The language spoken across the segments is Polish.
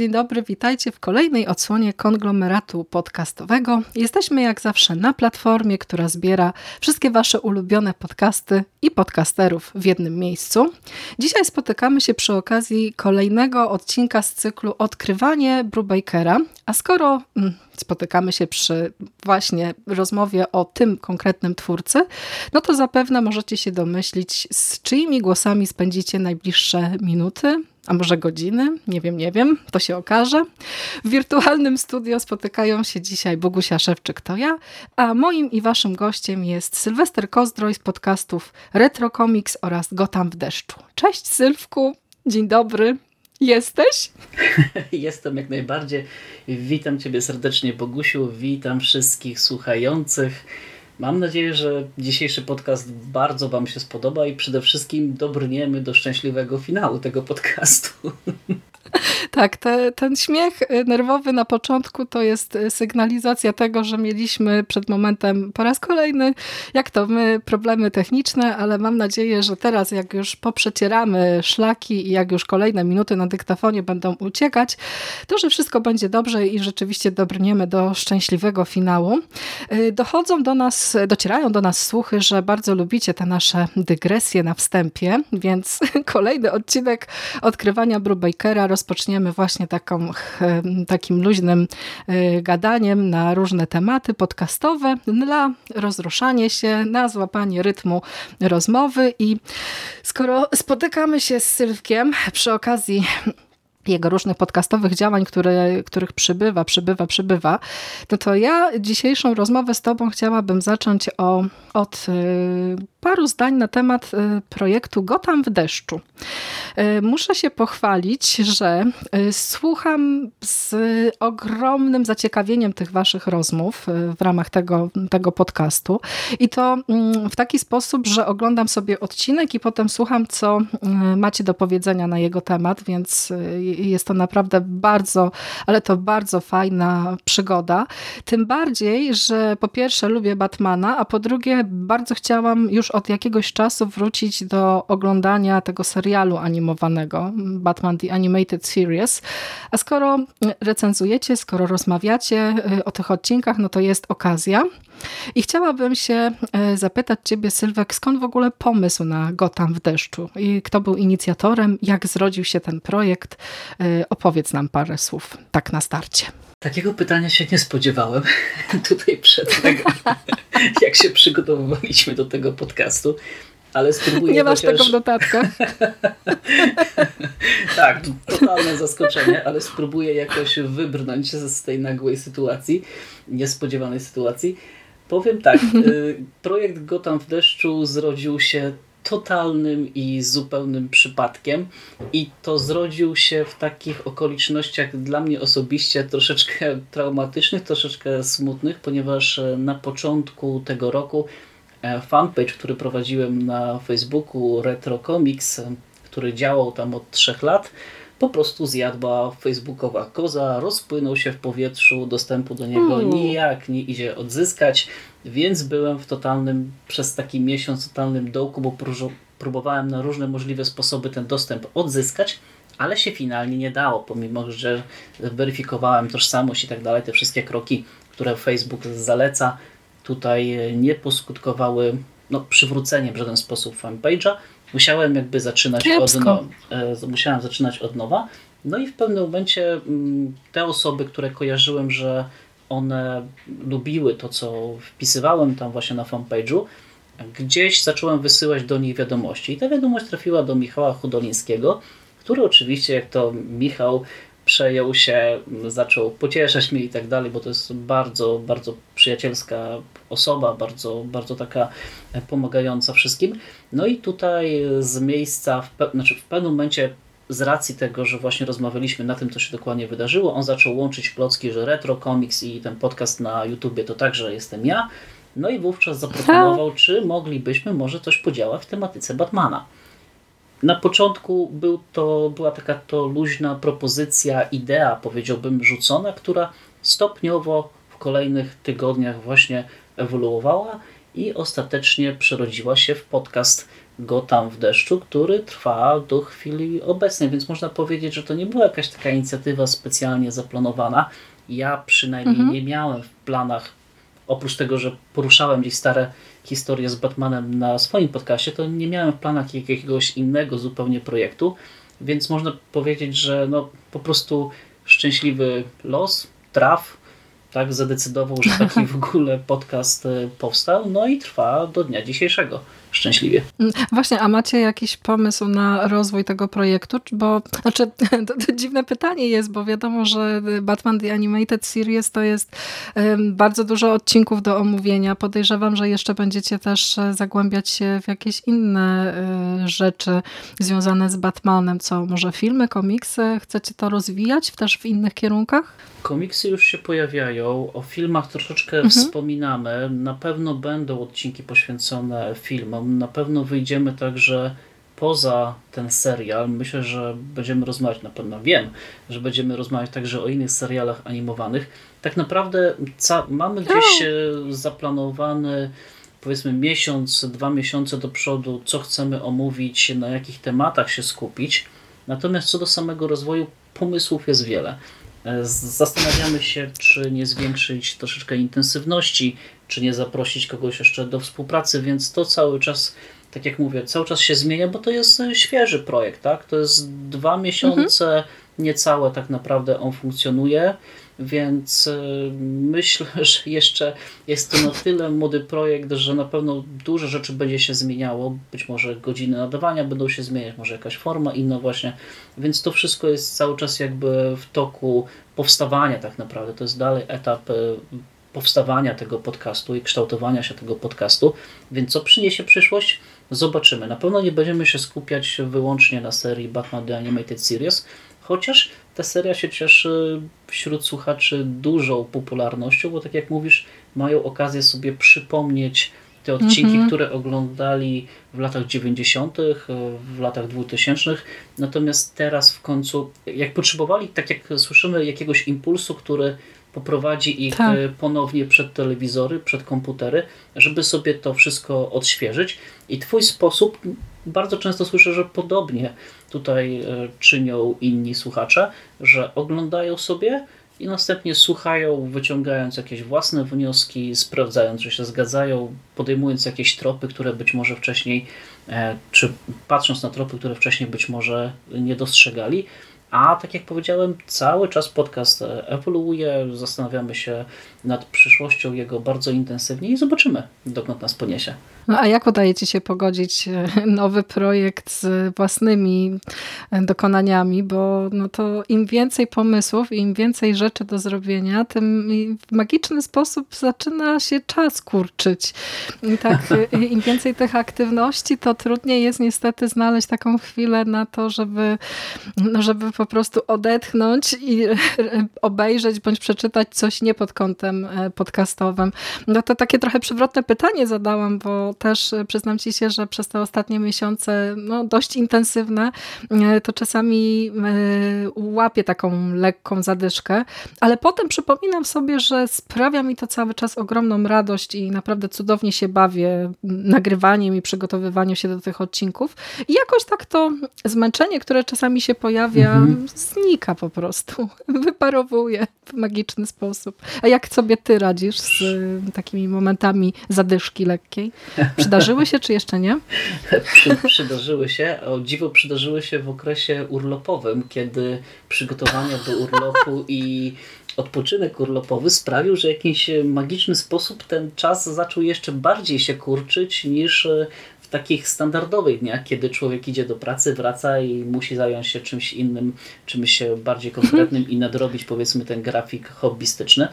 dzień dobry, witajcie w kolejnej odsłonie konglomeratu podcastowego. Jesteśmy jak zawsze na platformie, która zbiera wszystkie Wasze ulubione podcasty i podcasterów w jednym miejscu. Dzisiaj spotykamy się przy okazji kolejnego odcinka z cyklu Odkrywanie Brubakera, a skoro mm, spotykamy się przy właśnie rozmowie o tym konkretnym twórcy, no to zapewne możecie się domyślić, z czyimi głosami spędzicie najbliższe minuty, a może godziny, nie wiem, nie wiem, to się okaże. W wirtualnym studio spotykają się dzisiaj Bogusia Szewczyk, to ja, a moim i waszym gościem jest Sylwester Kozdroj z podcastów Retro Comics oraz Gotam w deszczu. Cześć Sylwku, dzień dobry. Jesteś? Jestem jak najbardziej. Witam Ciebie serdecznie, Bogusiu. Witam wszystkich słuchających. Mam nadzieję, że dzisiejszy podcast bardzo Wam się spodoba i przede wszystkim dobrniemy do szczęśliwego finału tego podcastu. Tak, te, ten śmiech y, nerwowy na początku to jest y, sygnalizacja tego, że mieliśmy przed momentem po raz kolejny, jak to my, problemy techniczne, ale mam nadzieję, że teraz jak już poprzecieramy szlaki i jak już kolejne minuty na dyktafonie będą uciekać, to że wszystko będzie dobrze i rzeczywiście dobrniemy do szczęśliwego finału. Y, dochodzą do nas, docierają do nas słuchy, że bardzo lubicie te nasze dygresje na wstępie, więc kolejny odcinek odkrywania Brubakera rozpoczniemy właśnie taką, takim luźnym e, gadaniem na różne tematy podcastowe. Dla rozruszania się, na złapanie rytmu rozmowy i skoro spotykamy się z Sylwkiem przy okazji jego różnych podcastowych działań, które, których przybywa, przybywa, przybywa, no to ja dzisiejszą rozmowę z Tobą chciałabym zacząć o, od y, paru zdań na temat y, projektu Gotam w deszczu. Y, muszę się pochwalić, że słucham z ogromnym zaciekawieniem tych Waszych rozmów w ramach tego, tego podcastu i to mm, w taki sposób, że oglądam sobie odcinek i potem słucham, co macie do powiedzenia na jego temat, więc jest to naprawdę bardzo, ale to bardzo fajna przygoda. Tym bardziej, że po pierwsze lubię Batmana, a po drugie bardzo chciałam już od jakiegoś czasu wrócić do oglądania tego serialu animowanego Batman The Animated Series. A skoro recenzujecie, skoro rozmawiacie y, o tych odcinkach, no to jest okazja. I chciałabym się e, zapytać Ciebie, Sylwek, skąd w ogóle pomysł na Gotham w deszczu? I kto był inicjatorem? Jak zrodził się ten projekt? E, opowiedz nam parę słów, tak na starcie. Takiego pytania się nie spodziewałem tutaj przed tego, jak się przygotowywaliśmy do tego podcastu. Ale spróbuję. Nie masz chociaż... tego w notatkach. tak, totalne zaskoczenie, ale spróbuję jakoś wybrnąć z tej nagłej sytuacji, niespodziewanej sytuacji. Powiem tak, y, projekt Gotham w deszczu zrodził się totalnym i zupełnym przypadkiem. I to zrodził się w takich okolicznościach dla mnie osobiście troszeczkę traumatycznych, troszeczkę smutnych, ponieważ e, na początku tego roku e, fanpage, który prowadziłem na Facebooku Retro Comics, e, który działał tam od trzech lat, po prostu zjadła facebookowa koza, rozpłynął się w powietrzu, dostępu do niego mm. nijak nie idzie odzyskać, więc byłem w totalnym, przez taki miesiąc totalnym dołku, bo próbowałem na różne możliwe sposoby ten dostęp odzyskać, ale się finalnie nie dało, pomimo, że weryfikowałem tożsamość i tak dalej, te wszystkie kroki, które Facebook zaleca, tutaj nie poskutkowały no, przywróceniem w żaden sposób fanpage'a, musiałem jakby zaczynać od nowa. E, musiałem zaczynać od nowa. No i w pewnym momencie mm, te osoby, które kojarzyłem, że one lubiły to, co wpisywałem tam właśnie na fanpage'u, gdzieś zacząłem wysyłać do nich wiadomości. I ta wiadomość trafiła do Michała Chudolińskiego, który oczywiście, jak to Michał przejął się, zaczął pocieszać mnie i tak dalej, bo to jest bardzo, bardzo przyjacielska osoba, bardzo, bardzo taka pomagająca wszystkim. No i tutaj z miejsca, w, pe znaczy w pewnym momencie z racji tego, że właśnie rozmawialiśmy na tym, co się dokładnie wydarzyło, on zaczął łączyć klocki, że Retro Comics i ten podcast na YouTubie to także jestem ja. No i wówczas zaproponował, czy moglibyśmy może coś podziałać w tematyce Batmana. Na początku był to, była taka to luźna propozycja, idea, powiedziałbym, rzucona, która stopniowo w kolejnych tygodniach właśnie ewoluowała i ostatecznie przerodziła się w podcast Gotham w deszczu, który trwa do chwili obecnej, więc można powiedzieć, że to nie była jakaś taka inicjatywa specjalnie zaplanowana. Ja przynajmniej mhm. nie miałem w planach, oprócz tego, że poruszałem gdzieś stare historie z Batmanem na swoim podcaście, to nie miałem w planach jakiegoś innego zupełnie projektu, więc można powiedzieć, że no, po prostu szczęśliwy los, traf, tak zadecydował, że taki w ogóle podcast e, powstał, no i trwa do dnia dzisiejszego szczęśliwie. Mm, właśnie, a macie jakiś pomysł na rozwój tego projektu? Bo, znaczy, to, to dziwne pytanie jest, bo wiadomo, że Batman The Animated Series to jest um, bardzo dużo odcinków do omówienia. Podejrzewam, że jeszcze będziecie też e, zagłębiać się w jakieś inne y, rzeczy związane z Batmanem, co może filmy, komiksy? Chcecie to rozwijać też w innych kierunkach? Komiksy już się pojawiają, o filmach troszeczkę mhm. wspominamy. Na pewno będą odcinki poświęcone filmom. Na pewno wyjdziemy także poza ten serial. Myślę, że będziemy rozmawiać, na pewno wiem, że będziemy rozmawiać także o innych serialach animowanych. Tak naprawdę mamy gdzieś no. zaplanowany powiedzmy miesiąc, dwa miesiące do przodu, co chcemy omówić, na jakich tematach się skupić. Natomiast co do samego rozwoju, pomysłów jest wiele. E, zastanawiamy się, czy nie zwiększyć troszeczkę intensywności, czy nie zaprosić kogoś jeszcze do współpracy, więc to cały czas, tak jak mówię, cały czas się zmienia, bo to jest e, świeży projekt, tak? To jest dwa miesiące, mhm. niecałe tak naprawdę on funkcjonuje. Więc y, myślę, że jeszcze jest to na tyle młody projekt, że na pewno dużo rzeczy będzie się zmieniało. Być może godziny nadawania będą się zmieniać, może jakaś forma inna właśnie. Więc to wszystko jest cały czas jakby w toku powstawania tak naprawdę. To jest dalej etap y, powstawania tego podcastu i kształtowania się tego podcastu. Więc co przyniesie przyszłość? Zobaczymy. Na pewno nie będziemy się skupiać wyłącznie na serii Batman The Animated Series, chociaż ta seria się cieszy wśród słuchaczy dużą popularnością, bo tak jak mówisz, mają okazję sobie przypomnieć te odcinki, mm -hmm. które oglądali w latach 90., w latach 2000. Natomiast teraz w końcu, jak potrzebowali, tak jak słyszymy, jakiegoś impulsu, który poprowadzi ich tak. ponownie przed telewizory, przed komputery, żeby sobie to wszystko odświeżyć. I Twój sposób bardzo często słyszę, że podobnie tutaj e, czynią inni słuchacze, że oglądają sobie i następnie słuchają, wyciągając jakieś własne wnioski, sprawdzając, że się zgadzają, podejmując jakieś tropy, które być może wcześniej, e, czy patrząc na tropy, które wcześniej być może nie dostrzegali. A tak jak powiedziałem, cały czas podcast e, ewoluuje, zastanawiamy się nad przyszłością jego bardzo intensywnie i zobaczymy, dokąd nas poniesie. No a jak udaje Ci się pogodzić e, nowy projekt z własnymi e, dokonaniami, bo no to im więcej pomysłów im więcej rzeczy do zrobienia, tym w magiczny sposób zaczyna się czas kurczyć. I tak, im więcej tych aktywności, to trudniej jest niestety znaleźć taką chwilę na to, żeby, no żeby po prostu odetchnąć i obejrzeć bądź przeczytać coś nie pod kątem e, podcastowym. No to takie trochę przewrotne pytanie zadałam, bo też e, przyznam ci się, że przez te ostatnie miesiące, no dość intensywne, e, to czasami łapię taką lekką zadyszkę, ale potem przypominam sobie, że sprawia mi to cały czas ogromną radość i naprawdę cudownie się bawię nagrywaniem i przygotowywaniem się do tych odcinków. I jakoś tak to zmęczenie, które czasami się pojawia, mhm znika po prostu. Wyparowuje w magiczny sposób. A jak sobie ty radzisz z takimi momentami zadyszki lekkiej? Przydarzyły się, czy jeszcze nie? Przy, przydarzyły się. O dziwo przydarzyły się w okresie urlopowym, kiedy przygotowania do urlopu i odpoczynek urlopowy sprawił, że w jakiś magiczny sposób ten czas zaczął jeszcze bardziej się kurczyć niż takich standardowych dniach, kiedy człowiek idzie do pracy, wraca i musi zająć się czymś innym, czymś bardziej konkretnym i nadrobić powiedzmy ten grafik hobbystyczny.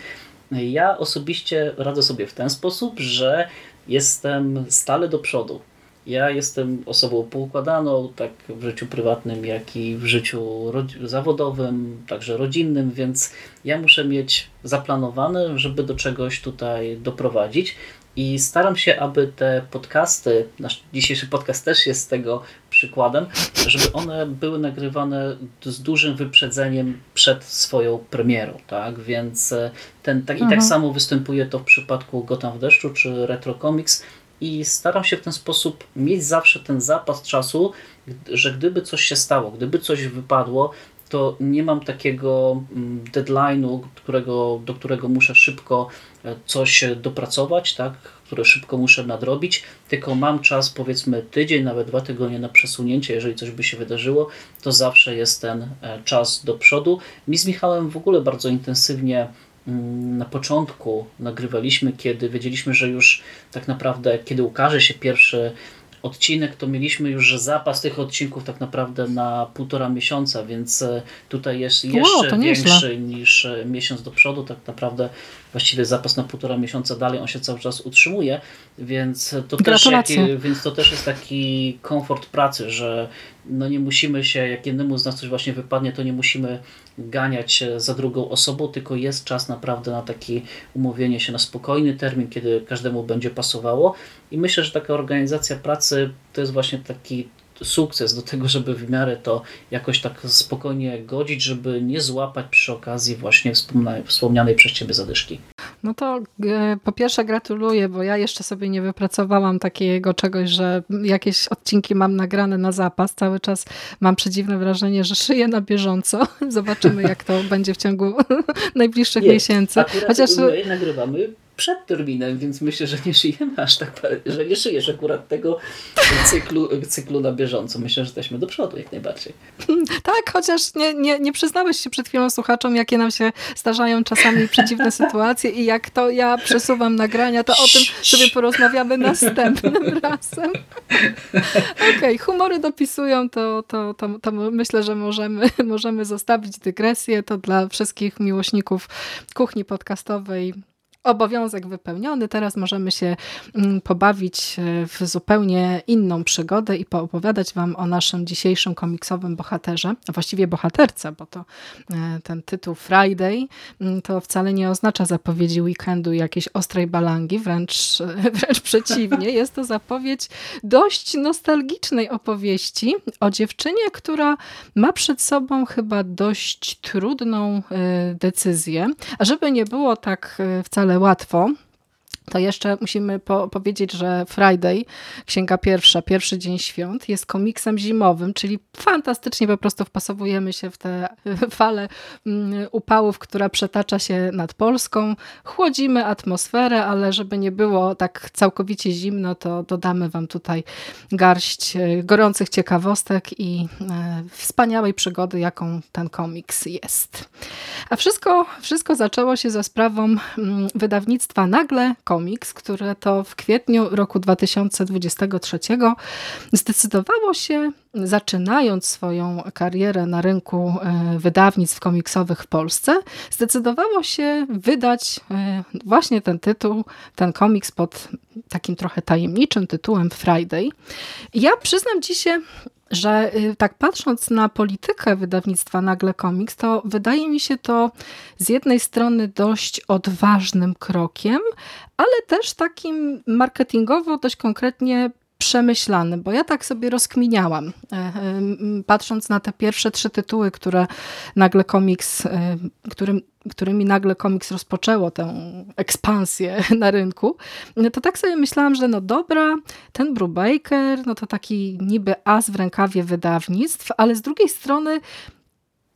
Ja osobiście radzę sobie w ten sposób, że jestem stale do przodu. Ja jestem osobą poukładaną, tak w życiu prywatnym, jak i w życiu zawodowym, także rodzinnym, więc ja muszę mieć zaplanowane, żeby do czegoś tutaj doprowadzić. I staram się, aby te podcasty, nasz dzisiejszy podcast też jest tego przykładem, żeby one były nagrywane z dużym wyprzedzeniem przed swoją premierą, tak? Więc e, ten, tak, i tak mhm. samo występuje to w przypadku Gotham w deszczu czy Retro Comics i staram się w ten sposób mieć zawsze ten zapas czasu, że gdyby coś się stało, gdyby coś wypadło, to nie mam takiego mm, deadline'u, którego, do którego muszę szybko e, coś dopracować, tak? które szybko muszę nadrobić, tylko mam czas powiedzmy tydzień, nawet dwa tygodnie na przesunięcie, jeżeli coś by się wydarzyło, to zawsze jest ten e, czas do przodu. Mi z Michałem w ogóle bardzo intensywnie mm, na początku nagrywaliśmy, kiedy wiedzieliśmy, że już tak naprawdę, kiedy ukaże się pierwszy odcinek, to mieliśmy już zapas tych odcinków tak naprawdę na półtora miesiąca, więc e, tutaj jest jeszcze wow, większy niż e, miesiąc do przodu. Tak naprawdę właściwie zapas na półtora miesiąca dalej, on się cały czas utrzymuje, więc to, też, jak, więc to też jest taki komfort pracy, że no nie musimy się, jak jednemu z nas coś właśnie wypadnie, to nie musimy ganiać za drugą osobą, tylko jest czas naprawdę na takie umówienie się na spokojny termin, kiedy każdemu będzie pasowało. I myślę, że taka organizacja pracy to jest właśnie taki sukces do tego, żeby w miarę to jakoś tak spokojnie godzić, żeby nie złapać przy okazji właśnie wspomnianej przez Ciebie zadyszki. No to e, po pierwsze gratuluję, bo ja jeszcze sobie nie wypracowałam takiego czegoś, że jakieś odcinki mam nagrane na zapas. Cały czas mam przedziwne wrażenie, że szyję na bieżąco. Zobaczymy, jak to będzie w ciągu najbliższych Jest. miesięcy. Akurat Chociaż my nagrywamy przed terminem, więc myślę, że nie szyjemy aż tak, że nie szyjesz akurat tego cyklu, cyklu na bieżąco. Myślę, że jesteśmy do przodu jak najbardziej. Tak, chociaż nie, nie, nie przyznałeś się przed chwilą słuchaczom, jakie nam się zdarzają czasami przeciwne sytuacje i jak to ja przesuwam nagrania, to o tym sobie porozmawiamy następnym razem. Okej, okay, humory dopisują, to, to, to, to myślę, że możemy, możemy zostawić dygresję. To dla wszystkich miłośników kuchni podcastowej obowiązek wypełniony. Teraz możemy się mm, pobawić e, w zupełnie inną przygodę i poopowiadać Wam o naszym dzisiejszym komiksowym bohaterze, a właściwie bohaterce, bo to e, ten tytuł Friday mm, to wcale nie oznacza zapowiedzi weekendu jakiejś ostrej balangi, wręcz, e, wręcz przeciwnie. Jest to zapowiedź dość nostalgicznej opowieści o dziewczynie, która ma przed sobą chyba dość trudną decyzję. A żeby nie było tak wcale łatwo to jeszcze musimy po powiedzieć, że Friday, Księga Pierwsza, Pierwszy Dzień Świąt jest komiksem zimowym, czyli fantastycznie po prostu wpasowujemy się w tę falę mm, upałów, która przetacza się nad Polską. Chłodzimy atmosferę, ale żeby nie było tak całkowicie zimno, to dodamy Wam tutaj garść e, gorących ciekawostek i e, wspaniałej przygody, jaką ten komiks jest. A wszystko, wszystko zaczęło się za sprawą mm, wydawnictwa Nagle Comics, które to w kwietniu roku 2023 zdecydowało się, zaczynając swoją karierę na rynku e, wydawnictw komiksowych w Polsce, zdecydowało się wydać e, właśnie ten tytuł, ten komiks pod takim trochę tajemniczym tytułem Friday. Ja przyznam Ci się, że y, tak patrząc na politykę wydawnictwa Nagle Comics, to wydaje mi się to z jednej strony dość odważnym krokiem, ale też takim marketingowo dość konkretnie przemyślany, bo ja tak sobie rozkminiałam, e, e, patrząc na te pierwsze trzy tytuły, które nagle komiks, e, którym, którymi nagle komiks rozpoczęło tę ekspansję na rynku, to tak sobie myślałam, że no dobra, ten Brubaker, no to taki niby as w rękawie wydawnictw, ale z drugiej strony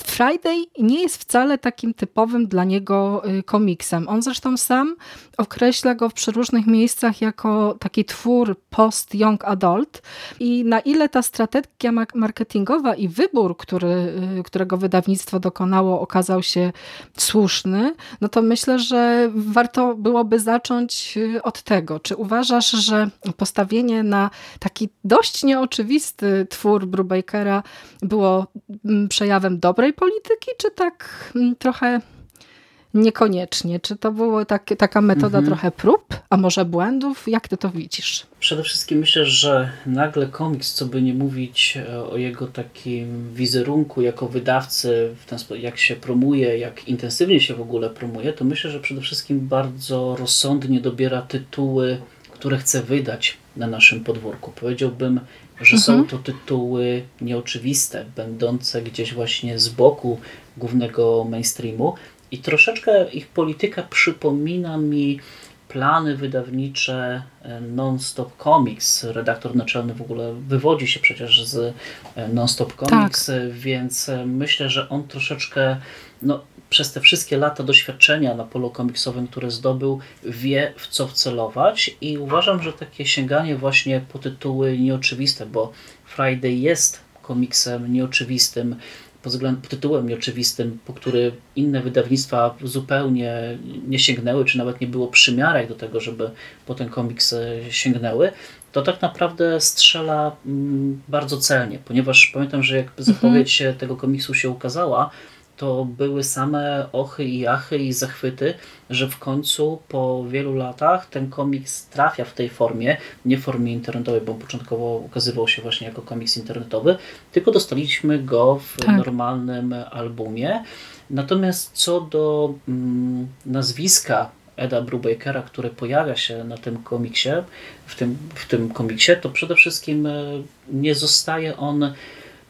Friday nie jest wcale takim typowym dla niego y, komiksem. On zresztą sam określa go w przeróżnych miejscach jako taki twór post-young adult i na ile ta strategia marketingowa i wybór, który, y, którego wydawnictwo dokonało okazał się słuszny, no to myślę, że warto byłoby zacząć y, od tego. Czy uważasz, że postawienie na taki dość nieoczywisty twór Brubakera było mm, przejawem dobrej polityki, czy tak mm, trochę niekoniecznie? Czy to była tak, taka metoda mhm. trochę prób, a może błędów? Jak ty to widzisz? Przede wszystkim myślę, że nagle komiks, co by nie mówić e, o jego takim wizerunku jako wydawcy, w ten sposób, jak się promuje, jak intensywnie się w ogóle promuje, to myślę, że przede wszystkim bardzo rozsądnie dobiera tytuły które chcę wydać na naszym podwórku. Powiedziałbym, że mhm. są to tytuły nieoczywiste, będące gdzieś właśnie z boku głównego mainstreamu i troszeczkę ich polityka przypomina mi plany wydawnicze e, Non-Stop Comics. Redaktor naczelny w ogóle wywodzi się przecież z e, Non-Stop Comics, tak. więc myślę, że on troszeczkę no, przez te wszystkie lata doświadczenia na polu komiksowym, które zdobył, wie w co wcelować i uważam, że takie sięganie właśnie po tytuły nieoczywiste, bo Friday jest komiksem nieoczywistym, pod, względem, pod tytułem nieoczywistym, po który inne wydawnictwa zupełnie nie sięgnęły, czy nawet nie było przymiarek do tego, żeby po ten komiks e, sięgnęły, to tak naprawdę strzela mm, bardzo celnie, ponieważ pamiętam, że jak mhm. zapowiedź mhm. tego komiksu się ukazała, to były same ochy i achy i zachwyty, że w końcu po wielu latach ten komiks trafia w tej formie, nie w formie internetowej, bo początkowo ukazywał się właśnie jako komiks internetowy, tylko dostaliśmy go w tak. normalnym albumie. Natomiast co do mm, nazwiska Eda Brubakera, który pojawia się na tym komiksie, w tym, w tym komiksie, to przede wszystkim e, nie zostaje on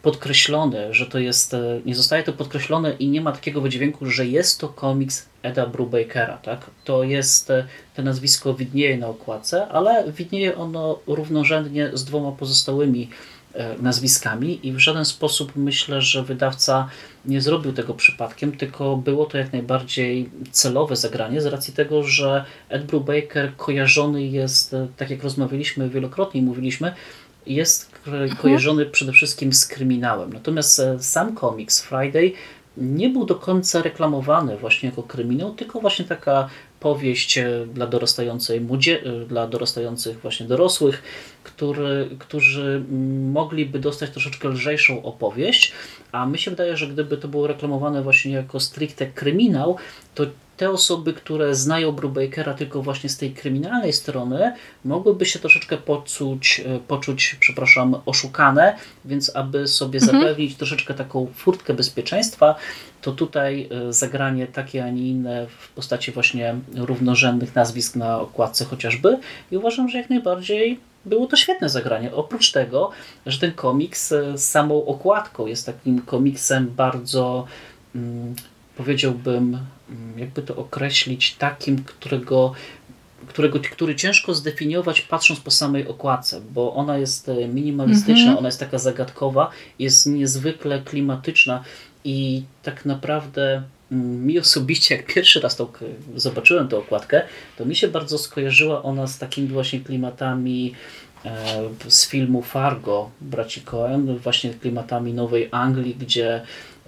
podkreślone, że to jest, e, nie zostaje to podkreślone i nie ma takiego wydźwięku, że jest to komiks Eda Brubakera, tak? To jest, e, to nazwisko widnieje na okładce, ale widnieje ono równorzędnie z dwoma pozostałymi e, nazwiskami i w żaden sposób myślę, że wydawca nie zrobił tego przypadkiem, tylko było to jak najbardziej celowe zagranie z racji tego, że Ed Brubaker kojarzony jest, tak jak rozmawialiśmy wielokrotnie mówiliśmy, jest mhm. kojarzony przede wszystkim z kryminałem. Natomiast e, sam komiks Friday nie był do końca reklamowany właśnie jako kryminał, tylko właśnie taka powieść e, dla dorastającej młodzie, e, dla dorastających właśnie dorosłych, który, którzy mogliby dostać troszeczkę lżejszą opowieść, a mi się wydaje, że gdyby to było reklamowane właśnie jako stricte kryminał, to te osoby, które znają Brubakera tylko właśnie z tej kryminalnej strony, mogłyby się troszeczkę poczuć, e, poczuć przepraszam, oszukane, więc aby sobie mhm. zapewnić troszeczkę taką furtkę bezpieczeństwa, to tutaj e, zagranie takie, a nie inne w postaci właśnie równorzędnych nazwisk na okładce chociażby i uważam, że jak najbardziej było to świetne zagranie. Oprócz tego, że ten komiks e, z samą okładką jest takim komiksem bardzo mm, powiedziałbym, jakby to określić, takim, którego, którego, który ciężko zdefiniować patrząc po samej okładce, bo ona jest e, minimalistyczna, mm -hmm. ona jest taka zagadkowa, jest niezwykle klimatyczna i tak naprawdę mm, mi osobiście, jak pierwszy raz to zobaczyłem tę okładkę, to mi się bardzo skojarzyła ona z takimi właśnie klimatami e, z filmu Fargo braci Coen, właśnie klimatami Nowej Anglii, gdzie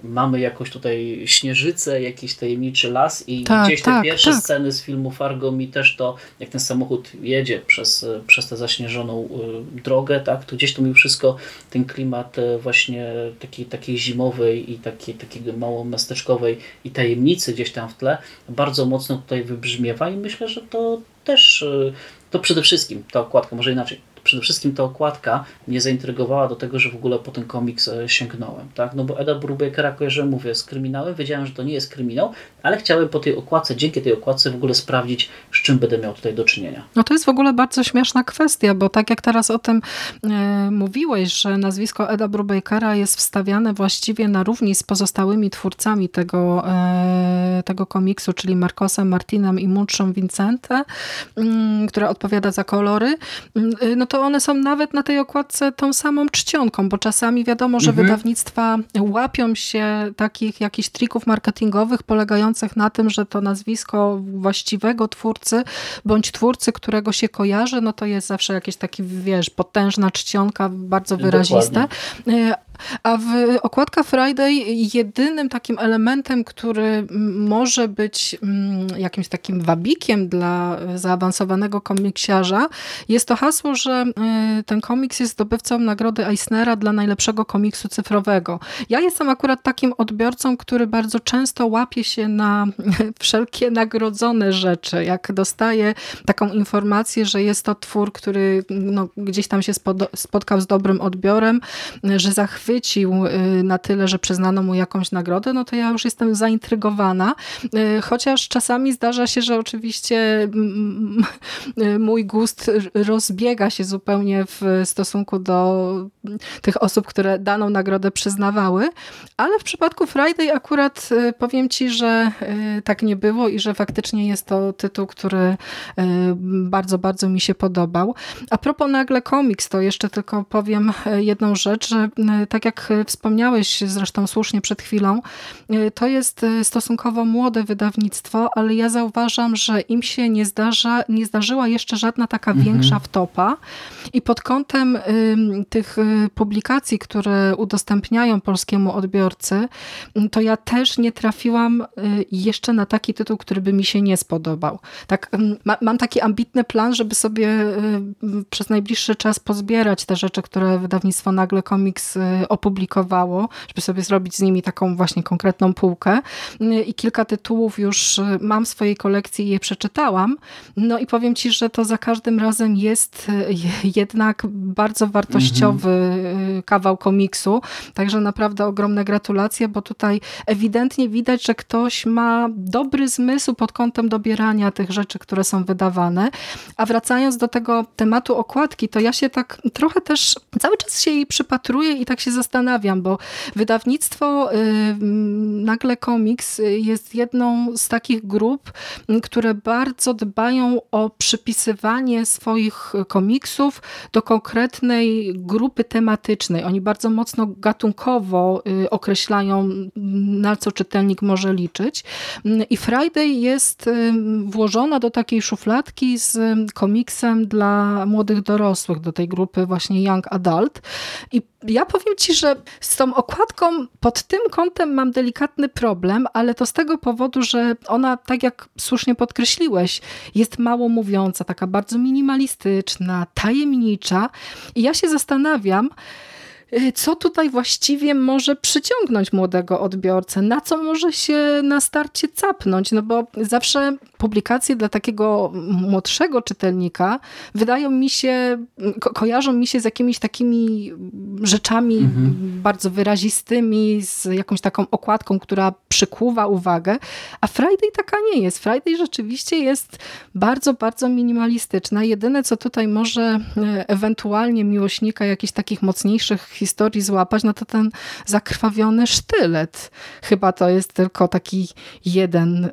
mamy jakoś tutaj śnieżycę, jakiś tajemniczy las i tak, gdzieś te tak, pierwsze tak. sceny z filmu Fargo mi też to, jak ten samochód jedzie przez, przez tę zaśnieżoną y, drogę, tak, to gdzieś to mi wszystko ten klimat y, właśnie takiej, takiej zimowej i takiej, takiej mało miasteczkowej i tajemnicy gdzieś tam w tle bardzo mocno tutaj wybrzmiewa i myślę, że to też to przede wszystkim ta okładka, może inaczej, przede wszystkim ta okładka mnie zaintrygowała do tego, że w ogóle po ten komiks e, sięgnąłem. Tak? No bo Eda Brubakera kojarzyłem, mówię, z kryminałem, wiedziałem, że to nie jest kryminał, ale chciałem po tej okładce, dzięki tej okładce w ogóle sprawdzić, z czym będę miał tutaj do czynienia. No to jest w ogóle bardzo śmieszna kwestia, bo tak jak teraz o tym e, mówiłeś, że nazwisko Eda Brubakera jest wstawiane właściwie na równi z pozostałymi twórcami tego, e, tego komiksu, czyli Marcosem Martinem i Munczą Vincente, mm, która odpowiada za kolory, mm, no to to one są nawet na tej okładce tą samą czcionką, bo czasami wiadomo, że mhm. wydawnictwa łapią się takich jakichś trików marketingowych polegających na tym, że to nazwisko właściwego twórcy bądź twórcy, którego się kojarzy, no to jest zawsze jakieś taki, wiesz, potężna czcionka, bardzo wyraziste. Dokładnie. A w okładka Friday jedynym takim elementem, który może być mm, jakimś takim wabikiem dla zaawansowanego komiksiarza, jest to hasło, że y, ten komiks jest zdobywcą nagrody Eisnera dla najlepszego komiksu cyfrowego. Ja jestem akurat takim odbiorcą, który bardzo często łapie się na wszelkie nagrodzone rzeczy. Jak dostaje taką informację, że jest to twór, który no, gdzieś tam się spotkał z dobrym odbiorem, że za chwilę zachwycił na tyle, że przyznano mu jakąś nagrodę, no to ja już jestem zaintrygowana. Chociaż czasami zdarza się, że oczywiście mój gust rozbiega się zupełnie w stosunku do tych osób, które daną nagrodę przyznawały, ale w przypadku Friday akurat powiem Ci, że tak nie było i że faktycznie jest to tytuł, który bardzo, bardzo mi się podobał. A propos nagle komiks, to jeszcze tylko powiem jedną rzecz, że tak jak wspomniałeś zresztą słusznie przed chwilą, e, to jest e, stosunkowo młode wydawnictwo, ale ja zauważam, że im się nie, zdarza, nie zdarzyła jeszcze żadna taka mhm. większa wtopa i pod kątem tych publikacji, które udostępniają polskiemu odbiorcy, to ja też nie trafiłam jeszcze na taki tytuł, który by mi się nie spodobał. Tak, mam taki ambitny plan, żeby sobie przez najbliższy czas pozbierać te rzeczy, które wydawnictwo Nagle Comics y, opublikowało, żeby sobie zrobić z nimi taką właśnie konkretną półkę. Y, I kilka tytułów już y, mam w swojej kolekcji i je przeczytałam. No i powiem Ci, że to za każdym razem jest jednak bardzo wartościowy mhm. kawał komiksu. Także naprawdę ogromne gratulacje, bo tutaj ewidentnie widać, że ktoś ma dobry zmysł pod kątem dobierania tych rzeczy, które są wydawane. A wracając do tego tematu okładki, to ja się tak trochę też cały czas się jej przypatruję i tak się zastanawiam, bo wydawnictwo y, Nagle Comics jest jedną z takich grup, które bardzo dbają o przypisywanie swoich komiksów do konkretnej grupy tematycznej. Oni bardzo mocno gatunkowo y, określają, na co czytelnik może liczyć. I Friday jest y, włożona do takiej szufladki z komiksem dla młodych dorosłych, do tej grupy właśnie Young Adult. I ja powiem Ci, że z tą okładką pod tym kątem mam delikatny problem, ale to z tego powodu, że ona, tak jak słusznie podkreśliłeś, jest mało mówiąca, taka bardzo minimalistyczna, tajemnicza. I ja się zastanawiam, Y, co tutaj właściwie może przyciągnąć młodego odbiorcę, na co może się na starcie capnąć, no bo zawsze publikacje dla takiego młodszego czytelnika wydają mi się, ko kojarzą mi się z jakimiś takimi rzeczami mhm. bardzo wyrazistymi, z jakąś taką okładką, która przykuwa uwagę, a Friday taka nie jest. Friday rzeczywiście jest bardzo, bardzo minimalistyczna. Jedyne, co tutaj może e, ewentualnie miłośnika jakichś takich mocniejszych historii złapać, no to ten zakrwawiony sztylet. Chyba to jest tylko taki jeden y,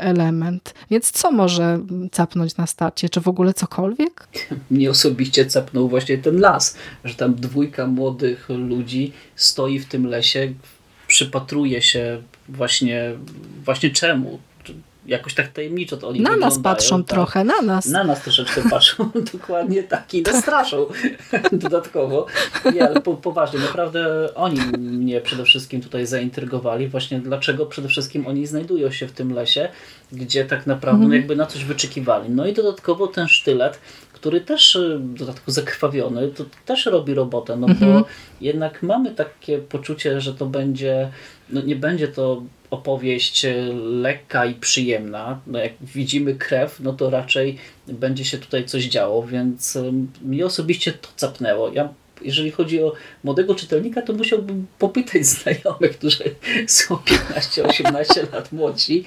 element. Więc co może capnąć na starcie? Czy w ogóle cokolwiek? Mnie osobiście capnął właśnie ten las, że tam dwójka młodych ludzi stoi w tym lesie, przypatruje się właśnie, właśnie czemu, jakoś tak tajemniczo to oni Na nas patrzą tak. trochę, na nas. Na nas troszeczkę patrzą, dokładnie tak i nas straszą dodatkowo. Nie, ale po, poważnie, naprawdę oni mnie przede wszystkim tutaj zaintrygowali, właśnie dlaczego przede wszystkim oni znajdują się w tym lesie, gdzie tak naprawdę mm. jakby na coś wyczekiwali. No i dodatkowo ten sztylet, który też y, w dodatku zakrwawiony, to też robi robotę, no -hmm. bo mhm. jednak mamy takie poczucie, że to będzie, no nie będzie to opowieść e, lekka i przyjemna. No jak widzimy krew, no to raczej będzie się tutaj coś działo, więc mnie osobiście to capnęło. Ja jeżeli chodzi o młodego czytelnika, to musiałbym popytać znajomych, którzy są 15-18 lat młodsi.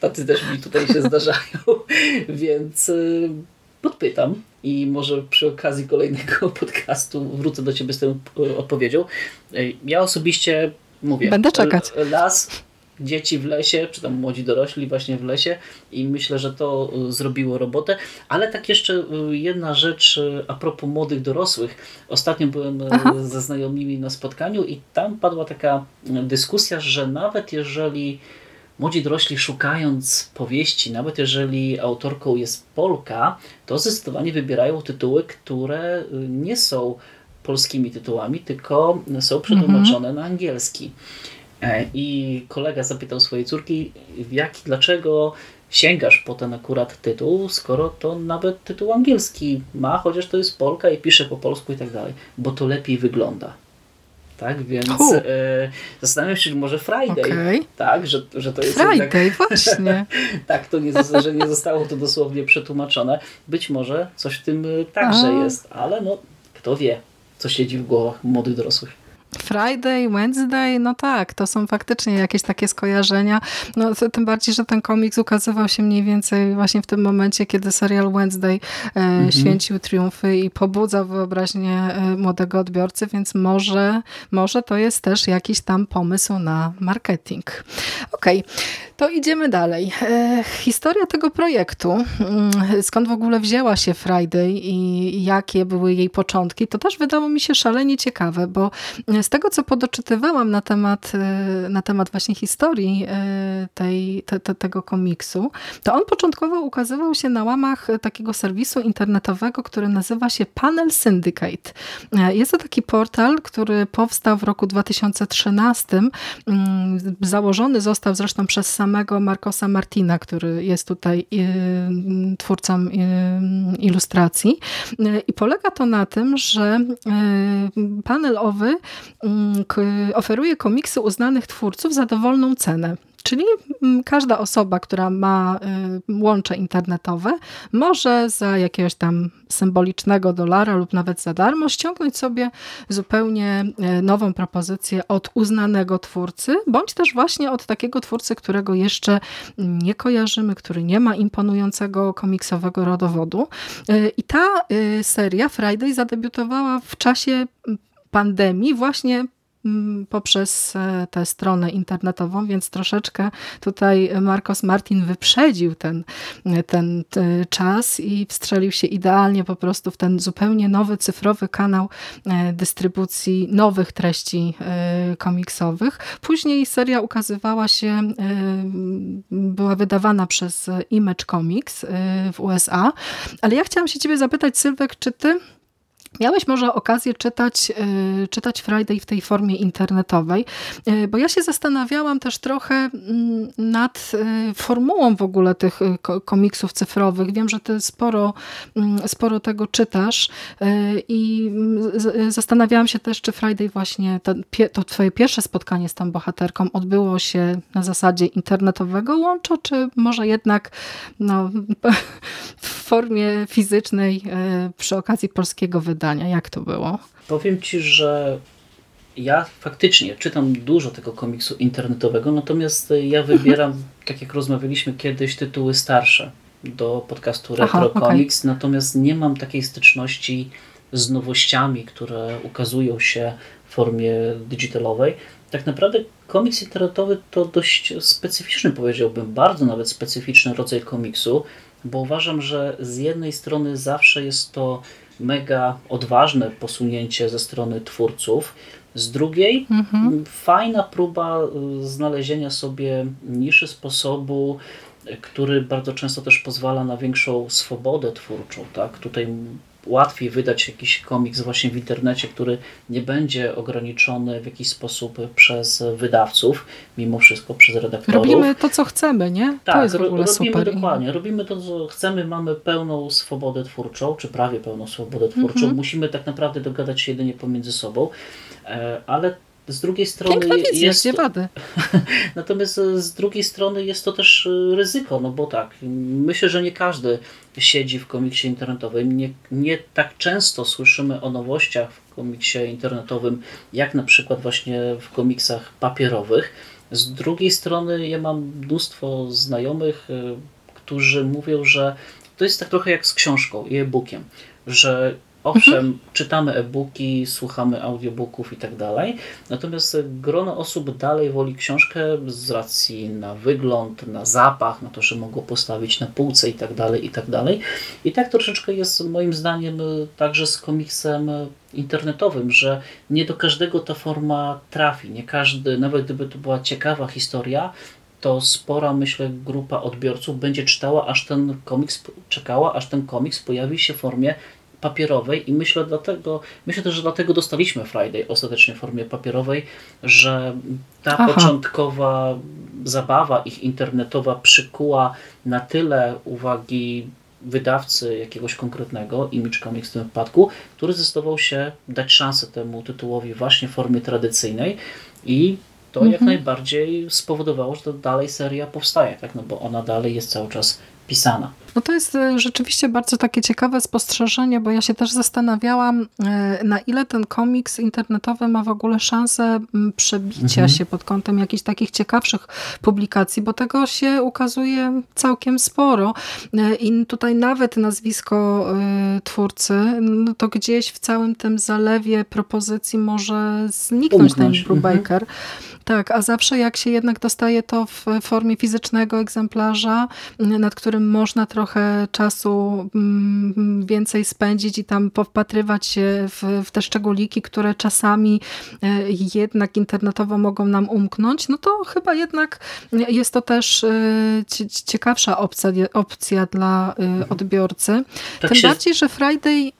Tacy też mi tutaj się zdarzają, więc podpytam i może przy okazji kolejnego podcastu wrócę do Ciebie z tą e, odpowiedzią. E, ja osobiście mówię. Będę czekać. Las dzieci w lesie, czy tam młodzi dorośli właśnie w lesie i myślę, że to y, zrobiło robotę. Ale tak jeszcze jedna rzecz a propos młodych dorosłych. Ostatnio byłem Aha. ze znajomymi na spotkaniu i tam padła taka dyskusja, że nawet jeżeli młodzi dorośli szukając powieści, nawet jeżeli autorką jest Polka, to zdecydowanie wybierają tytuły, które nie są polskimi tytułami, tylko są przetłumaczone mhm. na angielski. E, I kolega zapytał swojej córki, jaki, dlaczego sięgasz po ten akurat tytuł, skoro to nawet tytuł angielski ma, chociaż to jest Polka i pisze po polsku i tak dalej, bo to lepiej wygląda. Tak, więc e, zastanawiam się, czy może Friday, okay. tak, że, że to jest Friday, jednak, właśnie. tak, to nie, że nie zostało to dosłownie przetłumaczone. Być może coś w tym e, także A. jest, ale no, kto wie, co siedzi w głowach młodych dorosłych. Friday, Wednesday, no tak, to są faktycznie jakieś takie skojarzenia. No, tym bardziej, że ten komiks ukazywał się mniej więcej właśnie w tym momencie, kiedy serial Wednesday e, mhm. święcił triumfy i pobudzał wyobraźnię e, młodego odbiorcy, więc może, może to jest też jakiś tam pomysł na marketing. Okej, okay. to idziemy dalej. E, historia tego projektu, mm, skąd w ogóle wzięła się Friday i jakie były jej początki, to też wydało mi się szalenie ciekawe, bo z tego, co podoczytywałam na temat, e, na temat właśnie historii e, tej, te, te, tego komiksu, to on początkowo ukazywał się na łamach takiego serwisu internetowego, który nazywa się Panel Syndicate. E, jest to taki portal, który powstał w roku 2013. Mm, założony został zresztą przez samego Marcosa Martina, który jest tutaj twórcą ilustracji. I polega to na tym, że panel owy oferuje komiksy uznanych twórców za dowolną cenę. Czyli mm, każda osoba, która ma y, łącze internetowe, może za jakiegoś tam symbolicznego dolara lub nawet za darmo ściągnąć sobie zupełnie y, nową propozycję od uznanego twórcy, bądź też właśnie od takiego twórcy, którego jeszcze nie kojarzymy, który nie ma imponującego komiksowego rodowodu. Y, I ta seria Friday zadebiutowała w czasie pandemii właśnie mm, poprzez e, tę stronę internetową, więc troszeczkę tutaj Marcos Martin wyprzedził ten, ten czas i wstrzelił się idealnie po prostu w ten zupełnie nowy, cyfrowy kanał e, dystrybucji nowych treści e, komiksowych. Później seria ukazywała się, była wydawana przez Image Comics w USA, ale ja chciałam się ciebie zapytać, Sylwek, czy ty Miałeś może okazję czytać, y, czytać Friday w tej formie internetowej, y, bo ja się zastanawiałam też trochę mm, nad y, formułą w ogóle tych komiksów cyfrowych. Wiem, że ty sporo, mm, sporo tego czytasz i mm, zastanawiałam się też, czy Friday właśnie, to, to twoje pierwsze spotkanie z tą bohaterką odbyło się na zasadzie internetowego łącza, czy może jednak no, w formie fizycznej przy okazji polskiego wydania? Jak to było? Powiem Ci, że ja faktycznie czytam dużo tego komiksu internetowego, natomiast ja wybieram, tak jak rozmawialiśmy kiedyś, tytuły starsze do podcastu Retro Aha, Comics, okay. natomiast nie mam takiej styczności z nowościami, które ukazują się w formie digitalowej. Tak naprawdę komiks internetowy to dość specyficzny, powiedziałbym, bardzo nawet specyficzny rodzaj komiksu, bo uważam, że z jednej strony zawsze jest to mega odważne posunięcie ze strony twórców. Z drugiej, mhm. fajna próba y, znalezienia sobie niszy sposobu, który bardzo często też pozwala na większą swobodę twórczą. Tak? Tutaj łatwiej wydać jakiś komiks właśnie w internecie, który nie będzie ograniczony w jakiś sposób przez wydawców, mimo wszystko przez redaktorów. Robimy to, co chcemy, nie? Tak, to jest w ogóle robimy super. dokładnie. Robimy to, co chcemy, mamy pełną swobodę twórczą, czy prawie pełną swobodę twórczą. Mhm. Musimy tak naprawdę dogadać się jedynie pomiędzy sobą, e, ale z drugiej strony Piękna wizja, jest. Wady. Natomiast z drugiej strony jest to też e, ryzyko, no bo tak, myślę, że nie każdy siedzi w komiksie internetowym. Nie, nie tak często słyszymy o nowościach w komiksie internetowym, jak na przykład właśnie w komiksach papierowych. Z drugiej strony ja mam mnóstwo znajomych, e, którzy mówią, że to jest tak trochę jak z książką i e-bookiem, że Owszem, mhm. czytamy e-booki, słuchamy audiobooków i tak dalej, natomiast grono osób dalej woli książkę z racji na wygląd, na zapach, na to, że mogą postawić na półce i tak dalej, i tak dalej. I tak troszeczkę jest moim zdaniem także z komiksem internetowym, że nie do każdego ta forma trafi. Nie każdy, nawet gdyby to była ciekawa historia, to spora, myślę, grupa odbiorców będzie czytała, aż ten komiks, czekała, aż ten komiks pojawi się w formie papierowej i myślę dlatego, myślę też, że dlatego dostaliśmy Friday ostatecznie w formie papierowej, że ta Aha. początkowa zabawa ich internetowa przykuła na tyle uwagi wydawcy jakiegoś konkretnego, Image Comics w tym wypadku, który zdecydował się dać szansę temu tytułowi właśnie w formie tradycyjnej i to mhm. jak najbardziej spowodowało, że to dalej seria powstaje, tak? no bo ona dalej jest cały czas pisana. No to jest e, rzeczywiście bardzo takie ciekawe spostrzeżenie, bo ja się też zastanawiałam, e, na ile ten komiks internetowy ma w ogóle szansę przebicia mhm. się pod kątem jakichś takich ciekawszych publikacji, bo tego się ukazuje całkiem sporo. E, I tutaj nawet nazwisko twórcy, no to gdzieś w całym tym zalewie propozycji może zniknąć ten Brubaker. Mhm. Tak, a zawsze jak się jednak dostaje to w formie fizycznego egzemplarza, nad którym można trochę czasu mm, więcej spędzić i tam powpatrywać się w, w te szczególiki, które czasami e, jednak internetowo mogą nam umknąć, no to chyba jednak jest to też e, ciekawsza opcja, opcja dla e, mhm. odbiorcy. Tak Tym się... bardziej, że Friday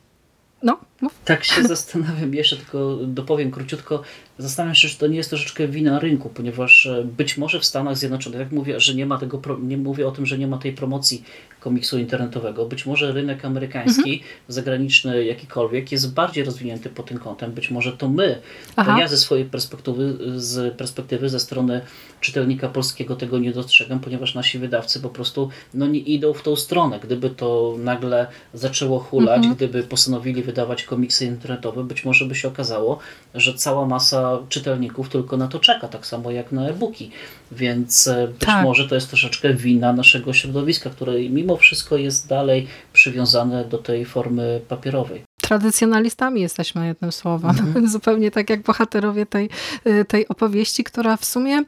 no, mów. Tak się zastanawiam, jeszcze tylko dopowiem króciutko, Zastanawiam się, czy to nie jest troszeczkę wina rynku, ponieważ e, być może w Stanach Zjednoczonych, jak mówię, że nie ma tego, nie mówię o tym, że nie ma tej promocji komiksu internetowego, być może rynek amerykański, mhm. zagraniczny jakikolwiek jest bardziej rozwinięty pod tym kątem. Być może to my, Aha. to ja ze swojej perspektywy, z perspektywy ze strony czytelnika polskiego tego nie dostrzegam, ponieważ nasi wydawcy po prostu no, nie idą w tą stronę. Gdyby to nagle zaczęło hulać, mhm. gdyby postanowili wydawać komiksy internetowe, być może by się okazało, że cała masa czytelników tylko na to czeka, tak samo jak na e-booki. Więc e, być tak. może to jest troszeczkę wina naszego środowiska, które mimo wszystko jest dalej przywiązane do tej formy papierowej tradycjonalistami jesteśmy jednym słowem. Mhm. Zupełnie tak jak bohaterowie tej, y, tej opowieści, która w sumie y,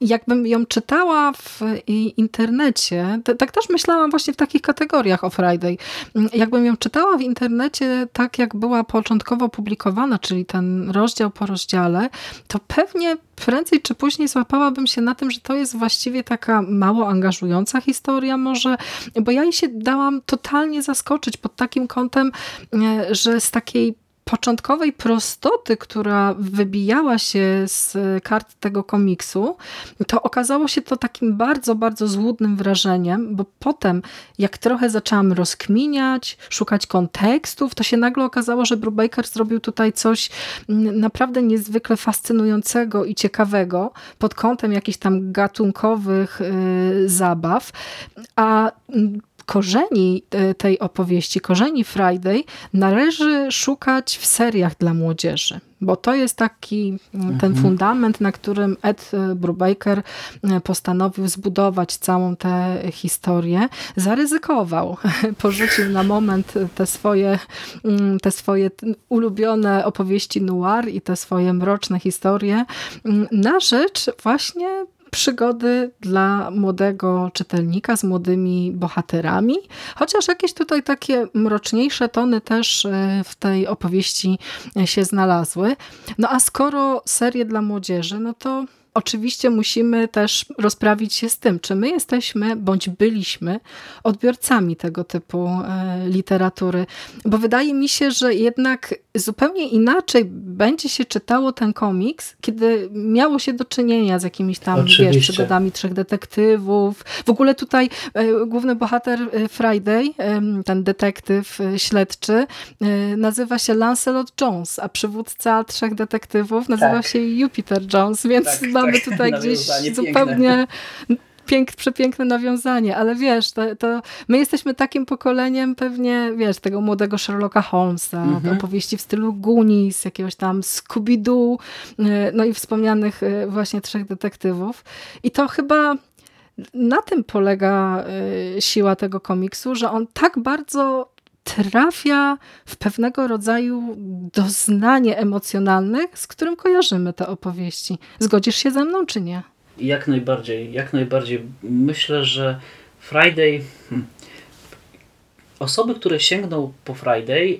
jakbym ją czytała w internecie, tak też myślałam właśnie w takich kategoriach o Friday. Jakbym ją czytała w internecie tak jak była początkowo publikowana, czyli ten rozdział po rozdziale, to pewnie prędzej czy później złapałabym się na tym, że to jest właściwie taka mało angażująca historia może, bo ja jej się dałam totalnie zaskoczyć pod takim kątem, e, że z takiej początkowej prostoty, która wybijała się z kart tego komiksu, to okazało się to takim bardzo, bardzo złudnym wrażeniem, bo potem jak trochę zaczęłam rozkminiać, szukać kontekstów, to się nagle okazało, że Brubaker zrobił tutaj coś naprawdę niezwykle fascynującego i ciekawego pod kątem jakichś tam gatunkowych y, zabaw, a korzeni e, tej opowieści, korzeni Friday należy szukać w seriach dla młodzieży bo to jest taki ten mhm. fundament, na którym Ed e, Brubaker e, postanowił zbudować całą tę historię. Zaryzykował, porzucił na moment te swoje, mm, te swoje ulubione opowieści noir i te swoje mroczne historie mm, na rzecz właśnie przygody dla młodego czytelnika z młodymi bohaterami, chociaż jakieś tutaj takie mroczniejsze tony też e, w tej opowieści się znalazły. No a skoro serie dla młodzieży, no to oczywiście musimy też rozprawić się z tym, czy my jesteśmy bądź byliśmy odbiorcami tego typu e, literatury. Bo wydaje mi się, że jednak zupełnie inaczej będzie się czytało ten komiks, kiedy miało się do czynienia z jakimiś tam wiesz, przygodami trzech detektywów. W ogóle tutaj e, główny bohater e, Friday, ten detektyw śledczy, nazywa się Lancelot Jones, a przywódca trzech detektywów nazywa tak. się Jupiter Jones, więc tak, mamy mamy tutaj gdzieś zupełnie pięk, przepiękne nawiązanie, ale wiesz, to, to, my jesteśmy takim pokoleniem pewnie, wiesz, tego młodego Sherlocka Holmesa, mhm. opowieści w stylu Goonies, jakiegoś tam Scooby-Doo, y, no i wspomnianych y, właśnie trzech detektywów. I to chyba na tym polega y, siła tego komiksu, że on tak bardzo trafia w pewnego rodzaju doznanie emocjonalne, z którym kojarzymy te opowieści. Zgodzisz się ze mną, czy nie? Jak najbardziej, jak najbardziej. Myślę, że Friday... Hmm, osoby, które sięgną po Friday, y,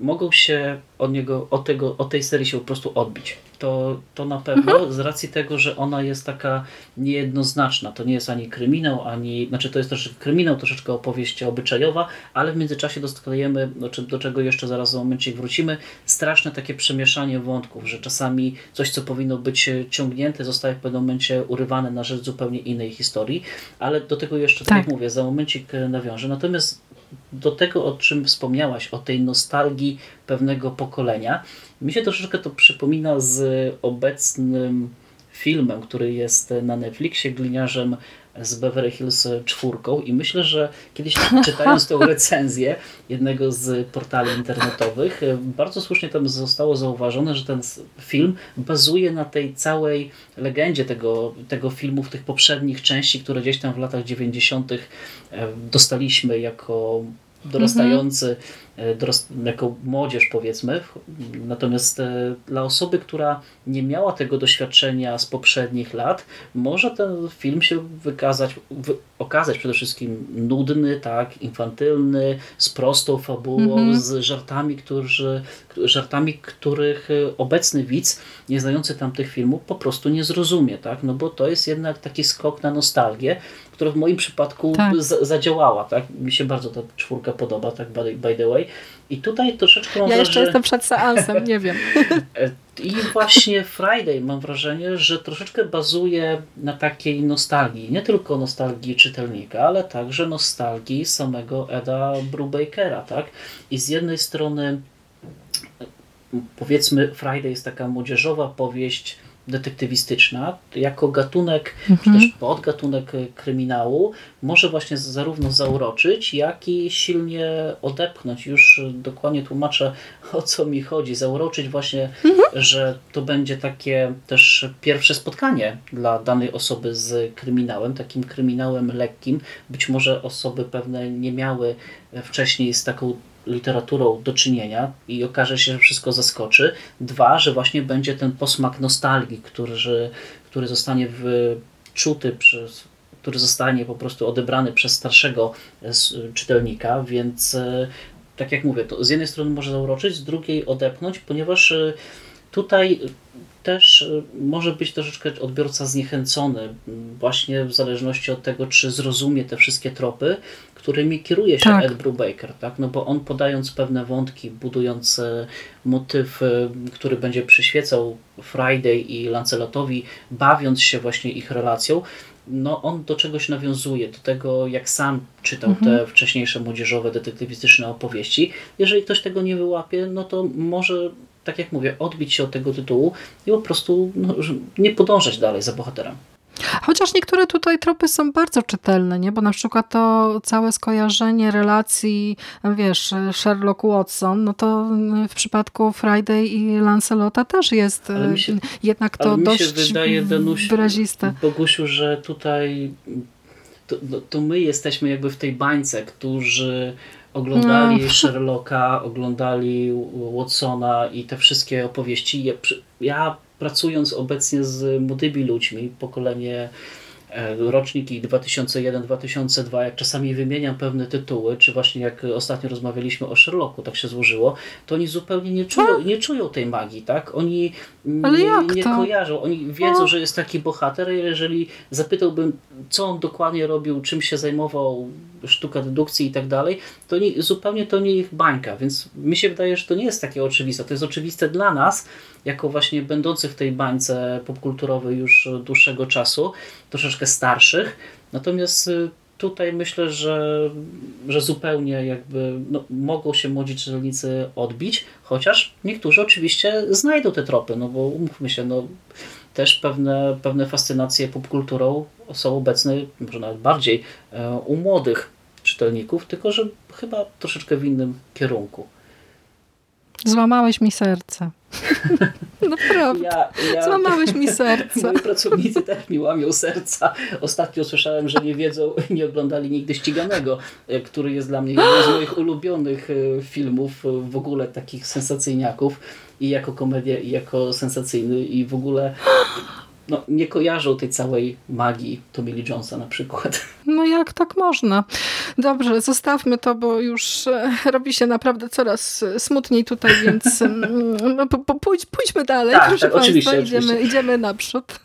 mogą się od niego, od, tego, od tej serii się po prostu odbić to, to na pewno mhm. z racji tego, że ona jest taka niejednoznaczna. To nie jest ani kryminał, ani, znaczy to jest też kryminał, troszeczkę opowieść obyczajowa, ale w międzyczasie dostajemy, do, do czego jeszcze zaraz za momencie wrócimy, straszne takie przemieszanie wątków, że czasami coś, co powinno być ciągnięte, zostaje w pewnym momencie urywane na rzecz zupełnie innej historii, ale do tego jeszcze, tak, tak jak mówię, za momencik nawiążę. Natomiast do tego, o czym wspomniałaś, o tej nostalgii pewnego pokolenia, mi się troszeczkę to przypomina z obecnym filmem, który jest na Netflixie, gliniarzem z Beverly Hills czwórką i myślę, że kiedyś czytając tę recenzję jednego z portali internetowych, bardzo słusznie tam zostało zauważone, że ten film bazuje na tej całej legendzie tego, tego filmu w tych poprzednich części, które gdzieś tam w latach 90. dostaliśmy jako dorastający, e, dorast, jako młodzież powiedzmy. Natomiast e, dla osoby, która nie miała tego doświadczenia z poprzednich lat, może ten film się wykazać, wy, okazać przede wszystkim nudny, tak, infantylny, z prostą fabułą, -hmm. z żartami, którzy, żartami, których e, obecny widz, nie znający tamtych filmów, po prostu nie zrozumie, tak? No bo to jest jednak taki skok na nostalgię, która w moim przypadku tak. zadziałała. Tak? Mi się bardzo ta czwórka podoba, tak by, by the way. I tutaj troszeczkę mam Ja jeszcze jestem przed seansem, nie wiem. I właśnie Friday mam wrażenie, że troszeczkę bazuje na takiej nostalgii. Nie tylko nostalgii czytelnika, ale także nostalgii samego Eda Brubakera. Tak? I z jednej strony powiedzmy Friday jest taka młodzieżowa powieść detektywistyczna jako gatunek, mhm. czy też podgatunek kryminału może właśnie zarówno zauroczyć, jak i silnie odepchnąć. Już dokładnie tłumaczę o co mi chodzi. Zauroczyć właśnie, mhm. że to będzie takie też pierwsze spotkanie dla danej osoby z kryminałem, takim kryminałem lekkim. Być może osoby pewne nie miały wcześniej z taką literaturą do czynienia i okaże się, że wszystko zaskoczy. Dwa, że właśnie będzie ten posmak nostalgii, który, który zostanie wczuty przez który zostanie po prostu odebrany przez starszego e, czytelnika, więc e, tak jak mówię, to z jednej strony może zauroczyć, z drugiej odepchnąć, ponieważ e, tutaj też może być troszeczkę odbiorca zniechęcony, właśnie w zależności od tego, czy zrozumie te wszystkie tropy, którymi kieruje się tak. Ed Brubaker, tak? No bo on podając pewne wątki, budując e, motyw, e, który będzie przyświecał Friday i Lancelotowi, bawiąc się właśnie ich relacją, no on do czegoś nawiązuje, do tego jak sam czytał mhm. te wcześniejsze młodzieżowe, detektywistyczne opowieści. Jeżeli ktoś tego nie wyłapie, no to może, tak jak mówię, odbić się od tego tytułu i po prostu no, nie podążać dalej za bohaterem. Chociaż niektóre tutaj tropy są bardzo czytelne, nie? bo na przykład to całe skojarzenie relacji, wiesz, Sherlock Watson, no to w przypadku Friday i Lancelota też jest się, jednak to dość mi się wydaje, Danuś, wyraziste. Bogusiu, że tutaj to, no, to my jesteśmy jakby w tej bańce, którzy oglądali no. Sherlocka, oglądali Watsona i te wszystkie opowieści. Ja, ja pracując obecnie z młodymi ludźmi, pokolenie e, roczniki 2001-2002, jak czasami wymieniam pewne tytuły, czy właśnie jak ostatnio rozmawialiśmy o Sherlocku, tak się złożyło, to oni zupełnie nie czują, nie czują tej magii, tak? Oni nie, nie kojarzą, oni wiedzą, że jest taki bohater, jeżeli zapytałbym, co on dokładnie robił, czym się zajmował, sztuka dedukcji i tak dalej, to nie, zupełnie to nie ich bańka, więc mi się wydaje, że to nie jest takie oczywiste. To jest oczywiste dla nas, jako właśnie będących w tej bańce popkulturowej już dłuższego czasu, troszeczkę starszych. Natomiast y, tutaj myślę, że, że zupełnie jakby no, mogą się młodzi czytelnicy odbić, chociaż niektórzy oczywiście znajdą te tropy, no bo umówmy się, no, też pewne, pewne fascynacje popkulturą są obecne, może nawet bardziej e, u młodych czytelników, tylko że chyba troszeczkę w innym kierunku. Złamałeś mi serce. Naprawdę. Ja, ja, Złamałeś mi serce. Moi pracownicy też mi łamią serca. Ostatnio słyszałem, że nie wiedzą, nie oglądali nigdy Ściganego, e, który jest dla mnie jednym z moich ulubionych e, filmów, w ogóle takich sensacyjniaków i jako komedia, i jako sensacyjny i w ogóle no, nie kojarzą tej całej magii Tommy Lee Jonesa na przykład. No jak tak można? Dobrze, zostawmy to, bo już e, robi się naprawdę coraz smutniej tutaj, więc mm, no, pójdź, pójdźmy dalej, tak, proszę tak, Państwa, oczywiście, idziemy, oczywiście. idziemy naprzód.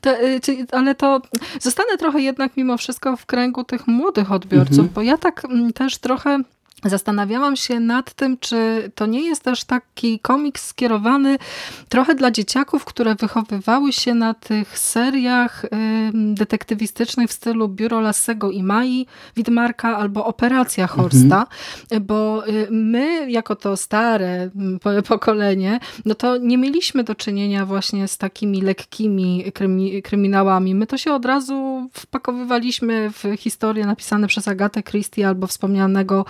To, e, ale to zostanę trochę jednak mimo wszystko w kręgu tych młodych odbiorców, mhm. bo ja tak mm, też trochę Zastanawiałam się nad tym, czy to nie jest też taki komiks skierowany trochę dla dzieciaków, które wychowywały się na tych seriach detektywistycznych w stylu Biuro Lassego i Mai Widmarka albo Operacja mhm. Horsta, mhm. bo y, my jako to stare pokolenie, no to nie mieliśmy do czynienia właśnie z takimi lekkimi krymi kryminałami. My to się od razu wpakowywaliśmy w historie napisane przez Agatę Christie albo wspomnianego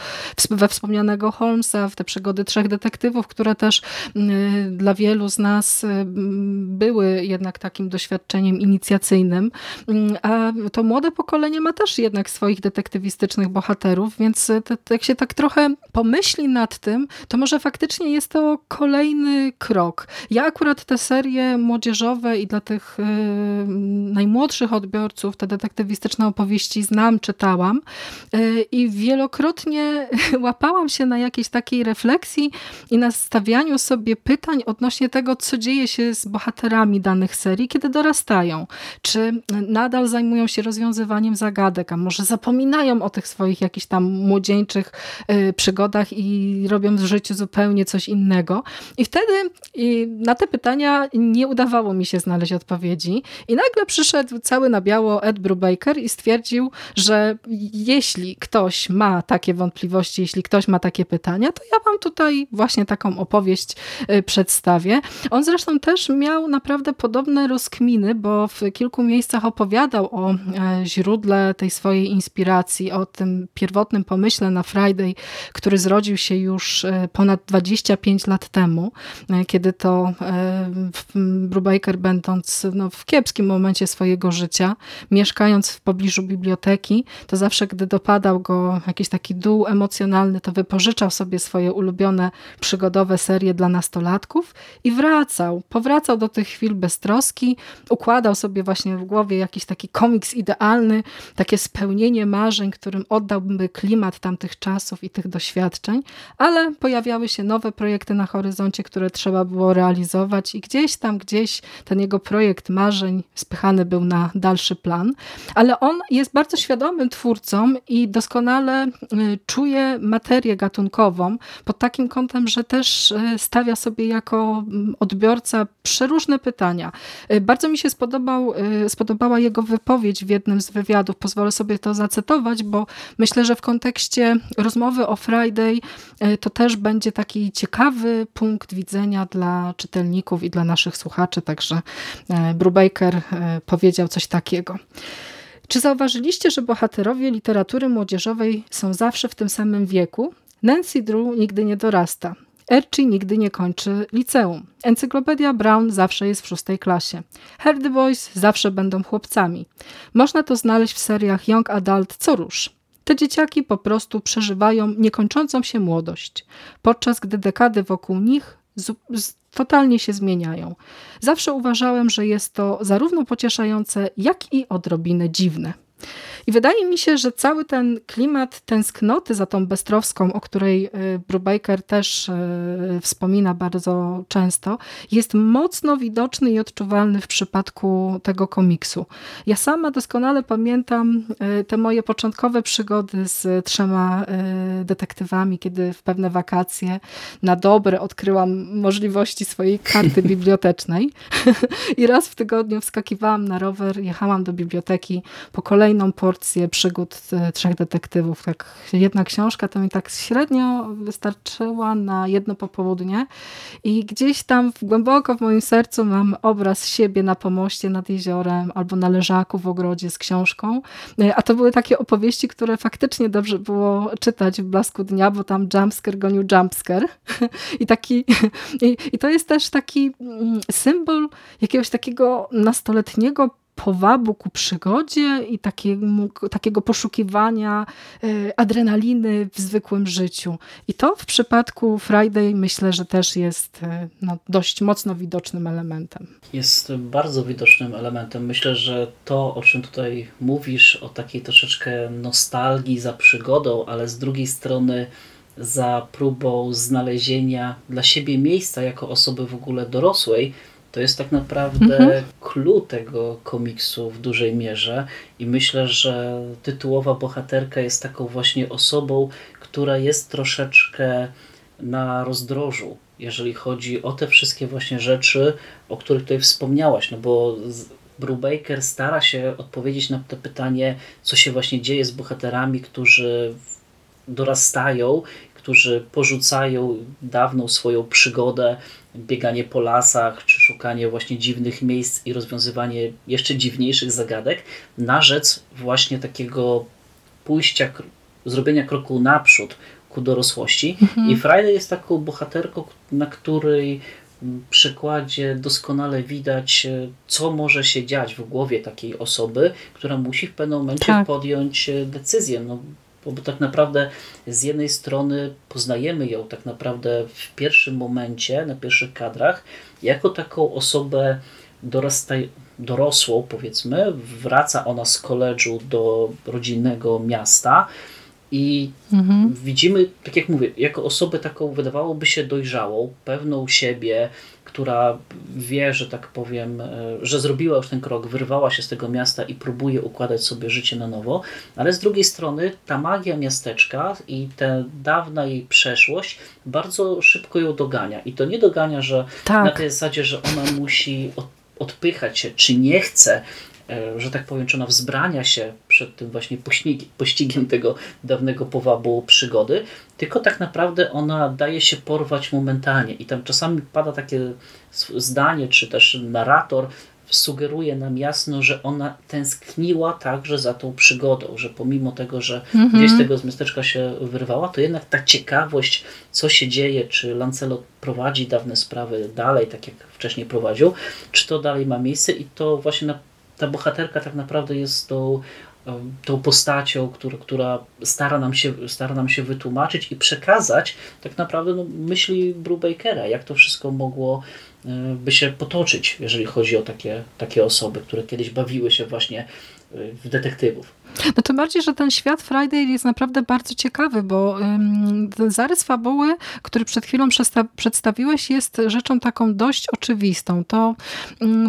we wspomnianego Holmesa, w te przygody trzech detektywów, które też mm, dla wielu z nas mm, były jednak takim doświadczeniem inicjacyjnym. Mm, a to młode pokolenie ma też jednak swoich detektywistycznych bohaterów, więc jak się tak trochę pomyśli nad tym, to może faktycznie jest to kolejny krok. Ja akurat te serie młodzieżowe i dla tych y, najmłodszych odbiorców te detektywistyczne opowieści znam, czytałam y, i wielokrotnie łapałam się na jakiejś takiej refleksji i na stawianiu sobie pytań odnośnie tego, co dzieje się z bohaterami danych serii, kiedy dorastają. Czy nadal zajmują się rozwiązywaniem zagadek, a może zapominają o tych swoich jakichś tam młodzieńczych y, przygodach i robią w życiu zupełnie coś innego. I wtedy na te pytania nie udawało mi się znaleźć odpowiedzi. I nagle przyszedł cały na biało Ed Brubaker i stwierdził, że jeśli ktoś ma takie wątpliwości, jeśli ktoś ma takie pytania, to ja wam tutaj właśnie taką opowieść y, przedstawię. On zresztą też miał naprawdę podobne rozkminy, bo w kilku miejscach opowiadał o e, źródle tej swojej inspiracji, o tym pierwotnym pomyśle na Friday, który zrodził się już e, ponad 25 lat temu, e, kiedy to Brubaker będąc no, w kiepskim momencie swojego życia, mieszkając w pobliżu biblioteki, to zawsze gdy dopadał go jakiś taki dół emocjonalny, to wypożyczał sobie swoje ulubione przygodowe serie dla nastolatków i wracał. Powracał do tych chwil bez troski, układał sobie właśnie w głowie jakiś taki komiks idealny, takie spełnienie marzeń, którym oddałby klimat tamtych czasów i tych doświadczeń, ale pojawiały się nowe projekty na horyzoncie, które trzeba było realizować i gdzieś tam, gdzieś ten jego projekt marzeń spychany był na dalszy plan, ale on jest bardzo świadomym twórcą i doskonale y, materię gatunkową pod takim kątem, że też e, stawia sobie jako mm, odbiorca przeróżne pytania. E, bardzo mi się spodobał, e, spodobała jego wypowiedź w jednym z wywiadów. Pozwolę sobie to zacytować, bo myślę, że w kontekście rozmowy o Friday to też będzie taki ciekawy punkt widzenia dla czytelników i dla naszych słuchaczy. Także Brubaker powiedział coś takiego. Czy zauważyliście, że bohaterowie literatury młodzieżowej są zawsze w tym samym wieku? Nancy Drew nigdy nie dorasta. Erci nigdy nie kończy liceum. Encyklopedia Brown zawsze jest w szóstej klasie. Hardy Boys zawsze będą chłopcami. Można to znaleźć w seriach Young Adult co rusz. Te dzieciaki po prostu przeżywają niekończącą się młodość, podczas gdy dekady wokół nich totalnie się zmieniają. Zawsze uważałem, że jest to zarówno pocieszające, jak i odrobinę dziwne. I wydaje mi się, że cały ten klimat tęsknoty za tą Bestrowską, o której y, Brubaker też y, wspomina bardzo często, jest mocno widoczny i odczuwalny w przypadku tego komiksu. Ja sama doskonale pamiętam y, te moje początkowe przygody z trzema detektywami, kiedy w pewne wakacje na dobre odkryłam możliwości swojej karty bibliotecznej i raz w tygodniu wskakiwałam na rower, jechałam do biblioteki po kolejną porcję przygód e, trzech detektywów. Tak, jedna książka to mi tak średnio wystarczyła na jedno popołudnie i gdzieś tam głęboko w moim sercu mam obraz siebie na pomoście nad jeziorem albo na leżaku w ogrodzie z książką. E, a to były takie opowieści, które faktycznie dobrze było czytać w blasku dnia, bo tam jumpscare gonił jumpscare. I, taki, i, I to jest też taki mm, symbol jakiegoś takiego nastoletniego powabu ku przygodzie i takiemu, takiego poszukiwania e, adrenaliny w zwykłym życiu. I to w przypadku Friday myślę, że też jest e, no, dość mocno widocznym elementem. Jest bardzo widocznym elementem. Myślę, że to, o czym tutaj mówisz, o takiej troszeczkę nostalgii za przygodą, ale z drugiej strony za próbą znalezienia dla siebie miejsca jako osoby w ogóle dorosłej, to jest tak naprawdę mhm. clue tego komiksu w dużej mierze i myślę, że tytułowa bohaterka jest taką właśnie osobą, która jest troszeczkę na rozdrożu, jeżeli chodzi o te wszystkie właśnie rzeczy, o których tutaj wspomniałaś, no bo Brubaker stara się odpowiedzieć na to pytanie, co się właśnie dzieje z bohaterami, którzy dorastają, którzy porzucają dawną swoją przygodę, bieganie po lasach, czy szukanie właśnie dziwnych miejsc i rozwiązywanie jeszcze dziwniejszych zagadek, na rzecz właśnie takiego pójścia, zrobienia kroku naprzód ku dorosłości. Mhm. I Friday jest taką bohaterką, na której przykładzie doskonale widać, e, co może się dziać w głowie takiej osoby, która musi w pewnym momencie tak. podjąć e, decyzję. No, bo tak naprawdę z jednej strony poznajemy ją tak naprawdę w pierwszym momencie, na pierwszych kadrach, jako taką osobę dorastaj, dorosłą, powiedzmy, wraca ona z koledżu do rodzinnego miasta i mhm. widzimy, tak jak mówię, jako osobę taką wydawałoby się dojrzałą, pewną siebie, która wie, że tak powiem, e, że zrobiła już ten krok, wyrwała się z tego miasta i próbuje układać sobie życie na nowo, ale z drugiej strony ta magia miasteczka i ta dawna jej przeszłość bardzo szybko ją dogania. I to nie dogania, że tak. na tej zasadzie, że ona musi odpychać się, czy nie chce że tak powiem, czy ona wzbrania się przed tym właśnie pościgiem, pościgiem tego dawnego powabu przygody, tylko tak naprawdę ona daje się porwać momentalnie i tam czasami pada takie zdanie, czy też narrator sugeruje nam jasno, że ona tęskniła także za tą przygodą, że pomimo tego, że mm -hmm. gdzieś z tego z miasteczka się wyrwała, to jednak ta ciekawość, co się dzieje, czy Lancelot prowadzi dawne sprawy dalej, tak jak wcześniej prowadził, czy to dalej ma miejsce i to właśnie na ta bohaterka tak naprawdę jest tą, tą postacią, która, która stara, nam się, stara nam się wytłumaczyć i przekazać tak naprawdę no, myśli Brubakera, jak to wszystko mogło e, by się potoczyć, jeżeli chodzi o takie, takie osoby, które kiedyś bawiły się właśnie e, w detektywów. No to bardziej, że ten świat Friday jest naprawdę bardzo ciekawy, bo ten zarys fabuły, który przed chwilą przedstawiłeś, jest rzeczą taką dość oczywistą. To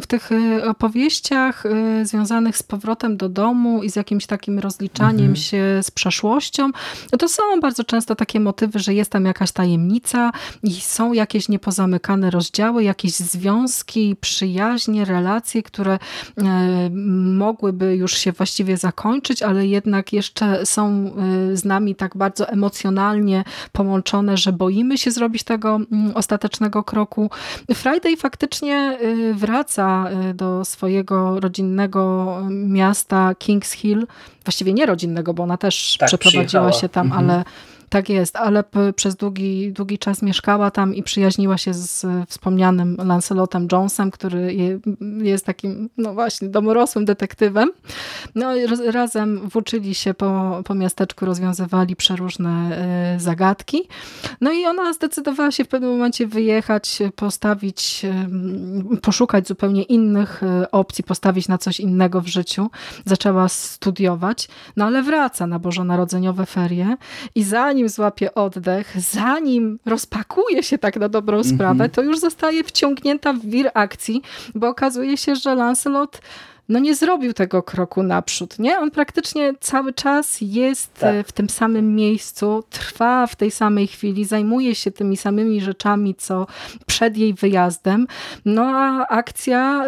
w tych y, opowieściach y, związanych z powrotem do domu i z jakimś takim rozliczaniem mhm. się z przeszłością, no to są bardzo często takie motywy, że jest tam jakaś tajemnica i są jakieś niepozamykane rozdziały, jakieś związki, przyjaźnie, relacje, które e, mogłyby już się właściwie zakończyć, ale jednak jeszcze są y, z nami tak bardzo emocjonalnie połączone, że boimy się zrobić tego mm, ostatecznego kroku. Friday faktycznie y, wraca y, do swojego rodzinnego miasta Kings Hill, właściwie nie rodzinnego, bo ona też tak, przeprowadziła się tam, mhm. ale tak jest, ale przez długi, długi czas mieszkała tam i przyjaźniła się z wspomnianym Lancelotem Jonesem, który jest takim, no właśnie, domorosłym detektywem. No razem włóczyli się po, po miasteczku, rozwiązywali przeróżne e, zagadki. No i ona zdecydowała się w pewnym momencie wyjechać, postawić, poszukać zupełnie innych e, opcji, postawić na coś innego w życiu. Zaczęła studiować, no ale wraca na bożonarodzeniowe ferie i zanim zanim złapie oddech, zanim rozpakuje się tak na dobrą mhm. sprawę, to już zostaje wciągnięta w wir akcji, bo okazuje się, że Lancelot no nie zrobił tego kroku naprzód, nie? On praktycznie cały czas jest tak. E, w tym samym miejscu, trwa w tej samej chwili, zajmuje się tymi samymi rzeczami, co przed jej wyjazdem. No a akcja,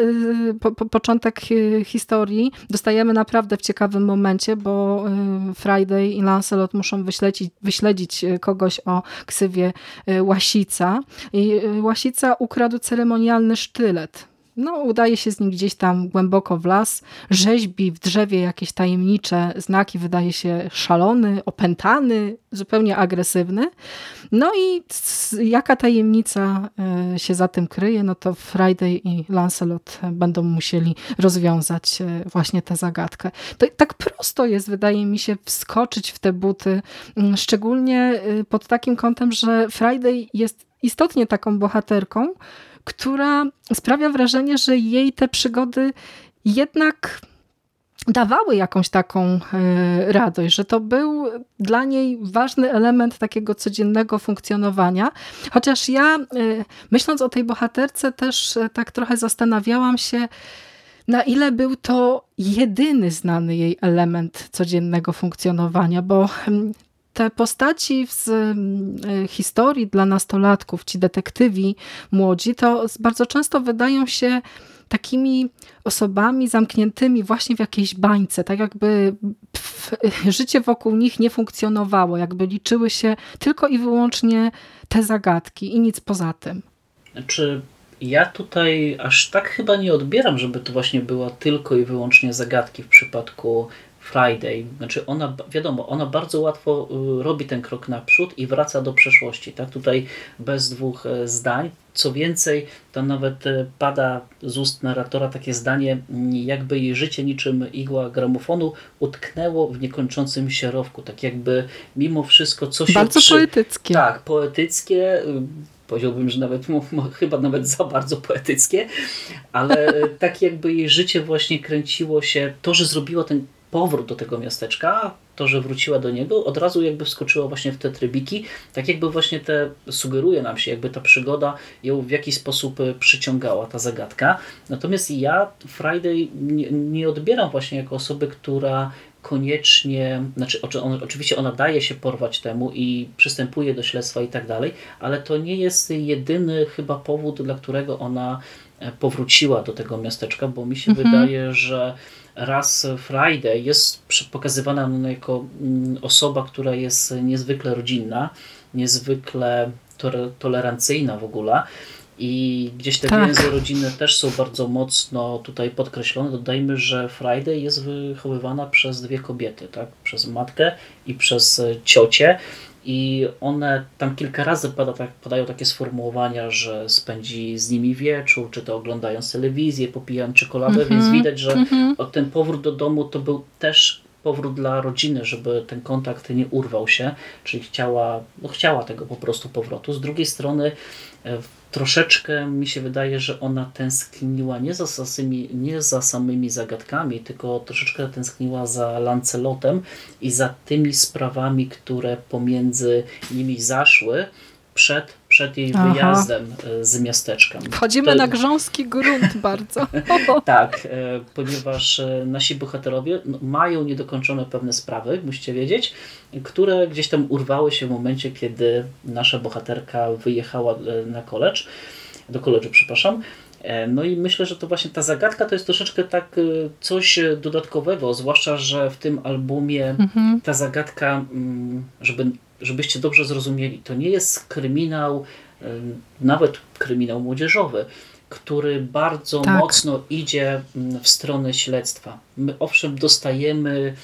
y, po, po, początek y, historii dostajemy naprawdę w ciekawym momencie, bo Friday i Lancelot muszą wyśledzić, wyśledzić kogoś o ksywie Łasica. I Łasica ukradł ceremonialny sztylet no, udaje się z nim gdzieś tam głęboko w las, rzeźbi w drzewie jakieś tajemnicze znaki, wydaje się szalony, opętany, zupełnie agresywny. No i jaka tajemnica e, się za tym kryje, no to Friday i Lancelot będą musieli rozwiązać e, właśnie tę zagadkę. To, tak prosto jest, wydaje mi się, wskoczyć w te buty, szczególnie e, pod takim kątem, że Friday jest istotnie taką bohaterką, która sprawia wrażenie, że jej te przygody jednak dawały jakąś taką e, radość, że to był dla niej ważny element takiego codziennego funkcjonowania. Chociaż ja, e, myśląc o tej bohaterce, też e, tak trochę zastanawiałam się, na ile był to jedyny znany jej element codziennego funkcjonowania, bo te postaci z mm, historii dla nastolatków, ci detektywi młodzi, to bardzo często wydają się takimi osobami zamkniętymi właśnie w jakiejś bańce, tak jakby życie wokół nich nie funkcjonowało, jakby liczyły się tylko i wyłącznie te zagadki i nic poza tym. Znaczy, ja tutaj aż tak chyba nie odbieram, żeby to właśnie była tylko i wyłącznie zagadki w przypadku Friday. Znaczy ona, wiadomo, ona bardzo łatwo y, robi ten krok naprzód i wraca do przeszłości. Tak? Tutaj bez dwóch e, zdań. Co więcej, to nawet e, pada z ust narratora takie zdanie, jakby jej życie niczym igła gramofonu utknęło w niekończącym się rowku. Tak jakby mimo wszystko coś... Bardzo przy... poetyckie. Tak, poetyckie y, powiedziałbym, że nawet chyba nawet za bardzo poetyckie, ale tak jakby jej życie właśnie kręciło się, to, że zrobiła ten powrót do tego miasteczka, to, że wróciła do niego, od razu jakby wskoczyła właśnie w te trybiki, tak jakby właśnie te, sugeruje nam się, jakby ta przygoda ją w jakiś sposób e, przyciągała, ta zagadka. Natomiast ja Friday nie, nie odbieram właśnie jako osoby, która koniecznie, znaczy oczywiście ona daje się porwać temu i przystępuje do śledztwa i tak dalej, ale to nie jest jedyny chyba powód, dla którego ona e, powróciła do tego miasteczka, bo mi się mhm. wydaje, że raz Friday jest pokazywana jako mm, osoba, która jest niezwykle rodzinna, niezwykle tolerancyjna w ogóle i gdzieś te tak. więzy rodzinne też są bardzo mocno tutaj podkreślone. Dodajmy, że Friday jest wychowywana przez dwie kobiety, tak? przez matkę i przez ciocię i one tam kilka razy pada, tak, padają takie sformułowania, że spędzi z nimi wieczór, czy to oglądając telewizję, popijając czekoladę, mm -hmm. więc widać, że mm -hmm. ten powrót do domu to był też powrót dla rodziny, żeby ten kontakt nie urwał się, czyli chciała, no chciała tego po prostu powrotu. Z drugiej strony e, troszeczkę mi się wydaje, że ona tęskniła nie za, samymi, nie za samymi zagadkami, tylko troszeczkę tęskniła za Lancelotem i za tymi sprawami, które pomiędzy nimi zaszły przed, przed jej Aha. wyjazdem e, z miasteczka. Wchodzimy to... na grząski grunt bardzo. tak, e, ponieważ e, nasi bohaterowie no, mają niedokończone pewne sprawy, musicie wiedzieć, które gdzieś tam urwały się w momencie, kiedy nasza bohaterka wyjechała na college, do koledżu, przepraszam. No i myślę, że to właśnie ta zagadka to jest troszeczkę tak coś dodatkowego, zwłaszcza, że w tym albumie mhm. ta zagadka, mm, żeby żebyście dobrze zrozumieli, to nie jest kryminał, nawet kryminał młodzieżowy, który bardzo tak. mocno idzie mm, w stronę śledztwa. My owszem dostajemy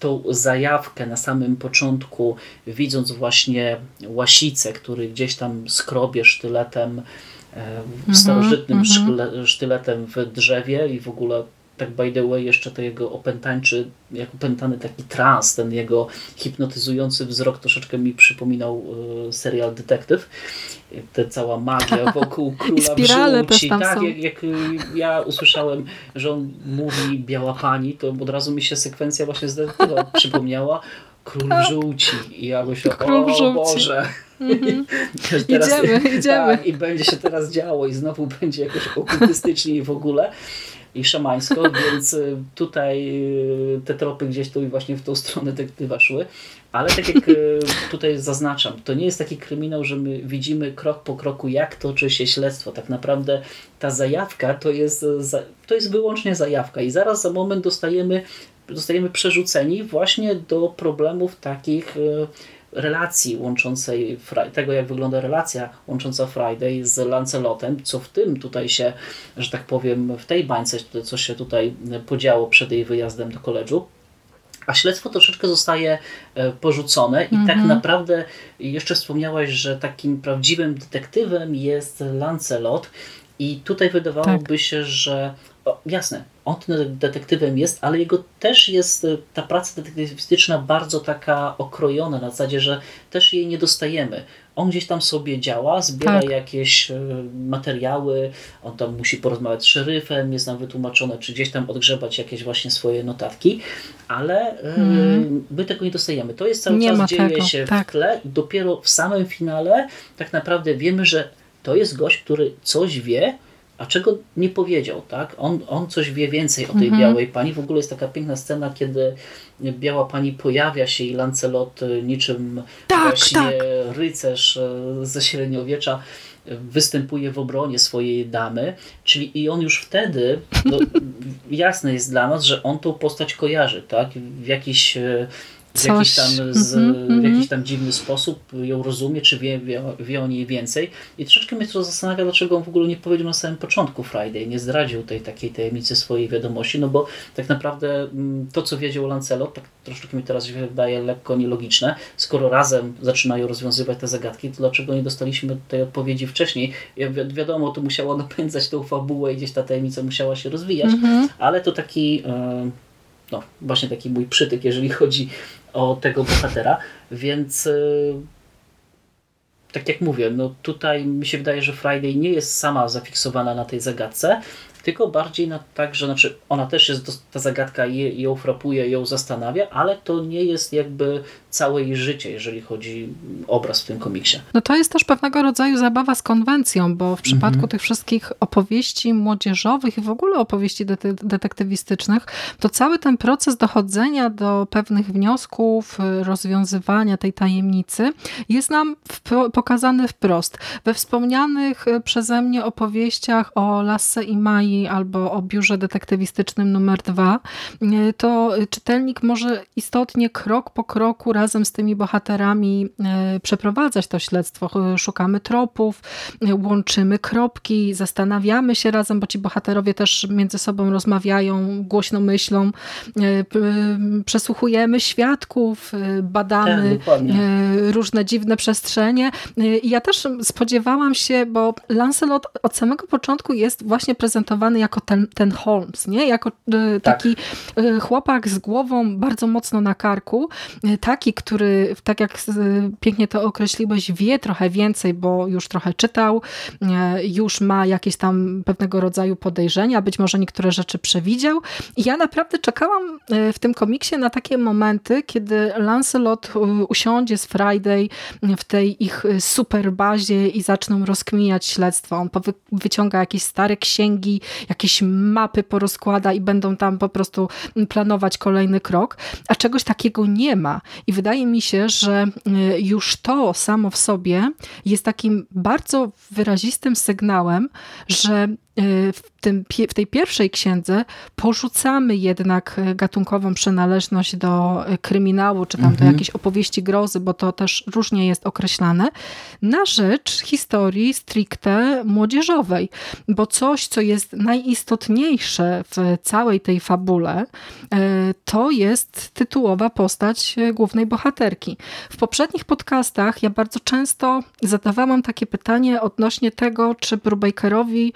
tą zajawkę na samym początku, widząc właśnie łasicę, który gdzieś tam skrobie sztyletem, -hmm, starożytnym mm -hmm. sztyletem w drzewie i w ogóle tak by the way jeszcze to jego opętańczy, jak opętany taki trans, ten jego hipnotyzujący wzrok troszeczkę mi przypominał y, serial Detektyw. Te cała magia wokół króla wrzuci. Tak, jak, jak, ja usłyszałem, że on mówi biała pani, to od razu mi się sekwencja właśnie z Detektywa przypomniała. Król tak. żółci. I ja myślę, Król o żółci. Boże. Mm teraz, idziemy, idziemy. Tak, I będzie się teraz działo i znowu będzie jakoś okultystycznie i w ogóle i szamańsko, więc y, tutaj y, te tropy gdzieś tu i właśnie w tą stronę detektywa szły. Ale tak jak y, tutaj zaznaczam, to nie jest taki kryminał, że my widzimy krok po kroku, jak toczy się śledztwo. Tak naprawdę ta zajawka to jest, to jest wyłącznie zajawka i zaraz za moment dostajemy, zostajemy przerzuceni właśnie do problemów takich relacji łączącej, tego jak wygląda relacja łącząca Friday z Lancelotem, co w tym tutaj się, że tak powiem, w tej bańce, co się tutaj podziało przed jej wyjazdem do koledżu. A śledztwo troszeczkę zostaje e, porzucone i mm -hmm. tak mhm. naprawdę jeszcze wspomniałaś, że takim prawdziwym detektywem jest Lancelot i tutaj wydawałoby tak. się, że o, jasne, on tym detektywem jest, ale jego też jest e, ta praca detektywistyczna bardzo taka okrojona, na zasadzie, że też jej nie dostajemy. On gdzieś tam sobie działa, zbiera tak. jakieś e, materiały, on tam musi porozmawiać z szeryfem, jest nam wytłumaczone, czy gdzieś tam odgrzebać jakieś właśnie swoje notatki, ale mm. my tego nie dostajemy. To jest cały nie czas dzieje tego. się tak. w tle, dopiero w samym finale tak naprawdę wiemy, że to jest gość, który coś wie, a czego nie powiedział, tak? On, on coś wie więcej o tej mhm. białej pani. W ogóle jest taka piękna scena, kiedy biała pani pojawia się i Lancelot y, niczym tak, właśnie tak. rycerz y, ze średniowiecza występuje w obronie swojej damy, czyli i on już wtedy, no, jasne jest dla nas, że on tą postać kojarzy, tak? W jakiś w jakiś, tam z, mm -hmm. w jakiś tam dziwny sposób ją rozumie, czy wie, wie, wie o niej więcej. I troszeczkę mnie to zastanawia, dlaczego on w ogóle nie powiedział na samym początku Friday, nie zdradził tej takiej tajemnicy swojej wiadomości, no bo tak naprawdę mm, to, co wiedział Lancelot, tak troszeczkę mi teraz się wydaje lekko nielogiczne. Skoro razem zaczynają rozwiązywać te zagadki, to dlaczego nie dostaliśmy tej odpowiedzi wcześniej? Wi wiadomo, to musiało napędzać tą fabułę i gdzieś ta tajemnica musiała się rozwijać, mm -hmm. ale to taki... Yy, no, właśnie taki mój przytyk, jeżeli chodzi o tego bohatera, więc y, tak jak mówię, no tutaj mi się wydaje, że Friday nie jest sama zafiksowana na tej zagadce, tylko bardziej na tak, że znaczy ona też jest, ta zagadka ją frapuje, ją zastanawia, ale to nie jest jakby całe jej życie, jeżeli chodzi o obraz w tym komiksie. No to jest też pewnego rodzaju zabawa z konwencją, bo w przypadku mhm. tych wszystkich opowieści młodzieżowych i w ogóle opowieści detektywistycznych, to cały ten proces dochodzenia do pewnych wniosków, rozwiązywania tej tajemnicy jest nam pokazany wprost. We wspomnianych przeze mnie opowieściach o Lasse i Mai albo o biurze detektywistycznym numer dwa, to czytelnik może istotnie krok po kroku razem z tymi bohaterami e, przeprowadzać to śledztwo. Szukamy tropów, e, łączymy kropki, zastanawiamy się razem, bo ci bohaterowie też między sobą rozmawiają, głośno myślą, e, przesłuchujemy świadków, badamy tak, różne dziwne przestrzenie. I ja też spodziewałam się, bo Lancelot od samego początku jest właśnie prezentowany jako ten, ten Holmes, nie? jako taki tak. chłopak z głową bardzo mocno na karku, taki, który, tak jak pięknie to określiłeś, wie trochę więcej, bo już trochę czytał, e, już ma jakieś tam pewnego rodzaju podejrzenia, być może niektóre rzeczy przewidział. I ja naprawdę czekałam e, w tym komiksie na takie momenty, kiedy Lancelot e, usiądzie z Friday w tej ich super bazie i zaczną rozkminiać śledztwo. On wyciąga jakieś stare księgi, jakieś mapy porozkłada i będą tam po prostu planować kolejny krok, a czegoś takiego nie ma. I wydaje mi się, że y, już to samo w sobie jest takim bardzo wyrazistym sygnałem, że w, tym, w tej pierwszej księdze porzucamy jednak y, gatunkową przynależność do y, kryminału, czy tam mhm. do jakiejś opowieści grozy, bo to też różnie jest określane, na rzecz historii stricte młodzieżowej. Bo coś, co jest najistotniejsze w całej tej fabule, to jest tytułowa postać głównej bohaterki. W poprzednich podcastach ja bardzo często zadawałam takie pytanie odnośnie tego, czy Brubakerowi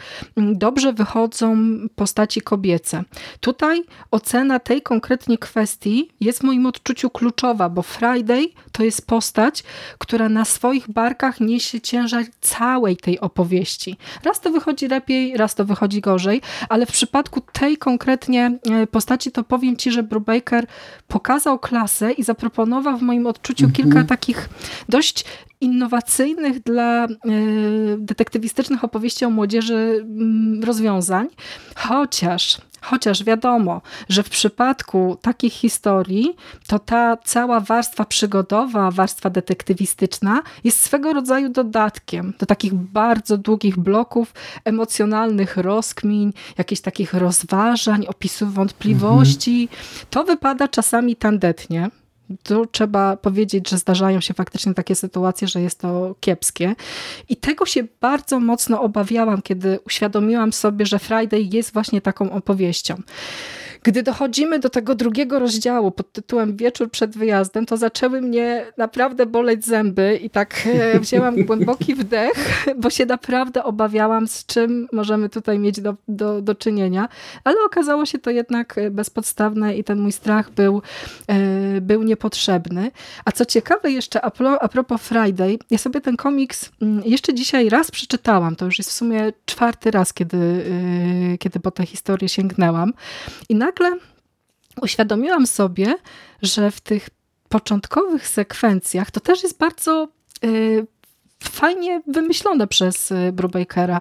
dobrze wychodzą postaci kobiece. Tutaj ocena tej konkretnie kwestii jest w moim odczuciu kluczowa, bo Friday to jest postać, która na swoich barkach niesie ciężar całej tej opowieści. Raz to wychodzi lepiej, raz to wychodzi gorzej, ale w przypadku tej konkretnie e, postaci to powiem Ci, że Brubaker pokazał klasę i zaproponował w moim odczuciu mhm. kilka takich dość innowacyjnych dla e, detektywistycznych opowieści o młodzieży mm, rozwiązań, chociaż Chociaż wiadomo, że w przypadku takich historii to ta cała warstwa przygodowa, warstwa detektywistyczna jest swego rodzaju dodatkiem do takich bardzo długich bloków emocjonalnych rozkmin, jakichś takich rozważań, opisów wątpliwości. Mhm. To wypada czasami tandetnie, tu trzeba powiedzieć, że zdarzają się faktycznie takie sytuacje, że jest to kiepskie. I tego się bardzo mocno obawiałam, kiedy uświadomiłam sobie, że Friday jest właśnie taką opowieścią. Gdy dochodzimy do tego drugiego rozdziału pod tytułem Wieczór przed wyjazdem, to zaczęły mnie naprawdę boleć zęby i tak e, wzięłam głęboki wdech, bo się naprawdę obawiałam, z czym możemy tutaj mieć do, do, do czynienia. Ale okazało się to jednak e, bezpodstawne i ten mój strach był, e, był niepotrzebny. A co ciekawe jeszcze a propos Friday, ja sobie ten komiks mm, jeszcze dzisiaj raz przeczytałam. To już jest w sumie czwarty raz, kiedy, kiedy po tę historię sięgnęłam. I nagle nagle uświadomiłam sobie, że w tych początkowych sekwencjach to też jest bardzo y, fajnie wymyślone przez y, Brubakera.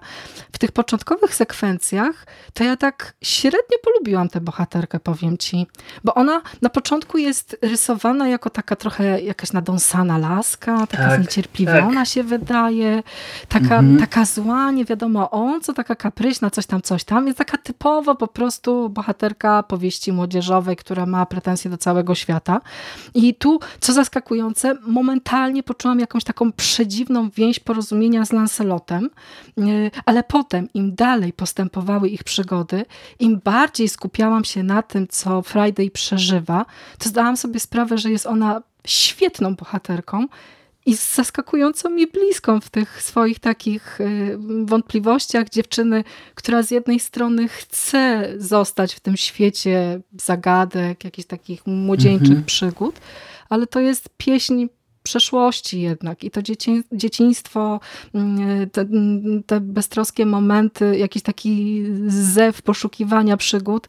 W tych początkowych sekwencjach to ja tak średnio polubiłam tę bohaterkę, powiem ci. Bo ona na początku jest rysowana jako taka trochę jakaś nadąsana laska, taka tak, zniecierpliwiona tak. się wydaje, taka, mhm. taka zła, nie wiadomo o co, taka kapryśna, coś tam, coś tam. Jest taka typowo po prostu bohaterka powieści młodzieżowej, która ma pretensje do całego świata. I tu, co zaskakujące, momentalnie poczułam jakąś taką przedziwną więź porozumienia z Lancelotem, e, ale potem im dalej postępowały ich przygody, im bardziej skupiałam się na tym, co Friday przeżywa, to zdałam sobie sprawę, że jest ona świetną bohaterką i zaskakująco mi bliską w tych swoich takich e, wątpliwościach dziewczyny, która z jednej strony chce zostać w tym świecie zagadek, jakichś takich młodzieńczych mhm. przygód, ale to jest pieśń przeszłości jednak i to dziecię, dzieciństwo, mm, te, te beztroskie momenty, jakiś taki zew poszukiwania przygód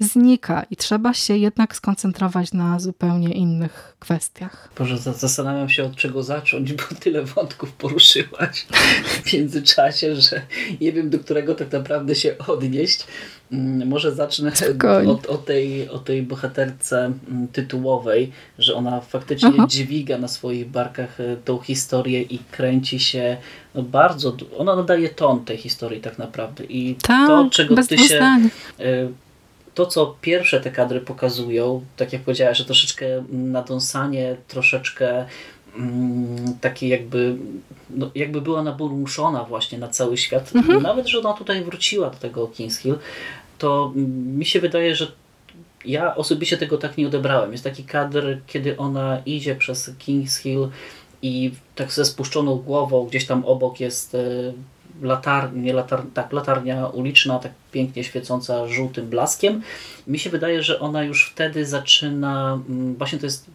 znika i trzeba się jednak skoncentrować na zupełnie innych kwestiach. Boże, zastanawiam się od czego zacząć, bo tyle wątków poruszyłaś w międzyczasie, że nie wiem do którego tak naprawdę się odnieść. Mm, może zacznę od, od, tej, od tej bohaterce mm, tytułowej, że ona faktycznie Aha. dźwiga na swoich barkach e, tą historię i kręci się no bardzo. Ona nadaje ton tej historii tak naprawdę. I tak, to, czego ty się. To, co pierwsze te kadry pokazują, tak jak powiedziałaś, że troszeczkę nadąsanie, troszeczkę mm, takie jakby, no, jakby była naburmuszona właśnie na cały świat. Mhm. Nawet, że ona tutaj wróciła do tego Kings Hill, to mi się wydaje, że ja osobiście tego tak nie odebrałem. Jest taki kadr, kiedy ona idzie przez Kings Hill i tak ze spuszczoną głową gdzieś tam obok jest e, latarnia, latar, tak, latarnia uliczna, tak pięknie świecąca żółtym blaskiem. Mi się wydaje, że ona już wtedy zaczyna, mm, właśnie to jest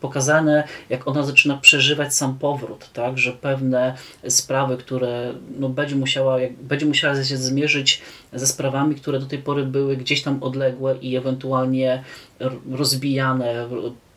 pokazane, jak ona zaczyna przeżywać sam powrót, tak, że pewne sprawy, które no, będzie, musiała, jak, będzie musiała się zmierzyć ze sprawami, które do tej pory były gdzieś tam odległe i ewentualnie rozbijane,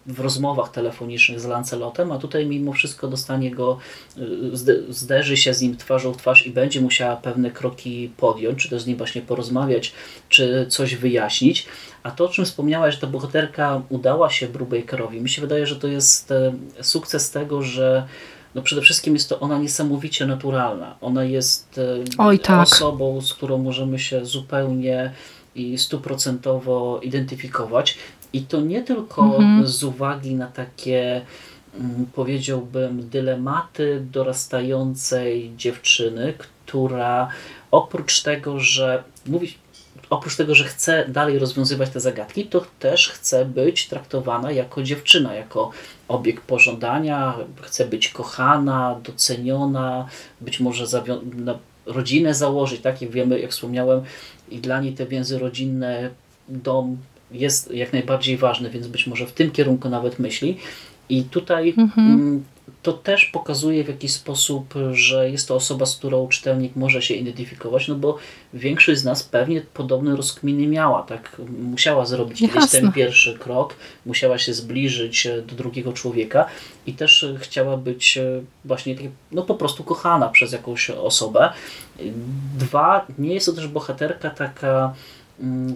w rozmowach telefonicznych z Lancelotem, a tutaj mimo wszystko dostanie go, y, zderzy się z nim twarzą w twarz i będzie musiała pewne kroki podjąć, czy to z nim właśnie porozmawiać, czy coś wyjaśnić. A to, o czym wspomniałaś, że ta bohaterka udała się Brubakerowi, mi się wydaje, że to jest e, sukces tego, że no przede wszystkim jest to ona niesamowicie naturalna. Ona jest e, Oj, tak. osobą, z którą możemy się zupełnie i stuprocentowo identyfikować. I to nie tylko mhm. z uwagi na takie, mm, powiedziałbym, dylematy dorastającej dziewczyny, która oprócz tego, że mówi, oprócz tego, że chce dalej rozwiązywać te zagadki, to też chce być traktowana jako dziewczyna, jako obiekt pożądania, chce być kochana, doceniona, być może na rodzinę założyć, tak jak wiemy, jak wspomniałem, i dla niej te więzy rodzinne, dom, jest jak najbardziej ważny, więc być może w tym kierunku nawet myśli. I tutaj mhm. Mm, to też pokazuje w jakiś sposób, że jest to osoba, z którą czytelnik może się identyfikować, no bo większość z nas pewnie podobne rozkminy miała, tak? Musiała zrobić Jasne. kiedyś ten pierwszy krok, musiała się zbliżyć e, do drugiego człowieka i też chciała być e, właśnie no po prostu kochana przez jakąś osobę. Dwa, nie jest to też bohaterka taka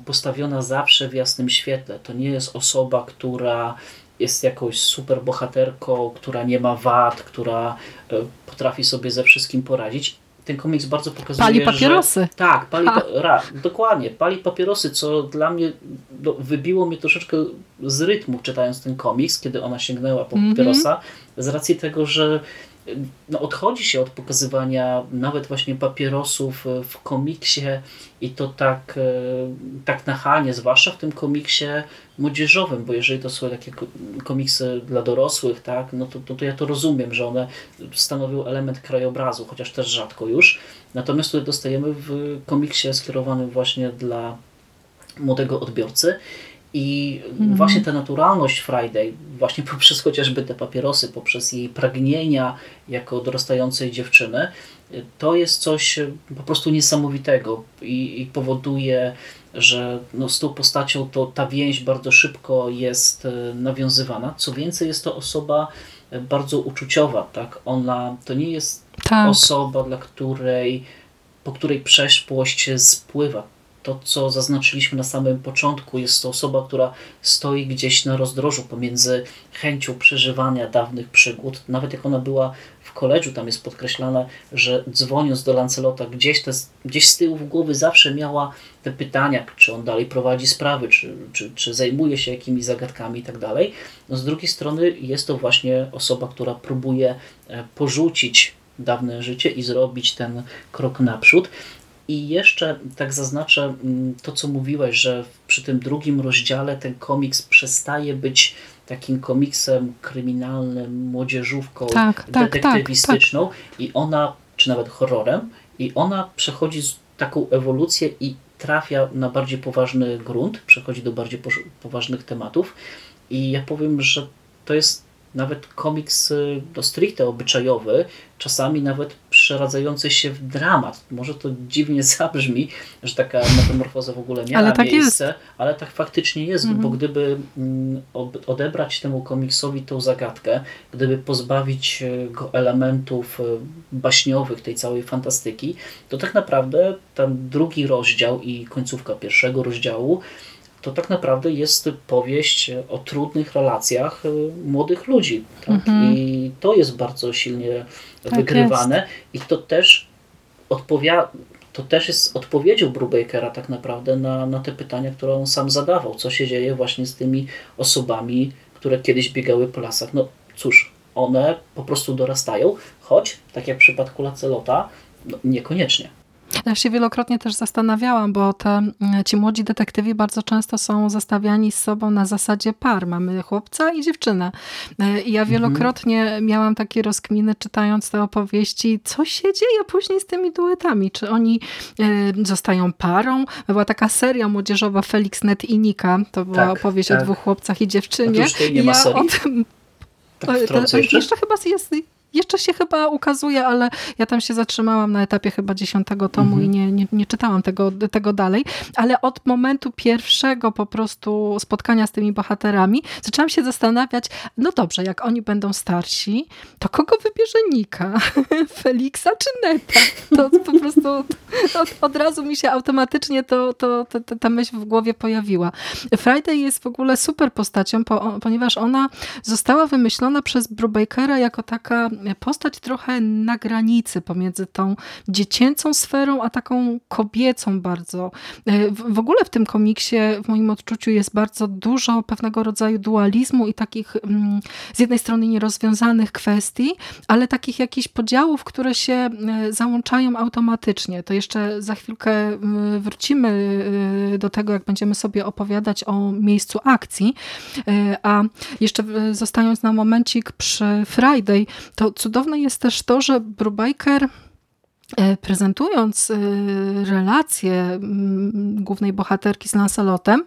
postawiona zawsze w jasnym świetle. To nie jest osoba, która jest jakąś super bohaterką, która nie ma wad, która e, potrafi sobie ze wszystkim poradzić. Ten komiks bardzo pokazuje, Pali papierosy. Że, tak, pali, ra, dokładnie, pali papierosy, co dla mnie no, wybiło mnie troszeczkę z rytmu czytając ten komiks, kiedy ona sięgnęła po mm -hmm. papierosa, z racji tego, że no, odchodzi się od pokazywania nawet właśnie papierosów w komiksie i to tak, e, tak nachalnie, zwłaszcza w tym komiksie młodzieżowym, bo jeżeli to są takie komiksy dla dorosłych, tak, no to, to, to ja to rozumiem, że one stanowią element krajobrazu, chociaż też rzadko już. Natomiast tutaj dostajemy w komiksie skierowanym właśnie dla młodego odbiorcy i mhm. właśnie ta naturalność Friday, właśnie poprzez chociażby te papierosy, poprzez jej pragnienia jako dorastającej dziewczyny, to jest coś po prostu niesamowitego i, i powoduje, że no z tą postacią to ta więź bardzo szybko jest e, nawiązywana. Co więcej, jest to osoba bardzo uczuciowa, tak? Ona to nie jest tak. osoba, dla której, po której przeszłość spływa. To, co zaznaczyliśmy na samym początku, jest to osoba, która stoi gdzieś na rozdrożu pomiędzy chęcią przeżywania dawnych przygód, nawet jak ona była w koledżu, tam jest podkreślane, że dzwoniąc do Lancelota, gdzieś, te, gdzieś z tyłu w głowy zawsze miała te pytania, czy on dalej prowadzi sprawy, czy, czy, czy zajmuje się jakimiś zagadkami i tak dalej. No z drugiej strony jest to właśnie osoba, która próbuje e, porzucić dawne życie i zrobić ten krok naprzód. I jeszcze tak zaznaczę mm, to, co mówiłeś, że przy tym drugim rozdziale ten komiks przestaje być takim komiksem kryminalnym, młodzieżówką, tak, tak detektywistyczną tak, tak. i ona, czy nawet horrorem, i ona przechodzi taką ewolucję i trafia na bardziej poważny grunt, przechodzi do bardziej poważnych tematów. I ja powiem, że to jest nawet komiks y, no, stricte obyczajowy, czasami nawet przeradzający się w dramat. Może to dziwnie zabrzmi, że taka metamorfoza w ogóle miała ale tak miejsce, jest. ale tak faktycznie jest, mhm. bo gdyby mm, odebrać temu komiksowi tą zagadkę, gdyby pozbawić y, go elementów y, baśniowych, tej całej fantastyki, to tak naprawdę ten drugi rozdział i końcówka pierwszego rozdziału to tak naprawdę jest powieść o trudnych relacjach y, młodych ludzi. Tak? Mhm. I to jest bardzo silnie tak wygrywane jest. i to też odpowiada to też jest odpowiedzią Brubakera tak naprawdę na, na te pytania, które on sam zadawał. Co się dzieje właśnie z tymi osobami, które kiedyś biegały po lasach. No cóż, one po prostu dorastają, choć, tak jak w przypadku Lacelota, no, niekoniecznie. Ja się wielokrotnie też zastanawiałam, bo te, mm, ci młodzi detektywi bardzo często są zestawiani z sobą na zasadzie par. Mamy chłopca i dziewczynę. E, I ja mhm. wielokrotnie mhm. miałam takie rozkminy czytając te opowieści, co się dzieje później z tymi duetami. Czy oni e, zostają parą? Była taka seria młodzieżowa Felix Net i Nika. To była tak, opowieść tak. o dwóch chłopcach i dziewczynie. A nie ma ja o tym... Tak, jeszcze? jeszcze chyba jest jeszcze się chyba ukazuje, ale ja tam się zatrzymałam na etapie chyba dziesiątego tomu mhm. i nie, nie, nie czytałam tego, tego dalej, ale od momentu pierwszego po prostu spotkania z tymi bohaterami zaczęłam się zastanawiać, no dobrze, jak oni będą starsi, to kogo wybierze Nika? Feliksa czy Neta? To po prostu od, od razu mi się automatycznie to, to, to, to, ta myśl w głowie pojawiła. Friday jest w ogóle super postacią, po, ponieważ ona została wymyślona przez Brubakera jako taka postać trochę na granicy pomiędzy tą dziecięcą sferą, a taką kobiecą bardzo. E, w ogóle w tym komiksie, w moim odczuciu, jest bardzo dużo pewnego rodzaju dualizmu i takich mm, z jednej strony nierozwiązanych kwestii, ale takich jakichś podziałów, które się e, załączają automatycznie. To jeszcze za chwilkę wrócimy e, do tego, jak będziemy sobie opowiadać o miejscu akcji. A jeszcze zostając na momencik przy Friday, to cudowne jest też to, że Brubaker e, prezentując e, relację mm, głównej bohaterki z Lancelotem,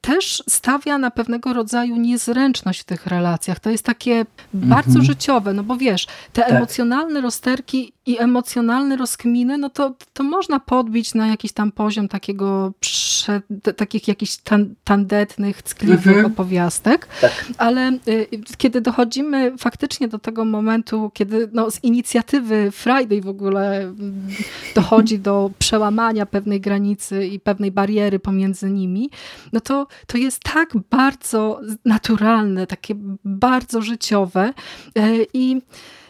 też stawia na pewnego rodzaju niezręczność w tych relacjach. To jest takie bardzo mhm. życiowe, no bo wiesz, te tak. emocjonalne rozterki i emocjonalne rozkminy, no to, to można podbić na jakiś tam poziom takiego przed, takich jakichś tan, tandetnych, ckliwych mhm. opowiastek, tak. ale y, kiedy dochodzimy faktycznie do tego momentu, kiedy no, z inicjatywy Friday w ogóle mm, dochodzi do przełamania pewnej granicy i pewnej bariery pomiędzy nimi, no to, to jest tak bardzo naturalne, takie bardzo życiowe e, i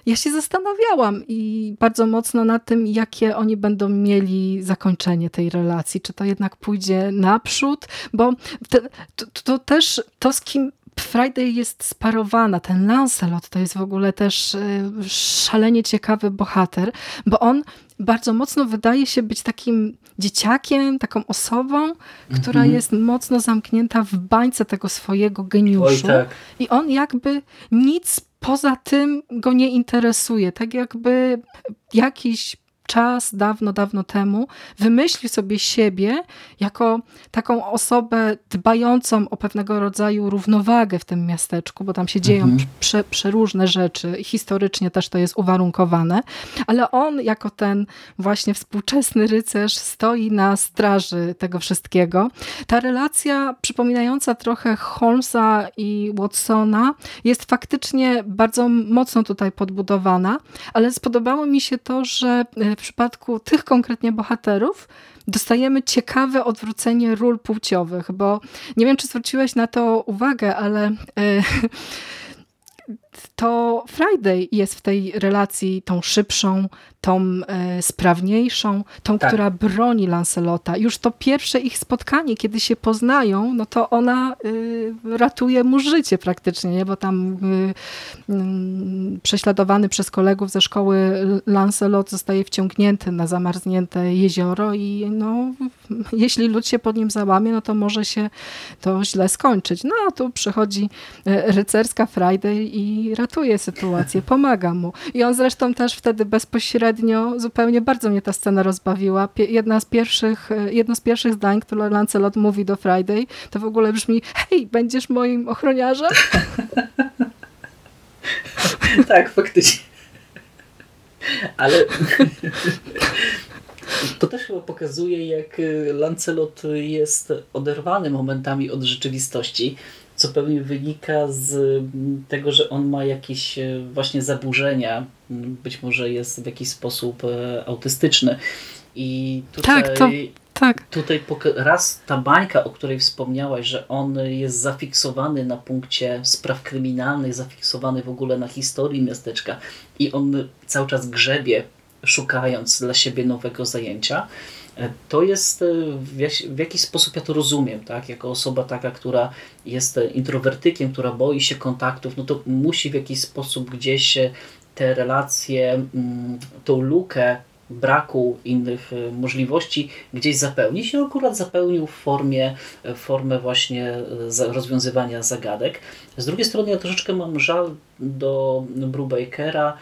ja się zastanawiałam i bardzo mocno na tym, jakie oni będą mieli zakończenie tej relacji. Czy to jednak pójdzie naprzód, bo te, to, to, też to, z kim Friday jest sparowana, ten Lancelot to jest w ogóle też e, szalenie ciekawy bohater, bo on bardzo mocno wydaje się być takim dzieciakiem, taką osobą, która mm -hmm. jest mocno zamknięta w bańce tego swojego geniuszu. Oj, tak. I on jakby nic poza tym go nie interesuje. Tak jakby jakiś czas, dawno, dawno temu, wymyślił sobie siebie jako taką osobę dbającą o pewnego rodzaju równowagę w tym miasteczku, bo tam się dzieją mhm. prze, przeróżne rzeczy, historycznie też to jest uwarunkowane, ale on jako ten właśnie współczesny rycerz stoi na straży tego wszystkiego. Ta relacja przypominająca trochę Holmesa i Watsona jest faktycznie bardzo mocno tutaj podbudowana, ale spodobało mi się to, że w przypadku tych konkretnie bohaterów dostajemy ciekawe odwrócenie ról płciowych, bo nie wiem, czy zwróciłeś na to uwagę, ale e, to Friday jest w tej relacji tą szybszą, tą e, sprawniejszą, tą, tak. która broni Lancelota. Już to pierwsze ich spotkanie, kiedy się poznają, no to ona y, ratuje mu życie praktycznie, nie? bo tam y, y, prześladowany przez kolegów ze szkoły Lancelot zostaje wciągnięty na zamarznięte jezioro i no, jeśli lud się pod nim załamie, no to może się to źle skończyć. No a tu przychodzi e, rycerska Friday i ratuje sytuację, pomaga mu. I on zresztą też wtedy bezpośrednio, zupełnie bardzo mnie ta scena rozbawiła. Jedna z pierwszych, e, jedno z pierwszych zdań, które Lancelot mówi do Friday, to w ogóle brzmi, hej, będziesz moim ochroniarzem? tak, faktycznie. Ale to też chyba pokazuje, jak Lancelot jest oderwany momentami od rzeczywistości co pewnie wynika z tego, że on ma jakieś e, właśnie zaburzenia, być może jest w jakiś sposób e, autystyczny. I tutaj, tak, to, tak. tutaj raz ta bańka, o której wspomniałaś, że on jest zafiksowany na punkcie spraw kryminalnych, zafiksowany w ogóle na historii miasteczka i on cały czas grzebie, szukając dla siebie nowego zajęcia to jest e, w jakiś sposób ja to rozumiem, tak? Jako osoba taka, która jest introwertykiem, która boi się kontaktów, no to musi w jakiś sposób gdzieś te relacje, mm, tą lukę braku innych e, możliwości gdzieś zapełnić. I akurat zapełnił w formie, formę właśnie e, rozwiązywania zagadek. Z drugiej strony ja troszeczkę mam żal do Brubakera,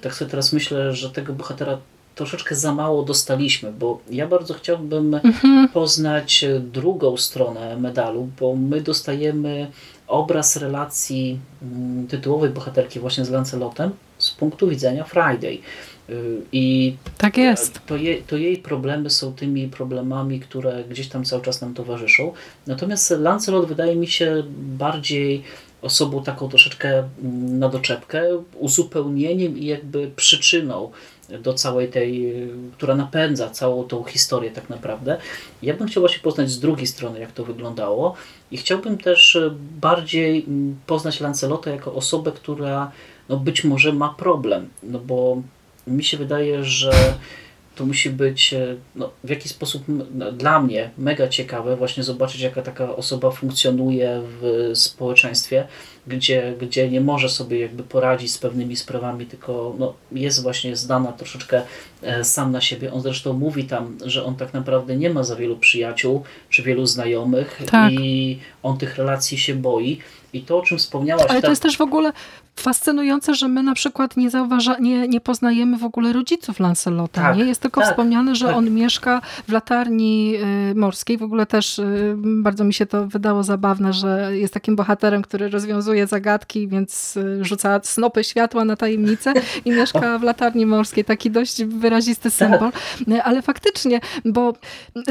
tak sobie teraz myślę, że tego bohatera troszeczkę za mało dostaliśmy, bo ja bardzo chciałbym mhm. poznać drugą stronę medalu, bo my dostajemy obraz relacji mm, tytułowej bohaterki właśnie z Lancelotem z punktu widzenia Friday. Y, I tak jest. To, je, to jej problemy są tymi problemami, które gdzieś tam cały czas nam towarzyszą. Natomiast Lancelot wydaje mi się bardziej osobą taką troszeczkę mm, na doczepkę, uzupełnieniem i jakby przyczyną do całej tej, która napędza całą tą historię tak naprawdę. Ja bym chciał właśnie poznać z drugiej strony, jak to wyglądało i chciałbym też bardziej poznać Lancelota jako osobę, która no być może ma problem, no bo mi się wydaje, że to musi być e, no, w jakiś sposób no, dla mnie mega ciekawe właśnie zobaczyć, jaka taka osoba funkcjonuje w społeczeństwie, gdzie, gdzie nie może sobie jakby poradzić z pewnymi sprawami, tylko no, jest właśnie zdana troszeczkę e, sam na siebie. On zresztą mówi tam, że on tak naprawdę nie ma za wielu przyjaciół czy wielu znajomych tak. i on tych relacji się boi. I to, o czym wspomniałaś... Ale to jest też w ogóle fascynujące, że my na przykład nie, zauważa, nie, nie poznajemy w ogóle rodziców Lancelota. Tak, nie? Jest tylko tak, wspomniane, że tak. on mieszka w latarni y, morskiej. W ogóle też y, bardzo mi się to wydało zabawne, że jest takim bohaterem, który rozwiązuje zagadki, więc y, rzuca snopy światła na tajemnicę i mieszka w latarni morskiej. Taki dość wyrazisty symbol. Tak. Ale faktycznie, bo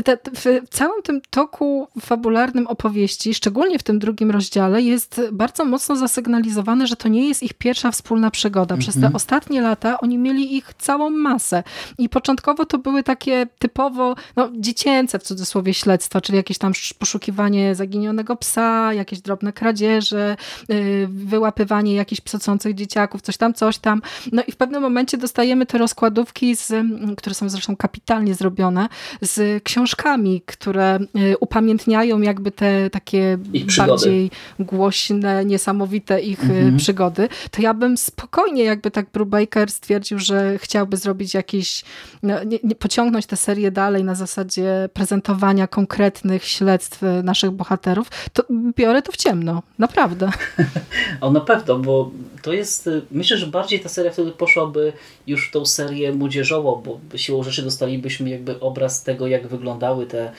te, w całym tym toku fabularnym opowieści, szczególnie w tym drugim rozdziale, jest bardzo mocno zasygnalizowane, że to nie jest jest ich pierwsza wspólna przygoda. Przez te mhm. ostatnie lata oni mieli ich całą masę. I początkowo to były takie typowo no, dziecięce w cudzysłowie śledztwa, czyli jakieś tam poszukiwanie zaginionego psa, jakieś drobne kradzieże, yy, wyłapywanie jakichś psocących dzieciaków, coś tam, coś tam. No i w pewnym momencie dostajemy te rozkładówki, z, które są zresztą kapitalnie zrobione, z książkami, które yy, upamiętniają jakby te takie bardziej głoś, głośne, niesamowite ich mhm. przygody, to ja bym spokojnie jakby tak Brubaker stwierdził, że chciałby zrobić jakieś, no, nie, nie, pociągnąć tę serię dalej na zasadzie prezentowania konkretnych śledztw naszych bohaterów, to biorę to w ciemno. Naprawdę. o, na pewno, bo to jest, myślę, że bardziej ta seria wtedy poszłaby już w tą serię młodzieżową, bo siłą rzeczy dostalibyśmy jakby obraz tego, jak wyglądały te,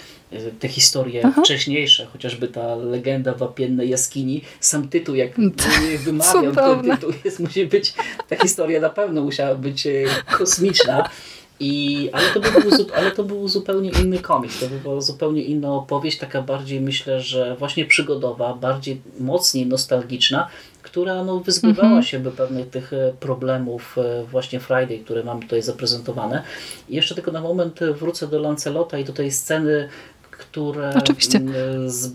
te historie Aha. wcześniejsze, chociażby ta legenda wapiennej jaskini, sam tytuł, jak wymawiam ten tytuł, jest, musi być, ta historia na pewno musiała być e, kosmiczna. I, ale, to był, ale to był zupełnie inny komiks, to była zupełnie inna opowieść, taka bardziej myślę, że właśnie przygodowa, bardziej mocniej nostalgiczna, która no, wyzbywała mhm. się do pewnych tych e, problemów e, właśnie Friday, które mam tutaj zaprezentowane. I jeszcze tylko na moment wrócę do Lancelota i do tej sceny, które Oczywiście. Z,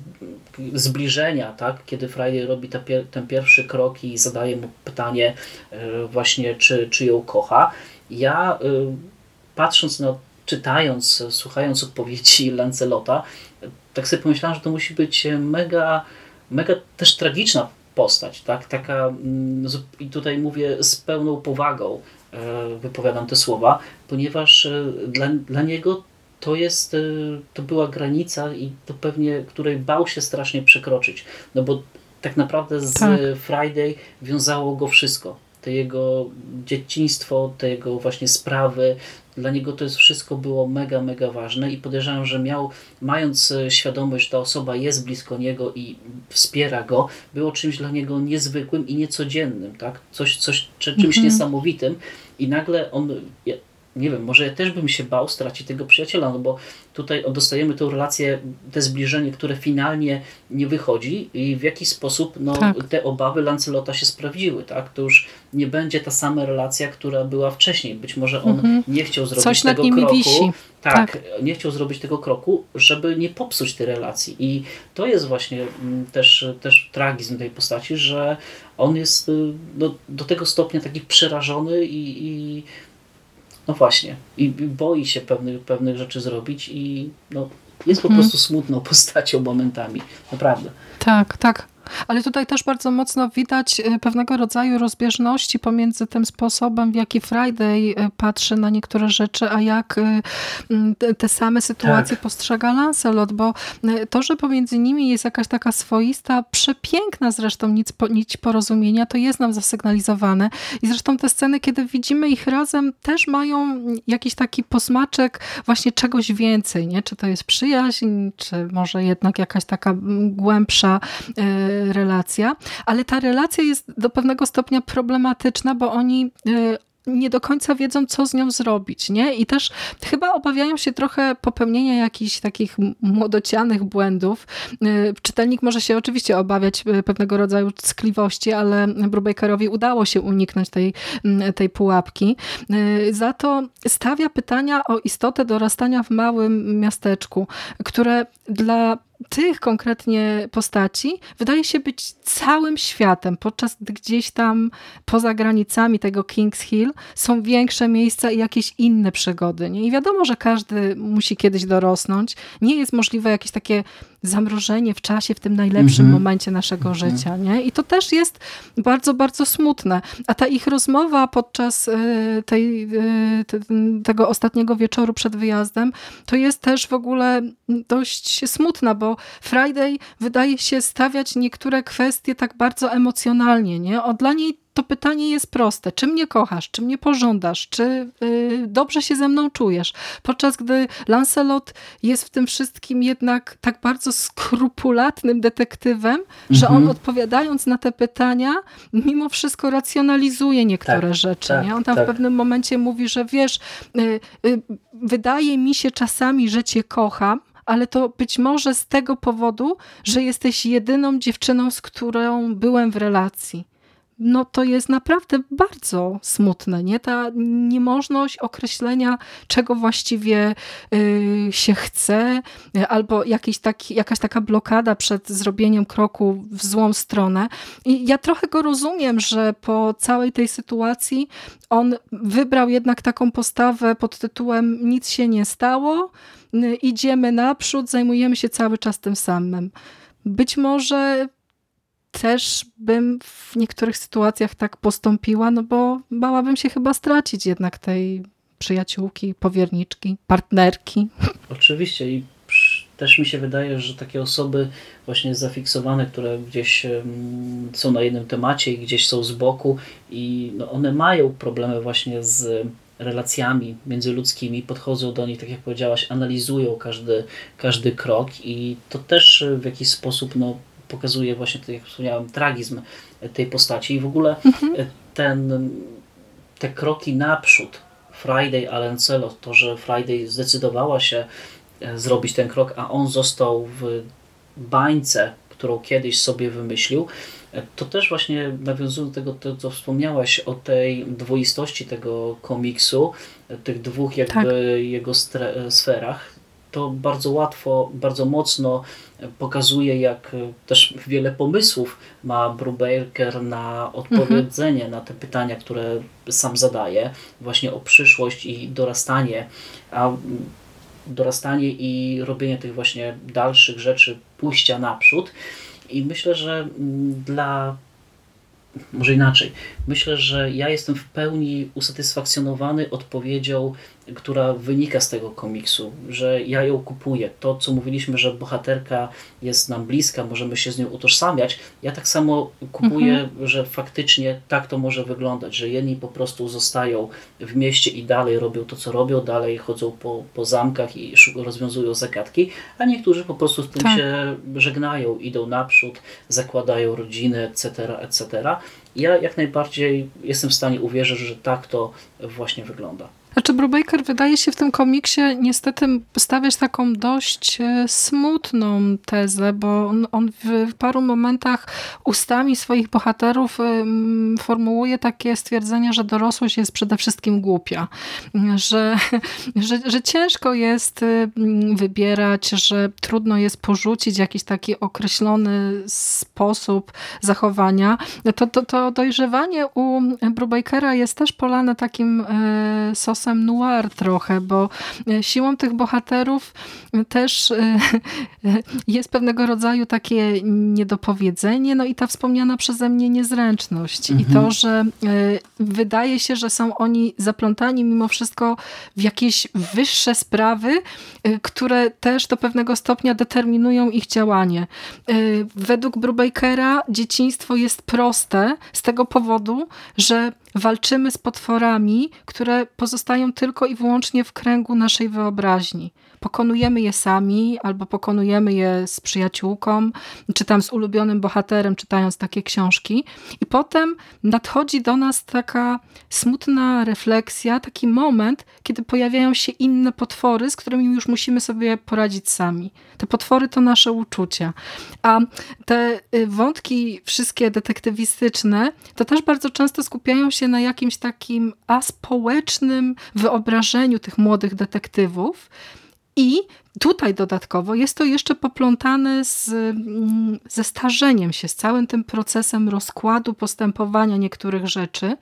zbliżenia, tak? kiedy Friday robi te, ten pierwszy krok i zadaje mu pytanie e, właśnie, czy, czy ją kocha. Ja patrząc na, czytając, słuchając odpowiedzi Lancelota, tak sobie pomyślałem, że to musi być mega, mega też tragiczna postać, tak? Taka, mm, i tutaj mówię z pełną powagą, e, wypowiadam te słowa, ponieważ e, dla, dla niego to jest, e, to była granica i to pewnie, której bał się strasznie przekroczyć, no bo tak naprawdę z tak. Friday wiązało go wszystko. To jego dzieciństwo, te jego właśnie sprawy, dla niego to jest wszystko było mega, mega ważne i podejrzewam, że miał, mając e, świadomość, że ta osoba jest blisko niego i wspiera go, było czymś dla niego niezwykłym i niecodziennym, tak? Coś, coś czymś mhm. niesamowitym i nagle on, nie wiem, może ja też bym się bał stracić tego przyjaciela, no bo tutaj dostajemy tę relację, te zbliżenie, które finalnie nie wychodzi i w jaki sposób no, tak. te obawy Lancelota się sprawdziły, tak? To już nie będzie ta sama relacja, która była wcześniej. Być może on mhm. nie chciał zrobić Coś tego kroku. Wisi. Tak, tak, nie chciał zrobić tego kroku, żeby nie popsuć tej relacji. I to jest właśnie mm, też, też tragizm tej postaci, że on jest y, no, do tego stopnia taki przerażony i, i no właśnie. I boi się pewnych, pewnych rzeczy zrobić i no, jest po hmm. prostu smutną postacią momentami. Naprawdę. Tak, tak. Ale tutaj też bardzo mocno widać e, pewnego rodzaju rozbieżności pomiędzy tym sposobem, w jaki Friday e, patrzy na niektóre rzeczy, a jak e, te same sytuacje tak. postrzega Lancelot, bo to, że pomiędzy nimi jest jakaś taka swoista, przepiękna zresztą nić, nić porozumienia, to jest nam zasygnalizowane. I zresztą te sceny, kiedy widzimy ich razem, też mają jakiś taki posmaczek właśnie czegoś więcej, nie? Czy to jest przyjaźń, czy może jednak jakaś taka głębsza relacja, ale ta relacja jest do pewnego stopnia problematyczna, bo oni y, nie do końca wiedzą, co z nią zrobić, nie? I też chyba obawiają się trochę popełnienia jakichś takich młodocianych błędów. Y, czytelnik może się oczywiście obawiać y, pewnego rodzaju ckliwości, ale Brubakerowi udało się uniknąć tej, tej pułapki. Za to stawia pytania o istotę dorastania w małym miasteczku, które dla tych konkretnie postaci wydaje się być całym światem, podczas gdy gdzieś tam poza granicami tego Kings Hill są większe miejsca i jakieś inne przygody. Nie? I wiadomo, że każdy musi kiedyś dorosnąć. Nie jest możliwe jakieś takie zamrożenie w czasie w tym najlepszym mm -hmm. momencie naszego mm -hmm. życia. Nie? I to też jest bardzo, bardzo smutne. A ta ich rozmowa podczas e, tej, e, tego ostatniego wieczoru przed wyjazdem, to jest też w ogóle dość smutna, bo Friday wydaje się stawiać niektóre kwestie tak bardzo emocjonalnie. Nie? O, dla niej to pytanie jest proste. Czy mnie kochasz? Czy mnie pożądasz? Czy y, dobrze się ze mną czujesz? Podczas gdy Lancelot jest w tym wszystkim jednak tak bardzo skrupulatnym detektywem, mhm. że on mhm. odpowiadając na te pytania, mimo wszystko racjonalizuje niektóre tak, rzeczy. Tak, nie? On tam tak. w pewnym momencie mówi, że wiesz, y, y, wydaje mi się czasami, że cię kocham, ale to być może z tego powodu, że jesteś jedyną dziewczyną, z którą byłem w relacji no to jest naprawdę bardzo smutne, nie? Ta niemożność określenia, czego właściwie y, się chce, albo jakiś taki, jakaś taka blokada przed zrobieniem kroku w złą stronę. I ja trochę go rozumiem, że po całej tej sytuacji on wybrał jednak taką postawę pod tytułem nic się nie stało, y, idziemy naprzód, zajmujemy się cały czas tym samym. Być może też bym w niektórych sytuacjach tak postąpiła, no bo bałabym się chyba stracić jednak tej przyjaciółki, powierniczki, partnerki. Oczywiście i też mi się wydaje, że takie osoby właśnie zafiksowane, które gdzieś są na jednym temacie i gdzieś są z boku i no one mają problemy właśnie z relacjami międzyludzkimi, podchodzą do nich, tak jak powiedziałaś, analizują każdy, każdy krok i to też w jakiś sposób no, pokazuje właśnie, tak jak wspomniałem, tragizm tej postaci i w ogóle mhm. ten, te kroki naprzód Friday Alencelo, to, że Friday zdecydowała się e, zrobić ten krok, a on został w bańce, którą kiedyś sobie wymyślił, e, to też właśnie nawiązując do tego, to, co wspomniałaś o tej dwoistości tego komiksu, e, tych dwóch jakby tak. jego sferach, to bardzo łatwo, bardzo mocno pokazuje, jak też wiele pomysłów ma Brubaker na odpowiedzenie mhm. na te pytania, które sam zadaje, właśnie o przyszłość i dorastanie, a dorastanie i robienie tych właśnie dalszych rzeczy, pójścia naprzód. I myślę, że dla może inaczej. Myślę, że ja jestem w pełni usatysfakcjonowany odpowiedzią która wynika z tego komiksu, że ja ją kupuję. To, co mówiliśmy, że bohaterka jest nam bliska, możemy się z nią utożsamiać. Ja tak samo kupuję, mhm. że faktycznie tak to może wyglądać, że jedni po prostu zostają w mieście i dalej robią to, co robią, dalej chodzą po, po zamkach i rozwiązują zagadki, a niektórzy po prostu z tym tak. się żegnają, idą naprzód, zakładają rodziny, etc., etc. Ja jak najbardziej jestem w stanie uwierzyć, że tak to właśnie wygląda. Znaczy Brubaker wydaje się w tym komiksie niestety stawiać taką dość e, smutną tezę, bo on, on w paru momentach ustami swoich bohaterów e, formułuje takie stwierdzenie, że dorosłość jest przede wszystkim głupia, że, że, że ciężko jest e, wybierać, że trudno jest porzucić jakiś taki określony sposób zachowania. To, to, to dojrzewanie u Brubakera jest też polane takim sosem czasem noir trochę, bo e, siłą tych bohaterów też e, jest pewnego rodzaju takie niedopowiedzenie, no i ta wspomniana przeze mnie niezręczność. Mhm. I to, że e, wydaje się, że są oni zaplątani mimo wszystko w jakieś wyższe sprawy, które też do pewnego stopnia determinują ich działanie. Według Brubakera dzieciństwo jest proste z tego powodu, że walczymy z potworami, które pozostają tylko i wyłącznie w kręgu naszej wyobraźni. Pokonujemy je sami, albo pokonujemy je z przyjaciółką, czy tam z ulubionym bohaterem, czytając takie książki. I potem nadchodzi do nas taka smutna refleksja, taki moment, kiedy pojawiają się inne potwory, z którymi już musimy sobie poradzić sami. Te potwory to nasze uczucia. A te y, wątki wszystkie detektywistyczne, to też bardzo często skupiają się na jakimś takim aspołecznym wyobrażeniu tych młodych detektywów, i tutaj dodatkowo jest to jeszcze poplątane z, ze starzeniem się, z całym tym procesem rozkładu postępowania niektórych rzeczy,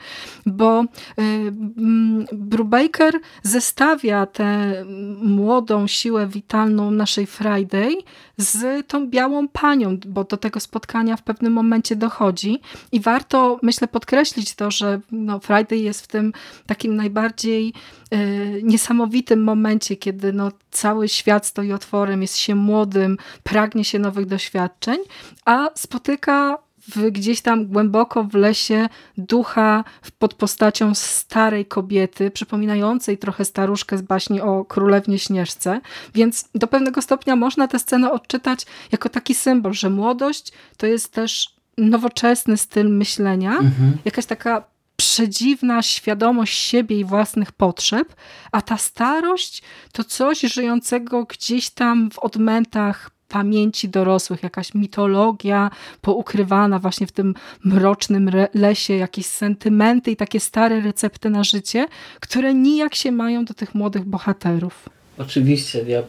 bo y, mm, Brubaker zestawia tę młodą siłę witalną naszej Friday z tą białą panią, bo do tego spotkania w pewnym momencie dochodzi. I warto, myślę, podkreślić to, że no, Friday jest w tym takim najbardziej y, niesamowitym momencie, kiedy no, cały świat stoi otworem, jest się młodym, pragnie się nowych doświadczeń, a spotyka w, gdzieś tam głęboko w lesie ducha pod postacią starej kobiety, przypominającej trochę staruszkę z baśni o królewnie Śnieżce. Więc do pewnego stopnia można tę scenę odczytać jako taki symbol, że młodość to jest też nowoczesny styl myślenia, mhm. jakaś taka przedziwna świadomość siebie i własnych potrzeb, a ta starość to coś żyjącego gdzieś tam w odmętach pamięci dorosłych, jakaś mitologia poukrywana właśnie w tym mrocznym lesie, jakieś sentymenty i takie stare recepty na życie, które nijak się mają do tych młodych bohaterów. Oczywiście, ja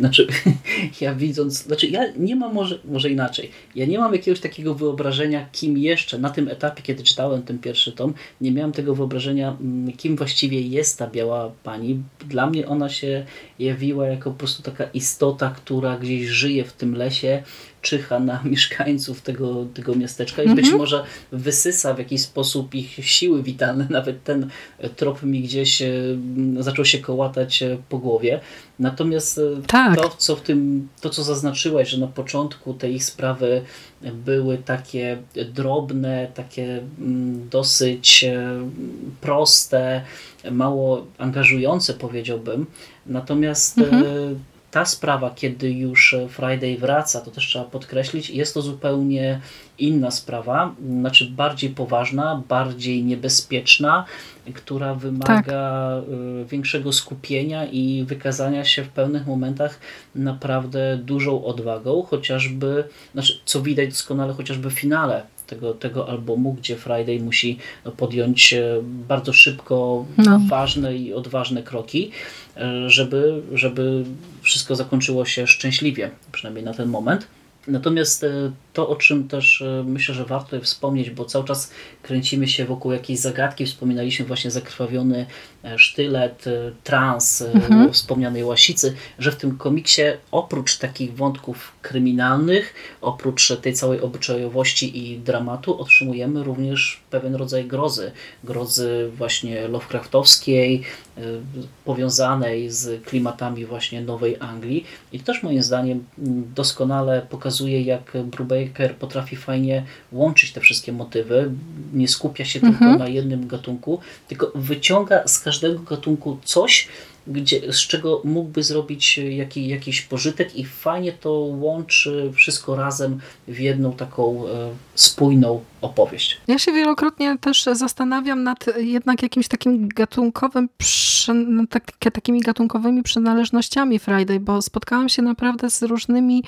znaczy, ja widząc, znaczy ja nie mam może, może inaczej, ja nie mam jakiegoś takiego wyobrażenia, kim jeszcze na tym etapie, kiedy czytałem ten pierwszy tom, nie miałem tego wyobrażenia, mm, kim właściwie jest ta biała pani. Dla mnie ona się jawiła jako po prostu taka istota, która gdzieś żyje w tym lesie, czyha na mieszkańców tego, tego miasteczka i być mhm. może wysysa w jakiś sposób ich siły witalne. Nawet ten trop mi gdzieś zaczął się kołatać po głowie. Natomiast tak. to, co w tym, to, co zaznaczyłaś, że na początku tej ich sprawy były takie drobne, takie mm, dosyć proste, mało angażujące, powiedziałbym. Natomiast mhm ta sprawa, kiedy już Friday wraca, to też trzeba podkreślić, jest to zupełnie inna sprawa, znaczy bardziej poważna, bardziej niebezpieczna, która wymaga tak. Y, większego skupienia i wykazania się w pewnych momentach naprawdę dużą odwagą, chociażby, znaczy, co widać doskonale chociażby w finale tego, tego albumu, gdzie Friday musi podjąć e, bardzo szybko no. ważne i odważne kroki, e, żeby, żeby wszystko zakończyło się szczęśliwie, przynajmniej na ten moment. Natomiast e, to, o czym też e, myślę, że warto wspomnieć, bo cały czas kręcimy się wokół jakiejś zagadki. Wspominaliśmy właśnie zakrwawiony e, sztylet, trans mhm. wspomnianej łasicy, że w tym komiksie oprócz takich wątków kryminalnych, oprócz tej całej obyczajowości i dramatu, otrzymujemy również pewien rodzaj grozy. Grozy właśnie Lovecraftowskiej, powiązanej z klimatami właśnie Nowej Anglii. I to też moim zdaniem doskonale pokazuje, jak Brubaker potrafi fajnie łączyć te wszystkie motywy. Nie skupia się mhm. tylko na jednym gatunku, tylko wyciąga z każdego gatunku coś, gdzie, z czego mógłby zrobić jaki, jakiś pożytek i fajnie to łączy wszystko razem w jedną taką e, spójną opowieść. Ja się wielokrotnie też zastanawiam nad jednak jakimś takim gatunkowym, no, tak, takimi gatunkowymi przynależnościami Friday, bo spotkałam się naprawdę z różnymi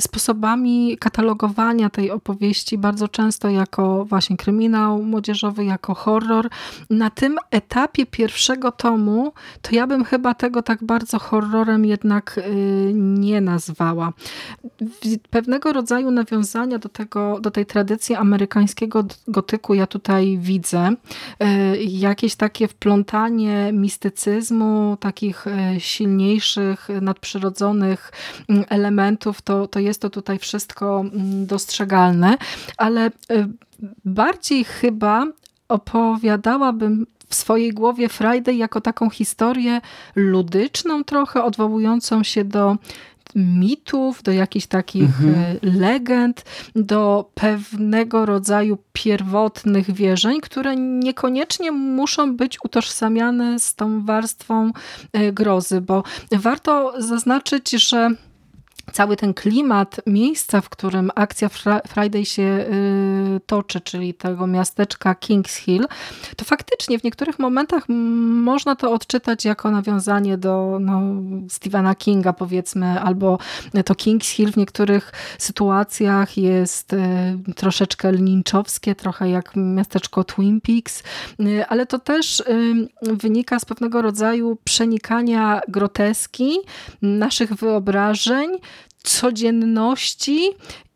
sposobami katalogowania tej opowieści, bardzo często jako właśnie kryminał młodzieżowy, jako horror. Na tym etapie pierwszego tomu to ja bym chyba tego tak bardzo horrorem jednak y, nie nazwała. Pewnego rodzaju nawiązania do, tego, do tej tradycji amerykańskiego gotyku ja tutaj widzę. Y, jakieś takie wplątanie mistycyzmu, takich y, silniejszych, nadprzyrodzonych mm, elementów, to, to jest to tutaj wszystko mm, dostrzegalne, ale bardziej chyba opowiadałabym w swojej głowie Friday jako taką historię ludyczną trochę, odwołującą się do mitów, do jakichś takich mhm. E, legend, do pewnego rodzaju pierwotnych wierzeń, które niekoniecznie muszą być utożsamiane z tą warstwą e, grozy, bo warto zaznaczyć, że cały ten klimat miejsca, w którym akcja Friday się y, toczy, czyli tego miasteczka Kings Hill, to faktycznie w niektórych momentach można to odczytać jako nawiązanie do no, Stephena Kinga powiedzmy, albo to Kings Hill w niektórych sytuacjach jest y, troszeczkę lynchowskie, trochę jak miasteczko Twin Peaks, y, ale to też wynika z pewnego rodzaju przenikania groteski naszych wyobrażeń codzienności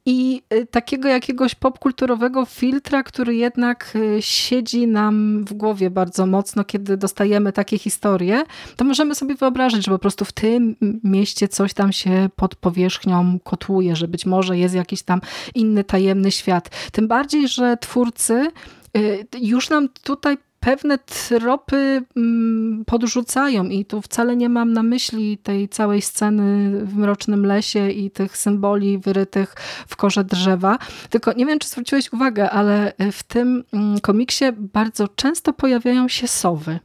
i y, takiego jakiegoś popkulturowego filtra, który jednak y, siedzi nam w głowie bardzo mocno, kiedy dostajemy takie historie, to możemy sobie wyobrazić, że po prostu w tym mieście coś tam się pod powierzchnią kotłuje, że być może jest jakiś tam inny tajemny świat. Tym bardziej, że twórcy y, już nam tutaj pewne tropy mm, podrzucają i tu wcale nie mam na myśli tej całej sceny w Mrocznym Lesie i tych symboli wyrytych w korze drzewa, tylko nie wiem, czy zwróciłeś uwagę, ale w tym mm, komiksie bardzo często pojawiają się sowy.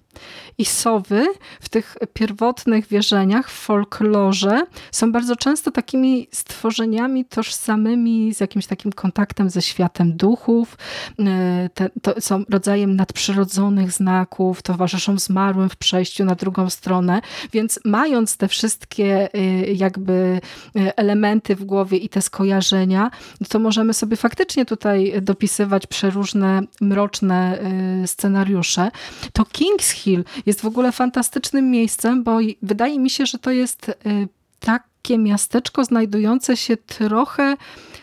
I sowy w tych pierwotnych wierzeniach, w folklorze są bardzo często takimi stworzeniami tożsamymi z jakimś takim kontaktem ze światem duchów. E, te, to są rodzajem nadprzyrodzonych znaków, towarzyszą zmarłym w przejściu na drugą stronę, więc mając te wszystkie e, jakby e, elementy w głowie i te skojarzenia, to możemy sobie faktycznie tutaj dopisywać przeróżne mroczne scenariusze. To King's Hill jest w ogóle fantastycznym miejscem, bo wydaje mi się, że to jest y, takie miasteczko znajdujące się trochę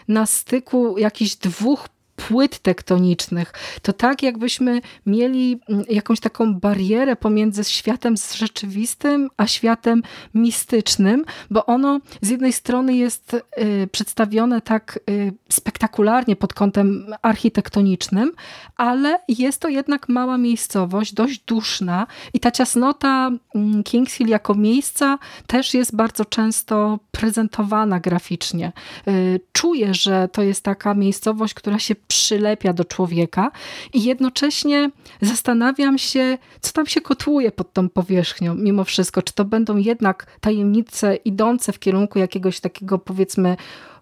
na styku jakichś dwóch płyt tektonicznych, to tak jakbyśmy mieli mm, jakąś taką barierę pomiędzy światem rzeczywistym, a światem mistycznym, bo ono z jednej strony jest y, przedstawione tak y, spektakularnie pod kątem architektonicznym, ale jest to jednak mała miejscowość, dość duszna i ta ciasnota mm, Kings Hill jako miejsca też jest bardzo często prezentowana graficznie. Y, czuję, że to jest taka miejscowość, która się przylepia do człowieka i jednocześnie zastanawiam się, co tam się kotłuje pod tą powierzchnią mimo wszystko. Czy to będą jednak tajemnice idące w kierunku jakiegoś takiego powiedzmy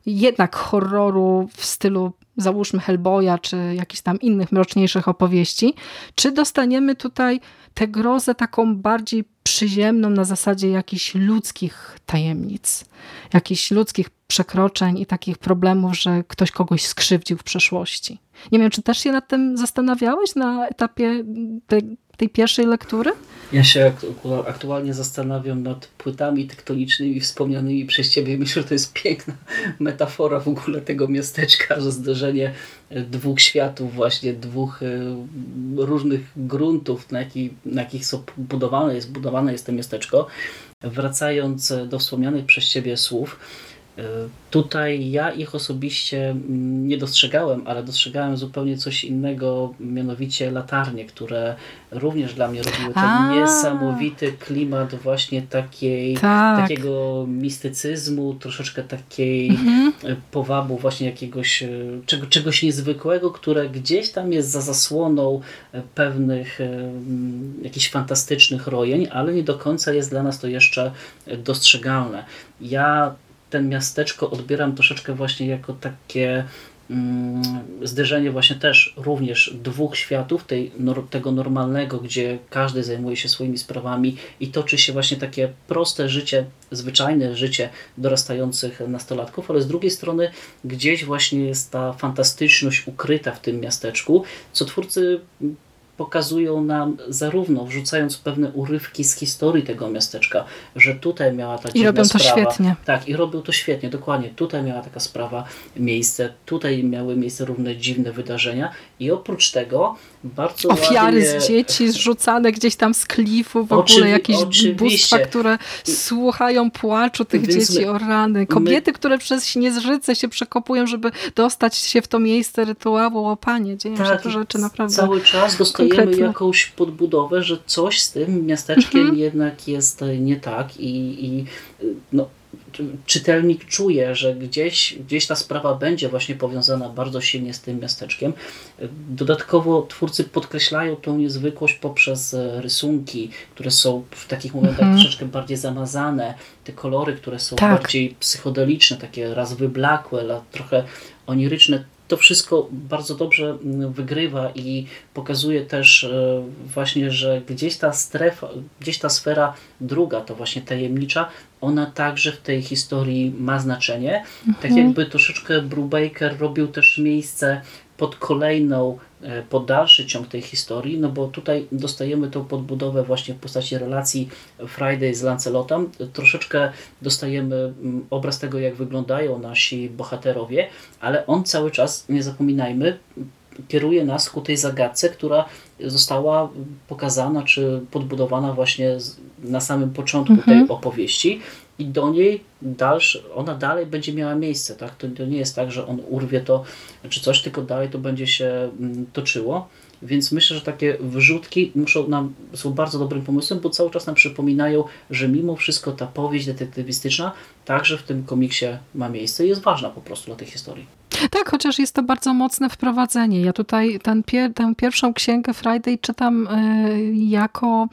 jednak horroru w stylu załóżmy Hellboya, czy jakichś tam innych mroczniejszych opowieści, czy dostaniemy tutaj tę grozę taką bardziej przyziemną na zasadzie jakichś ludzkich tajemnic, jakichś ludzkich przekroczeń i takich problemów, że ktoś kogoś skrzywdził w przeszłości. Nie wiem, czy też się nad tym zastanawiałeś na etapie tej, tej pierwszej lektury? Ja się aktualnie zastanawiam nad płytami tektonicznymi wspomnianymi przez Ciebie. Myślę, że to jest piękna metafora w ogóle tego miasteczka, że zderzenie dwóch światów, właśnie dwóch e, różnych gruntów, na, jaki, na jakich są budowane jest, budowane jest to miasteczko. Wracając do wspomnianych przez Ciebie słów, tutaj ja ich osobiście mm, nie dostrzegałem, ale dostrzegałem zupełnie coś innego, mianowicie latarnie, które również dla mnie robiły ten A. niesamowity klimat właśnie takiej, tak. takiego mistycyzmu, troszeczkę takiej mhm. E, powabu właśnie jakiegoś e, czego, czegoś niezwykłego, które gdzieś tam jest za zasłoną pewnych jakichś fantastycznych rojeń, ale nie do końca jest dla nas to jeszcze dostrzegalne. Ja ten miasteczko odbieram troszeczkę właśnie jako takie mm, zderzenie właśnie też również dwóch światów, tej, tego normalnego, gdzie każdy zajmuje się swoimi sprawami i toczy się właśnie takie proste życie, zwyczajne życie dorastających nastolatków, ale z drugiej strony gdzieś właśnie jest ta fantastyczność ukryta w tym miasteczku, co twórcy pokazują nam zarówno wrzucając pewne urywki z historii tego miasteczka, że tutaj miała ta I robią to sprawa. świetnie. Tak, i robią to świetnie, dokładnie. Tutaj miała taka sprawa miejsce, tutaj miały miejsce różne dziwne wydarzenia i oprócz tego bardzo Ofiary ładnie... z dzieci zrzucane gdzieś tam z klifu, w Oczywi ogóle jakieś oczywiście. bóstwa, które słuchają płaczu tych Więc dzieci my, o rany. Kobiety, my... które przez śnieżyce się przekopują, żeby dostać się w to miejsce rytuału łapanie. Dzieją tak, się to rzeczy naprawdę Cały czas dostajemy konkretne. jakąś podbudowę, że coś z tym miasteczkiem mhm. jednak jest nie tak i, i no, czytelnik czuje, że gdzieś, gdzieś ta sprawa będzie właśnie powiązana bardzo silnie z tym miasteczkiem. Dodatkowo twórcy podkreślają tą niezwykłość poprzez e, rysunki, które są w takich momentach mhm. troszeczkę bardziej zamazane, te kolory, które są tak. bardziej psychodeliczne, takie raz wyblakłe, trochę oniryczne to wszystko bardzo dobrze mm, wygrywa i pokazuje też e, właśnie, że gdzieś ta strefa, gdzieś ta sfera druga, to właśnie tajemnicza, ona także w tej historii ma znaczenie. Tak mhm. Tak jakby troszeczkę Brubaker robił też miejsce pod kolejną E, pod dalszy ciąg tej historii, no bo tutaj dostajemy tą podbudowę właśnie w postaci relacji Friday z Lancelotem. Troszeczkę dostajemy mm, obraz tego, jak wyglądają nasi bohaterowie, ale on cały czas, nie zapominajmy, kieruje nas ku tej zagadce, która została pokazana czy podbudowana właśnie na samym początku mhm. tej opowieści i do niej dalszy, ona dalej będzie miała miejsce. Tak? To, to nie jest tak, że on urwie to czy coś, tylko dalej to będzie się mm, toczyło. Więc myślę, że takie wrzutki muszą nam, są bardzo dobrym pomysłem, bo cały czas nam przypominają, że mimo wszystko ta powieść detektywistyczna także w tym komiksie ma miejsce i jest ważna po prostu dla tej historii. Tak, chociaż jest to bardzo mocne wprowadzenie. Ja tutaj ten, tę pierwszą księgę Friday czytam y, jako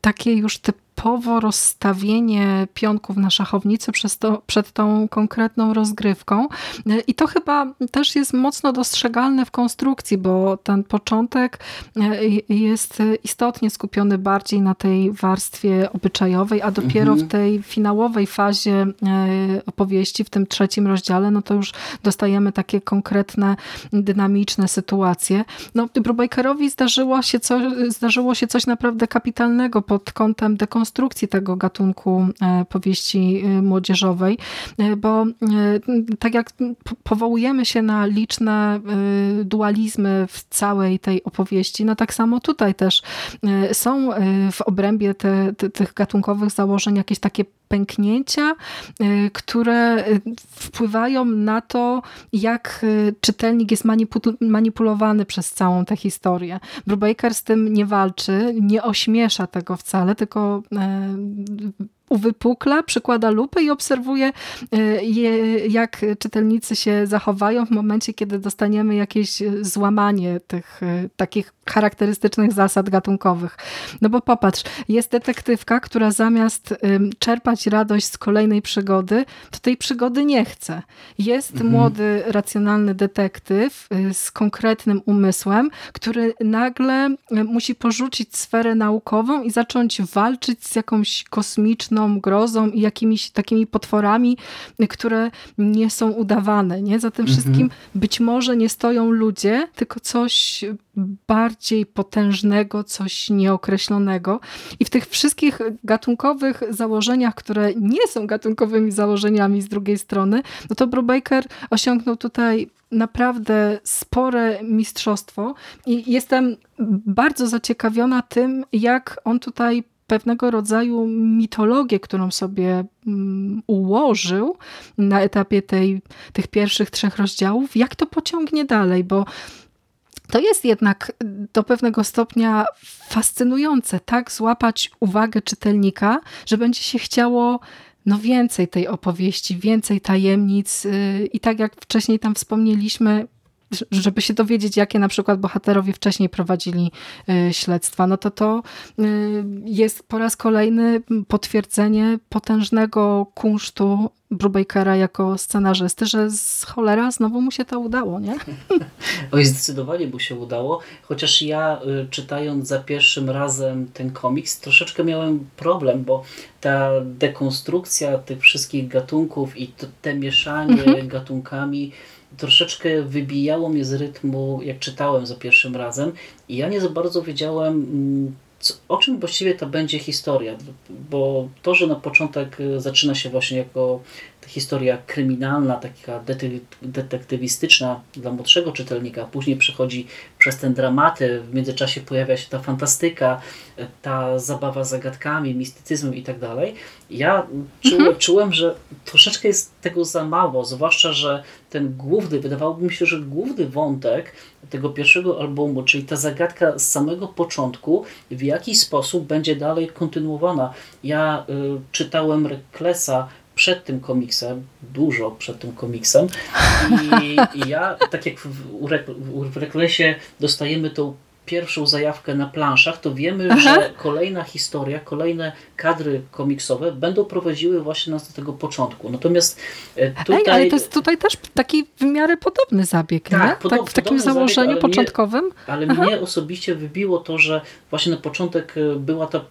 takie już typ typowo rozstawienie pionków na szachownicy przez to, przed tą konkretną rozgrywką. I to chyba też jest mocno dostrzegalne w konstrukcji, bo ten początek e, jest istotnie skupiony bardziej na tej warstwie obyczajowej, a dopiero mhm. w tej finałowej fazie e, opowieści, w tym trzecim rozdziale, no to już dostajemy takie konkretne, dynamiczne sytuacje. No, Brubakerowi zdarzyło się, co, zdarzyło się coś naprawdę kapitalnego pod kątem dekonstrukcji dekonstrukcji tego gatunku powieści młodzieżowej, bo tak jak powołujemy się na liczne dualizmy w całej tej opowieści, no tak samo tutaj też są w obrębie te, te, tych gatunkowych założeń jakieś takie pęknięcia, y, które y, wpływają na to, jak y, czytelnik jest manipulowany przez całą tę historię. Brubaker z tym nie walczy, nie ośmiesza tego wcale, tylko uwypukla, przykłada lupę i obserwuje, jak czytelnicy się zachowają w momencie, kiedy dostaniemy jakieś złamanie tych takich charakterystycznych zasad gatunkowych. No bo popatrz, jest detektywka, która zamiast czerpać radość z kolejnej przygody, to tej przygody nie chce. Jest mhm. młody, racjonalny detektyw y, z konkretnym umysłem, który nagle y, musi porzucić sferę naukową i zacząć walczyć z jakąś kosmiczną grozą i jakimiś takimi potworami, y, które nie są udawane. Nie? Za tym mhm. wszystkim być może nie stoją ludzie, tylko coś bardziej potężnego, coś nieokreślonego. I w tych wszystkich gatunkowych założeniach, które nie są gatunkowymi założeniami z drugiej strony, no to Brubaker osiągnął tutaj naprawdę spore mistrzostwo i jestem bardzo zaciekawiona tym, jak on tutaj pewnego rodzaju mitologię, którą sobie mm, ułożył na etapie tej, tych pierwszych trzech rozdziałów, jak to pociągnie dalej, bo to jest jednak do pewnego stopnia fascynujące, tak? Złapać uwagę czytelnika, że będzie się chciało no więcej tej opowieści, więcej tajemnic y, i tak jak wcześniej tam wspomnieliśmy, żeby się dowiedzieć, jakie na przykład bohaterowie wcześniej prowadzili y, śledztwa, no to to y, jest po raz kolejny potwierdzenie potężnego kunsztu Brubakera jako scenarzysty, że z cholera znowu mu się to udało, nie? Oj, zdecydowanie mu się udało, chociaż ja y, czytając za pierwszym razem ten komiks troszeczkę miałem problem, bo ta dekonstrukcja tych wszystkich gatunków i to, te mieszanie mhm. gatunkami troszeczkę wybijało mnie z rytmu, jak czytałem za pierwszym razem. I ja nie za bardzo wiedziałem, mm, co, o czym właściwie to będzie historia, bo to, że na początek y, zaczyna się właśnie jako historia kryminalna, taka detektywistyczna dla młodszego czytelnika, później przechodzi przez ten dramaty, w międzyczasie pojawia się ta fantastyka, ta zabawa zagadkami, mistycyzmem i tak dalej. Ja czułem, mhm. czułem, że troszeczkę jest tego za mało, zwłaszcza, że ten główny, wydawałoby mi się, że główny wątek tego pierwszego albumu, czyli ta zagadka z samego początku, w jaki sposób będzie dalej kontynuowana. Ja y, czytałem Reklesa przed tym komiksem, dużo przed tym komiksem i, i ja, tak jak w, w Reklesie dostajemy tą pierwszą zajawkę na planszach, to wiemy, Aha. że kolejna historia, kolejne kadry komiksowe będą prowadziły właśnie nas do tego początku. Natomiast tutaj... Ej, ale to jest tutaj też taki w miarę podobny zabieg, tak, nie? Podob, tak w takim założeniu zabieg, ale początkowym. Mnie, ale Aha. mnie osobiście wybiło to, że właśnie na początek e, była ta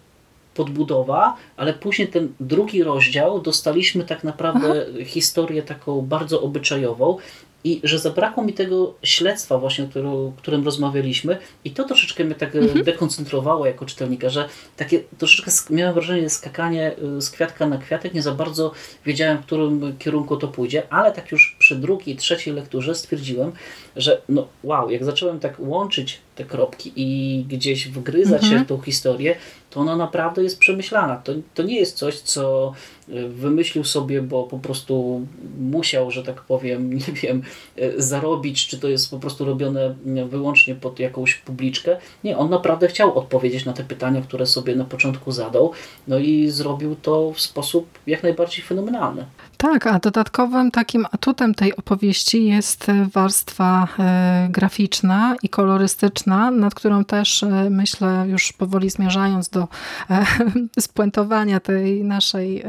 podbudowa, ale później ten drugi rozdział dostaliśmy tak naprawdę Aha. historię taką bardzo obyczajową i że zabrakło mi tego śledztwa właśnie, o którym rozmawialiśmy i to troszeczkę mnie tak e, mhm. dekoncentrowało jako czytelnika, że takie troszeczkę miałem wrażenie skakanie e, z kwiatka na kwiatek, nie za bardzo wiedziałem, w którym kierunku to pójdzie, ale tak już przy drugiej, trzeciej lekturze stwierdziłem, że no wow, jak zacząłem tak łączyć te kropki i gdzieś wgryzać mhm. się w tą historię, to ona naprawdę jest przemyślana. To, to nie jest coś, co e, wymyślił sobie, bo po prostu musiał, że tak powiem, nie wiem, e, zarobić, czy to jest po prostu robione wyłącznie pod jakąś publiczkę. Nie, on naprawdę chciał odpowiedzieć na te pytania, które sobie na początku zadał, no i zrobił to w sposób jak najbardziej fenomenalny. Tak, a dodatkowym takim atutem tej opowieści jest warstwa e, graficzna i kolorystyczna, nad którą też myślę, już powoli zmierzając do e, spuentowania tej naszej e,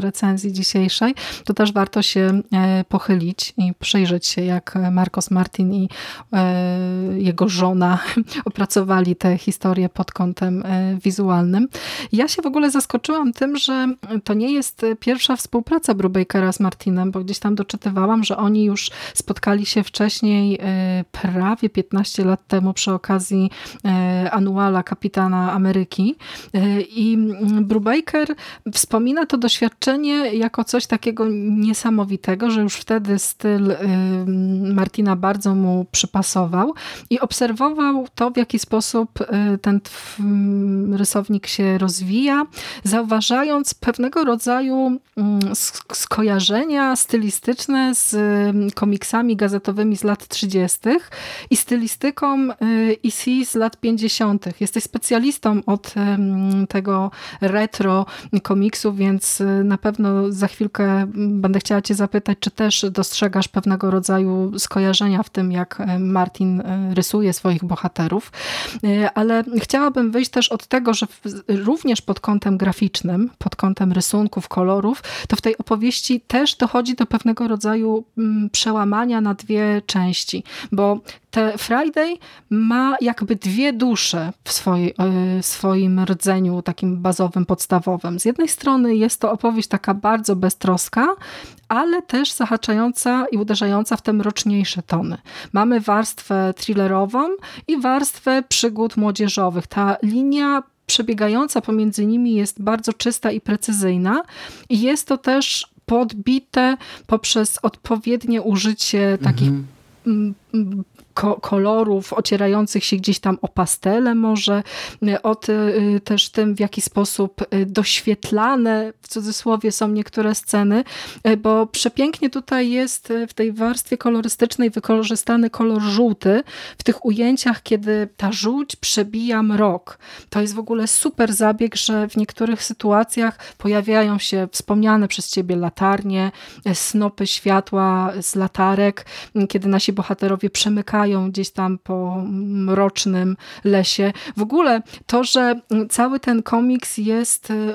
recenzji dzisiejszej, to też warto się pochylić i przyjrzeć się, jak Marcos Martin i jego żona opracowali tę historię pod kątem wizualnym. Ja się w ogóle zaskoczyłam tym, że to nie jest pierwsza współpraca Brubej Brubakera z Martinem, bo gdzieś tam doczytywałam, że oni już spotkali się wcześniej prawie 15 lat temu przy okazji anuala Kapitana Ameryki. I mm, Brubaker wspomina to doświadczenie jako coś takiego niesamowitego, że już wtedy styl Martina bardzo mu przypasował i obserwował to, w jaki sposób ten rysownik się rozwija, zauważając pewnego rodzaju mm, skojarzenia stylistyczne z mm, komiksami gazetowymi z lat 30. i stylistyką EC y, z lat 50. Jesteś specjalistą od tego retro komiksu, więc y, na pewno za chwilkę będę chciała cię zapytać, czy też dostrzegasz pewnego rodzaju skojarzenia w tym, jak Martin y, rysuje swoich bohaterów. Ale chciałabym wyjść też od tego, że również pod kątem graficznym, pod kątem rysunków, kolorów, to w tej opowieści też dochodzi do pewnego rodzaju mm, przełamania na dwie części, bo te Friday ma jakby dwie dusze w swojej, e, swoim rdzeniu takim bazowym, podstawowym. Z jednej strony jest to opowieść taka bardzo beztroska, ale też zahaczająca i uderzająca w te mroczniejsze tony. Mamy warstwę thrillerową i warstwę przygód młodzieżowych. Ta linia przebiegająca pomiędzy nimi jest bardzo czysta i precyzyjna i jest to też podbite poprzez odpowiednie użycie takich mhm kolorów ocierających się gdzieś tam o pastele może, od y, też tym w jaki sposób y, doświetlane w cudzysłowie są niektóre sceny, bo przepięknie tutaj jest w tej warstwie kolorystycznej wykorzystany kolor żółty w tych ujęciach, kiedy ta żółć przebija mrok. To jest w ogóle super zabieg, że w niektórych sytuacjach pojawiają się wspomniane przez ciebie latarnie, snopy światła z latarek, kiedy nasi bohaterowie przemykają gdzieś tam po mrocznym lesie. W ogóle to, że cały ten komiks jest y,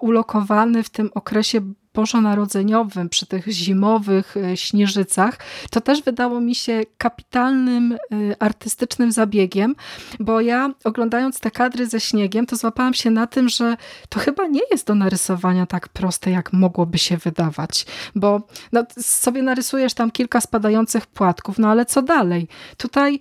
ulokowany w tym okresie bożonarodzeniowym, przy tych zimowych y, śnieżycach, to też wydało mi się kapitalnym y, artystycznym zabiegiem, bo ja oglądając te kadry ze śniegiem, to złapałam się na tym, że to chyba nie jest do narysowania tak proste, jak mogłoby się wydawać, bo no, sobie narysujesz tam kilka spadających płatków, no ale co dalej? Tutaj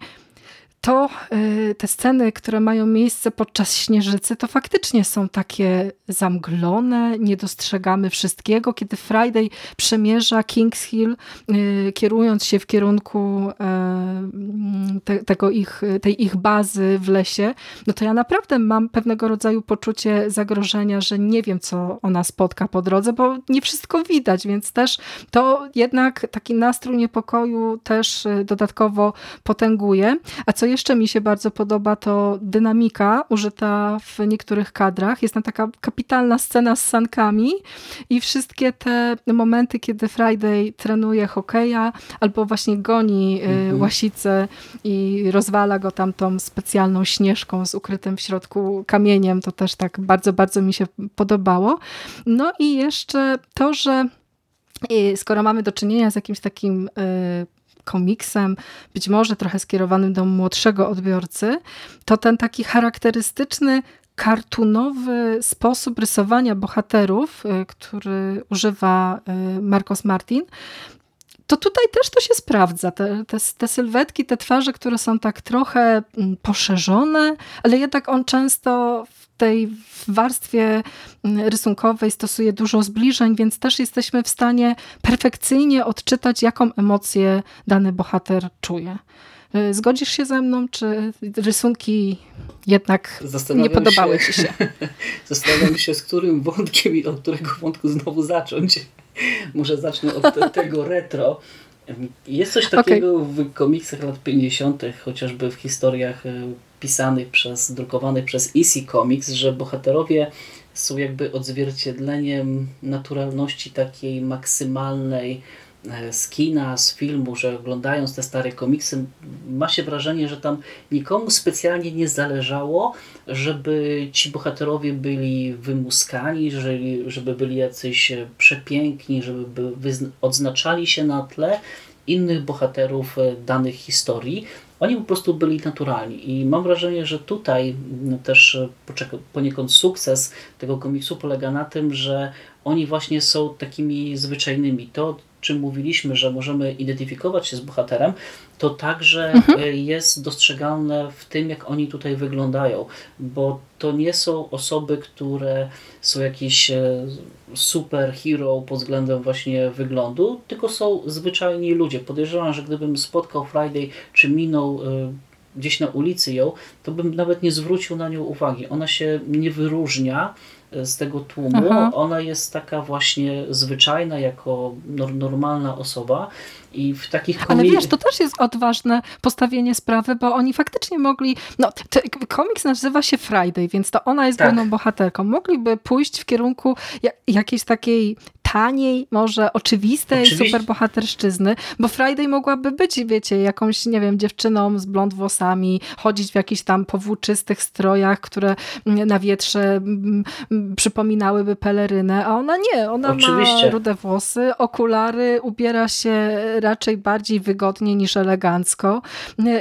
to y, te sceny, które mają miejsce podczas śnieżycy, to faktycznie są takie zamglone, nie dostrzegamy wszystkiego. Kiedy Friday przemierza Kings Hill, y, kierując się w kierunku y, te, tego ich, tej ich bazy w lesie, no to ja naprawdę mam pewnego rodzaju poczucie zagrożenia, że nie wiem, co ona spotka po drodze, bo nie wszystko widać, więc też to jednak taki nastrój niepokoju też dodatkowo potęguje. A co jeszcze mi się bardzo podoba, to dynamika użyta w niektórych kadrach. Jest tam taka kapitalna scena z sankami i wszystkie te momenty, kiedy Friday trenuje hokeja albo właśnie goni y, mhm. łasicę i rozwala go tam tą specjalną śnieżką z ukrytym w środku kamieniem, to też tak bardzo, bardzo mi się podobało. No i jeszcze to, że y, skoro mamy do czynienia z jakimś takim y, komiksem, być może trochę skierowanym do młodszego odbiorcy, to ten taki charakterystyczny kartunowy sposób rysowania bohaterów, y, który używa y, Marcos Martin, to tutaj też to się sprawdza. Te, te, te, sylwetki, te twarze, które są tak trochę mm, poszerzone, ale jednak on często tej warstwie mm, rysunkowej stosuje dużo zbliżeń, więc też jesteśmy w stanie perfekcyjnie odczytać, jaką emocję dany bohater czuje. Y, zgodzisz się ze mną, czy rysunki jednak nie podobały się, ci się? Zastanawiam się, z którym wątkiem i od którego wątku znowu zacząć. Może zacznę od te, tego retro. Jest coś takiego okay. w komiksach lat 50., chociażby w historiach y, pisanych przez, drukowanych przez EC Comics, że bohaterowie są jakby odzwierciedleniem naturalności takiej maksymalnej e, z kina, z filmu, że oglądając te stare komiksy ma się wrażenie, że tam nikomu specjalnie nie zależało, żeby ci bohaterowie byli wymuskani, żeby byli jacyś przepiękni, żeby odznaczali się na tle innych bohaterów e, danych historii, Oni po prostu byli naturalni i mam wrażenie, że tutaj też poniekąd sukces tego komiksu polega na tym, że oni właśnie są takimi zwyczajnymi. To, czym mówiliśmy, że możemy identyfikować się z bohaterem, to także mhm. E, jest dostrzegalne w tym, jak oni tutaj wyglądają, bo to nie są osoby, które są jakieś e, superhero pod względem właśnie wyglądu, tylko są zwyczajni ludzie. Podejrzewam, że gdybym spotkał Friday, czy minął e, gdzieś na ulicy ją, to bym nawet nie zwrócił na nią uwagi. Ona się nie wyróżnia z tego tłumu. Aha. Ona jest taka właśnie zwyczajna, jako normalna osoba. I w takich Ale wiesz, to też jest odważne postawienie sprawy, bo oni faktycznie mogli. No, komiks nazywa się Friday, więc to ona jest tak. główną bohaterką. Mogliby pójść w kierunku jakiejś takiej taniej, może oczywistej Oczywiście. superbohaterszczyzny, bo Friday mogłaby być, wiecie, jakąś, nie wiem, dziewczyną z blond włosami, chodzić w jakichś tam powłóczystych strojach, które na wietrze przypominałyby pelerynę, a ona nie, ona Oczywiście. ma rude włosy, okulary, ubiera się raczej bardziej wygodnie niż elegancko.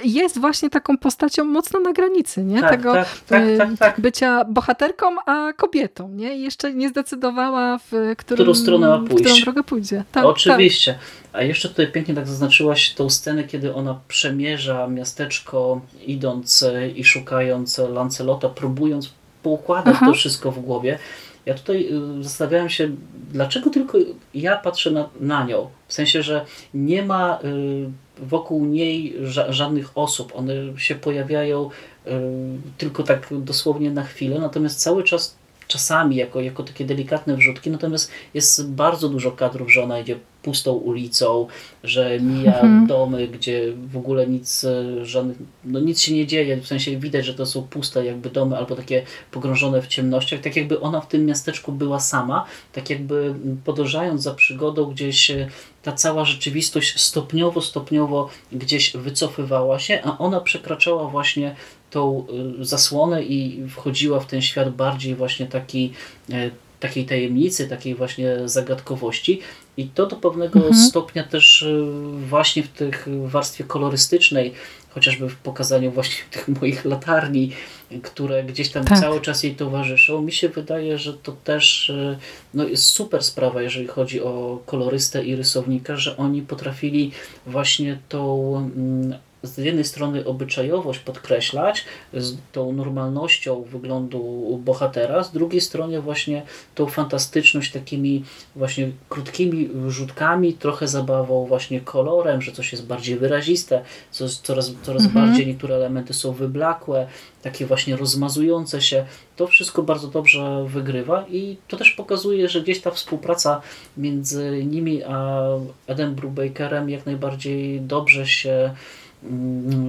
Jest właśnie taką postacią mocno na granicy, nie? Tak, Tego tak, tak, tak, tak. bycia bohaterką, a kobietą, nie? I jeszcze nie zdecydowała w którym, którą stronę ma pójść. którą drogę pójdzie. Tak, Oczywiście. Tak. A jeszcze tutaj pięknie tak zaznaczyłaś tą scenę, kiedy ona przemierza miasteczko, idąc i szukając Lancelota, próbując poukładać Aha. to wszystko w głowie. Ja tutaj y, zastanawiałem się, dlaczego tylko ja patrzę na, na nią. W sensie, że nie ma y, wokół niej ża żadnych osób. One się pojawiają tylko tak dosłownie na chwilę, natomiast cały czas czasami jako, jako takie delikatne wrzutki, natomiast jest bardzo dużo kadrów, że ona idzie pustą ulicą, że mija mhm. domy, gdzie w ogóle nic, e, żadnych, no nic się nie dzieje, w sensie widać, że to są puste jakby domy albo takie pogrążone w ciemnościach, tak jakby ona w tym miasteczku była sama, tak jakby podążając za przygodą gdzieś e, ta cała rzeczywistość stopniowo, stopniowo gdzieś wycofywała się, a ona przekraczała właśnie tą y, zasłonę i wchodziła w ten świat bardziej właśnie taki, e, takiej tajemnicy, takiej właśnie zagadkowości. I to do pewnego mhm. stopnia też y, właśnie w tych warstwie kolorystycznej, chociażby w pokazaniu właśnie tych moich latarni, które gdzieś tam tak. cały czas jej towarzyszą, mi się wydaje, że to też y, no, jest super sprawa, jeżeli chodzi o kolorystę i rysownika, że oni potrafili właśnie tą mm, z jednej strony obyczajowość podkreślać, z tą normalnością wyglądu bohatera, z drugiej strony właśnie tą fantastyczność takimi właśnie krótkimi rzutkami, trochę zabawą właśnie kolorem, że coś jest bardziej wyraziste, coraz, coraz mhm. bardziej niektóre elementy są wyblakłe, takie właśnie rozmazujące się. To wszystko bardzo dobrze wygrywa i to też pokazuje, że gdzieś ta współpraca między nimi a Adam Brubakerem jak najbardziej dobrze się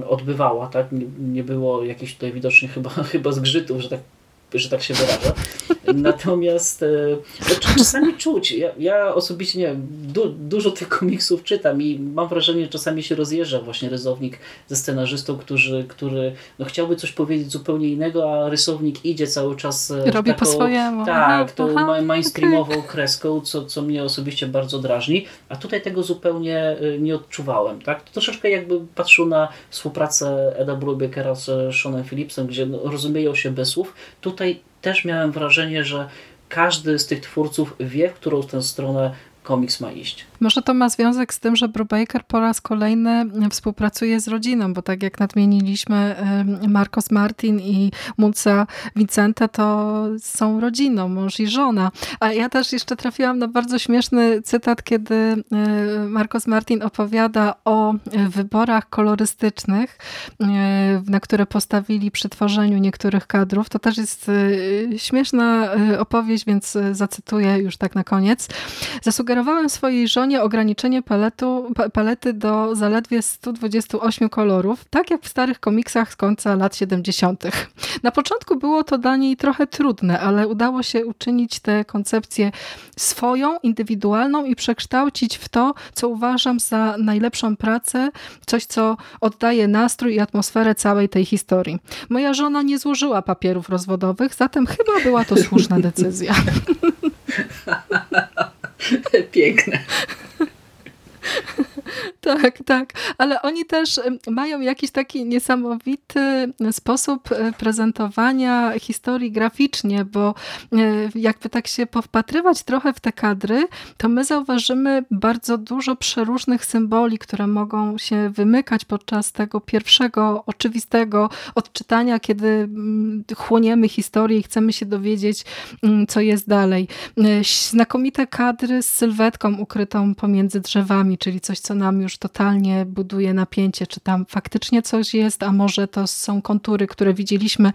odbywała, tak? Nie, nie było jakichś tutaj widocznych chyba, chyba zgrzytów, że tak że tak się wyrażę. Natomiast e, no, czasami czuć, ja, ja osobiście nie du, dużo tych komiksów czytam i mam wrażenie, że czasami się rozjeżdża właśnie rysownik ze scenarzystą, który, który no, chciałby coś powiedzieć zupełnie innego, a rysownik idzie cały czas e, Robi taką, po swojemu. Tak, tą aha, mainstreamową okay. kreską, co, co mnie osobiście bardzo drażni, a tutaj tego zupełnie e, nie odczuwałem. Tak? To troszeczkę jakby patrzył na współpracę Eda Brubekera z Seanem Phillipsem, gdzie no, rozumieją się bez słów. Tutaj tutaj też miałem wrażenie, że każdy z tych twórców wie, w którą tę stronę komiks ma iść. Może to ma związek z tym, że Brubaker po raz kolejny współpracuje z rodziną, bo tak jak nadmieniliśmy Marcos Martin i Muca Vicente to są rodziną, mąż i żona. A ja też jeszcze trafiłam na bardzo śmieszny cytat, kiedy e, Marcos Martin opowiada o wyborach kolorystycznych, e, na które postawili przy tworzeniu niektórych kadrów. To też jest e, śmieszna opowieść, więc zacytuję już tak na koniec. Zasugerowałem swojej żonie ograniczenie paletu, palety do zaledwie 128 kolorów, tak jak w starych komiksach z końca lat 70. Na początku było to dla niej trochę trudne, ale udało się uczynić tę koncepcję swoją, indywidualną i przekształcić w to, co uważam za najlepszą pracę, coś, co oddaje nastrój i atmosferę całej tej historii. Moja żona nie złożyła papierów rozwodowych, zatem chyba była to słuszna decyzja. Piękne. Tak, tak, ale oni też mają jakiś taki niesamowity sposób e, prezentowania historii graficznie, bo e, jakby tak się powpatrywać trochę w te kadry, to my zauważymy bardzo dużo przeróżnych symboli, które mogą się wymykać podczas tego pierwszego, oczywistego odczytania, kiedy mm, chłoniemy historię i chcemy się dowiedzieć, mm, co jest dalej. E, znakomite kadry z sylwetką ukrytą pomiędzy drzewami, czyli coś, co nam już totalnie buduje napięcie, czy tam faktycznie coś jest, a może to są kontury, które widzieliśmy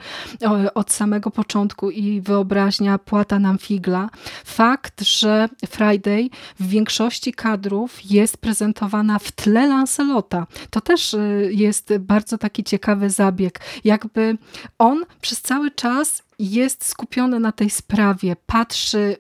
od samego początku i wyobraźnia płata nam figla. Fakt, że Friday w większości kadrów jest prezentowana w tle Lancelota. To też y, jest bardzo taki ciekawy zabieg. Jakby on przez cały czas jest skupiony na tej sprawie, patrzy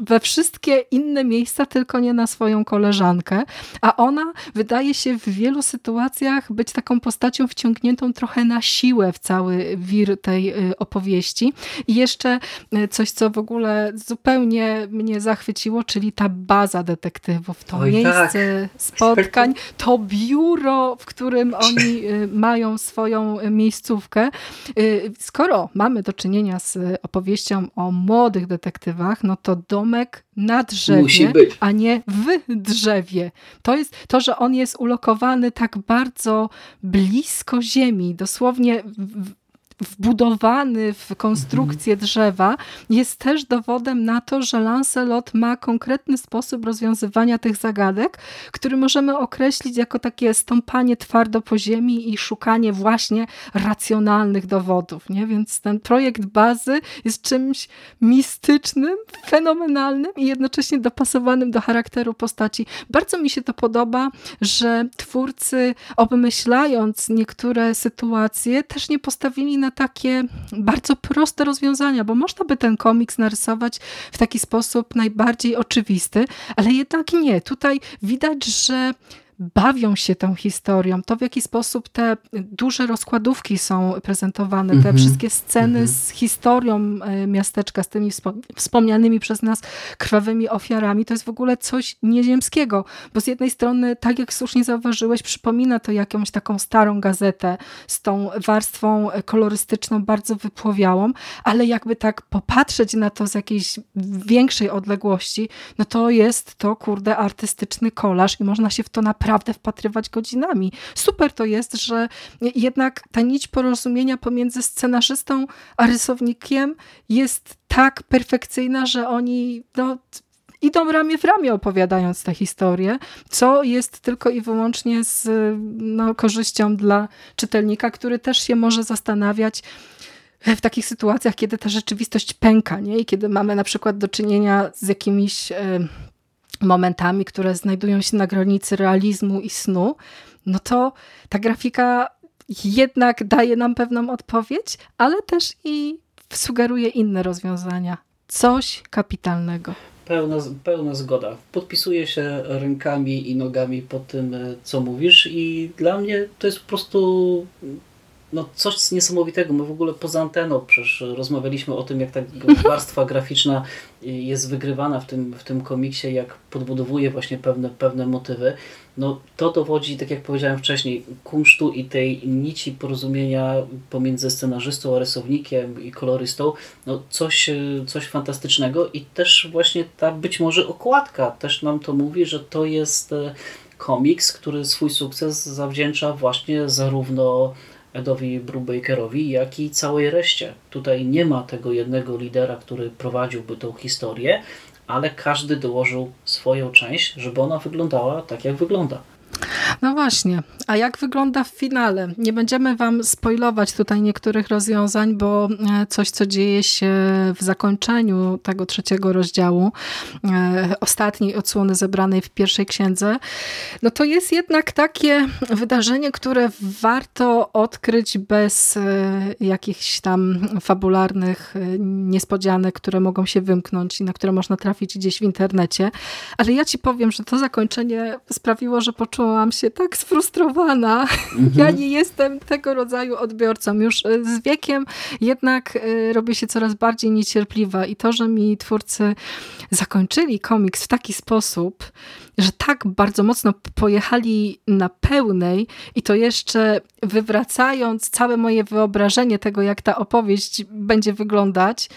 we wszystkie inne miejsca, tylko nie na swoją koleżankę, a ona wydaje się w wielu sytuacjach być taką postacią wciągniętą trochę na siłę w cały wir tej y, opowieści. I jeszcze y, coś, co w ogóle zupełnie mnie zachwyciło, czyli ta baza detektywów, to Oj, miejsce tak. spotkań, to biuro, w którym oni y, mają swoją miejscówkę. Skoro mamy do czynienia czynienia z opowieścią o młodych detektywach, no to domek na drzewie, a nie w drzewie. To jest to, że on jest ulokowany tak bardzo blisko ziemi, dosłownie w, wbudowany w konstrukcję drzewa, jest też dowodem na to, że Lancelot ma konkretny sposób rozwiązywania tych zagadek, który możemy określić jako takie stąpanie twardo po ziemi i szukanie właśnie racjonalnych dowodów. Nie? Więc ten projekt bazy jest czymś mistycznym, fenomenalnym i jednocześnie dopasowanym do charakteru postaci. Bardzo mi się to podoba, że twórcy obmyślając niektóre sytuacje też nie postawili na takie bardzo proste rozwiązania, bo można by ten komiks narysować w taki sposób najbardziej oczywisty, ale jednak nie. Tutaj widać, że bawią się tą historią, to w jaki sposób te duże rozkładówki są prezentowane, te mm -hmm. wszystkie sceny mm -hmm. z historią e, miasteczka, z tymi wspomnianymi przez nas krwawymi ofiarami, to jest w ogóle coś nieziemskiego, bo z jednej strony, tak jak słusznie zauważyłeś, przypomina to jakąś taką starą gazetę z tą warstwą kolorystyczną, bardzo wypłowiałą, ale jakby tak popatrzeć na to z jakiejś większej odległości, no to jest to, kurde, artystyczny kolaż i można się w to naprawdę naprawdę wpatrywać godzinami. Super to jest, że jednak ta nić porozumienia pomiędzy scenarzystą a rysownikiem jest tak perfekcyjna, że oni no, idą ramię w ramię opowiadając tę historię, co jest tylko i wyłącznie z no, korzyścią dla czytelnika, który też się może zastanawiać, w takich sytuacjach, kiedy ta rzeczywistość pęka nie? i kiedy mamy na przykład do czynienia z jakimiś momentami, które znajdują się na granicy realizmu i snu, no to ta grafika jednak daje nam pewną odpowiedź, ale też i sugeruje inne rozwiązania. Coś kapitalnego. Pełna, pełna zgoda. Podpisuję się rękami i nogami po tym, co mówisz i dla mnie to jest po prostu no coś niesamowitego. My w ogóle poza anteną przecież rozmawialiśmy o tym, jak ta warstwa graficzna jest wygrywana w tym, w tym komiksie, jak podbudowuje właśnie pewne, pewne motywy. No to dowodzi, tak jak powiedziałem wcześniej, kunsztu i tej nici porozumienia pomiędzy scenarzystą a rysownikiem i kolorystą. No coś, coś fantastycznego i też właśnie ta być może okładka też nam to mówi, że to jest e, komiks, który swój sukces zawdzięcza właśnie zarówno Edowi Brubakerowi, jak i całej reszcie. Tutaj nie ma tego jednego lidera, który prowadziłby tą historię, ale każdy dołożył swoją część, żeby ona wyglądała tak, jak wygląda. No właśnie, a jak wygląda w finale? Nie będziemy wam spoilować tutaj niektórych rozwiązań, bo e, coś, co dzieje się w zakończeniu tego trzeciego rozdziału, e, ostatniej odsłony zebranej w pierwszej księdze, no to jest jednak takie wydarzenie, które warto odkryć bez e, jakichś tam fabularnych niespodzianek, które mogą się wymknąć i na które można trafić gdzieś w internecie. Ale ja ci powiem, że to zakończenie sprawiło, że poczułam się tak sfrustrowana. Mhm. Ja nie jestem tego rodzaju odbiorcą. Już e, z wiekiem jednak e, robię się coraz bardziej niecierpliwa i to, że mi twórcy zakończyli komiks w taki sposób, że tak bardzo mocno pojechali na pełnej i to jeszcze wywracając całe moje wyobrażenie tego, jak ta opowieść będzie wyglądać,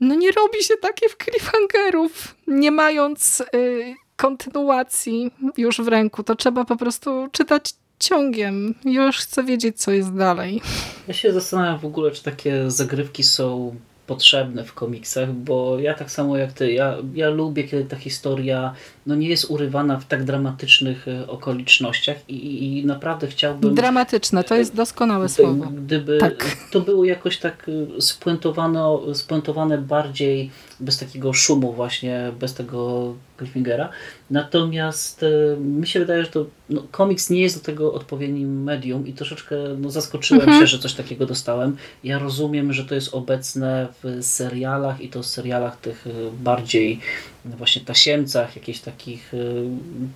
no nie robi się takich cliffhangerów, nie mając y, kontynuacji już w ręku. To trzeba po prostu czytać ciągiem. Już chcę wiedzieć, co jest dalej. Ja się zastanawiam w ogóle, czy takie zagrywki są potrzebne w komiksach, bo ja tak samo jak ty, ja, ja lubię, kiedy ta historia no, nie jest urywana w tak dramatycznych e, okolicznościach i, i naprawdę chciałbym... Dramatyczne, to jest doskonałe słowo. Gdyby tak. to było jakoś tak e, spuentowane, spuentowane bardziej bez takiego szumu właśnie, bez tego Cliffhangera. Natomiast e, mi się wydaje, że to no, komiks nie jest do tego odpowiednim medium i troszeczkę no, zaskoczyłem mhm. się, że coś takiego dostałem. Ja rozumiem, że to jest obecne w serialach i to w serialach tych e, bardziej właśnie tasiemcach, jakichś takich e,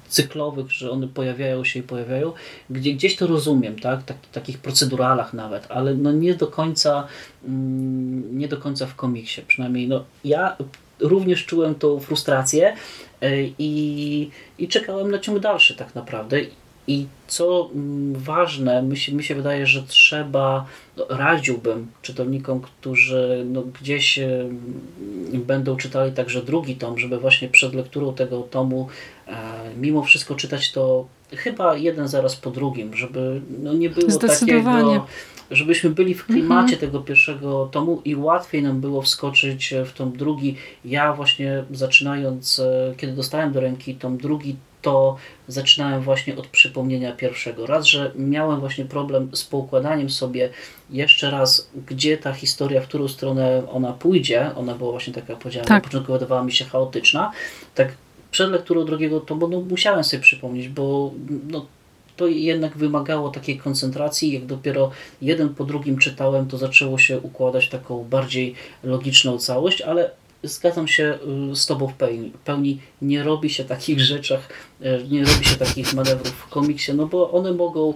cyklowych, że one pojawiają się i pojawiają, gdzie gdzieś to rozumiem, tak? tak takich proceduralach nawet, ale no nie do końca mm, nie do końca w komiksie. Przynajmniej no, ja również czułem tą frustrację e, i, i czekałem na ciąg dalszy tak naprawdę. I co mm, ważne, mi się, mi się wydaje, że trzeba, no, radziłbym czytelnikom, którzy no, gdzieś e, będą czytali także drugi tom, żeby właśnie przed lekturą tego tomu e, mimo wszystko czytać to chyba jeden zaraz po drugim, żeby no, nie było takiego żebyśmy byli w klimacie mhm. tego pierwszego tomu i łatwiej nam było wskoczyć w tom drugi. Ja właśnie zaczynając, e, kiedy dostałem do ręki tom drugi, to zaczynałem właśnie od przypomnienia pierwszego. Raz, że miałem właśnie problem z poukładaniem sobie jeszcze raz, gdzie ta historia, w którą stronę ona pójdzie, ona była właśnie taka, jak powiedziałem, tak. na początku wydawała mi się chaotyczna, tak przed lekturą drugiego tomu no, musiałem sobie przypomnieć, bo no, to jednak wymagało takiej koncentracji. Jak dopiero jeden po drugim czytałem, to zaczęło się układać taką bardziej logiczną całość, ale zgadzam się y, z Tobą w pełni. pełni. Nie robi się takich rzeczach, nie robi się takich manewrów w komiksie, no bo one mogą,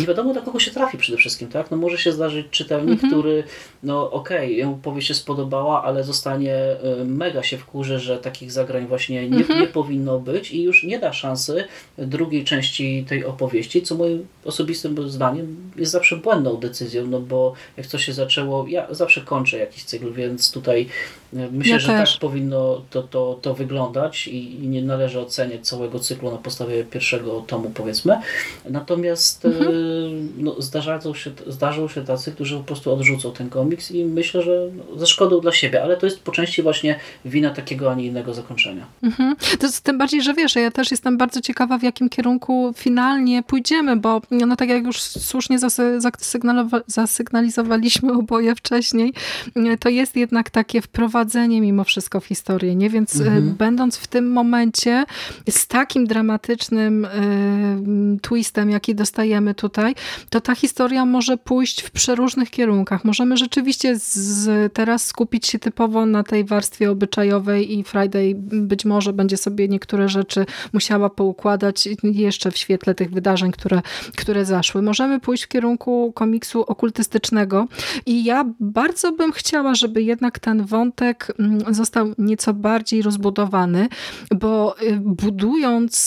nie wiadomo do kogo się trafi przede wszystkim, tak? No może się zdarzyć czytelnik, mhm. który, no okej, okay, powieść się spodobała, ale zostanie, e, mega się wkurzy, że takich zagrań właśnie nie, mhm. nie powinno być i już nie da szansy drugiej części tej opowieści, co moim osobistym zdaniem jest zawsze błędną decyzją, no bo jak coś się zaczęło, ja zawsze kończę jakiś cykl, więc tutaj e, myślę, ja że tak też. tak powinno to, to, to wyglądać i, i, nie należy oceniać całego cyklu na podstawie pierwszego tomu, powiedzmy. Natomiast mhm. E, no, zdarzają się, zdarzą się tacy, którzy po prostu odrzucą ten komiks i myślę, że no, ze szkodą dla siebie, ale to jest po części właśnie wina takiego, a nie innego zakończenia. Mhm. To jest tym bardziej, że wiesz, ja też jestem bardzo ciekawa, w jakim kierunku finalnie pójdziemy, bo no tak jak już słusznie zasygnalizowaliśmy oboje wcześniej, to jest jednak takie wprowadzenie mimo wszystko w historię, nie? Więc e, mhm. będąc w tym momencie z takim dramatycznym y, twistem, jaki dostajemy tutaj, to ta historia może pójść w przeróżnych kierunkach. Możemy rzeczywiście z, teraz skupić się typowo na tej warstwie obyczajowej i Friday być może będzie sobie niektóre rzeczy musiała poukładać jeszcze w świetle tych wydarzeń, które, które zaszły. Możemy pójść w kierunku komiksu okultystycznego i ja bardzo bym chciała, żeby jednak ten wątek mm, został nieco bardziej rozbudowany, bo y, budując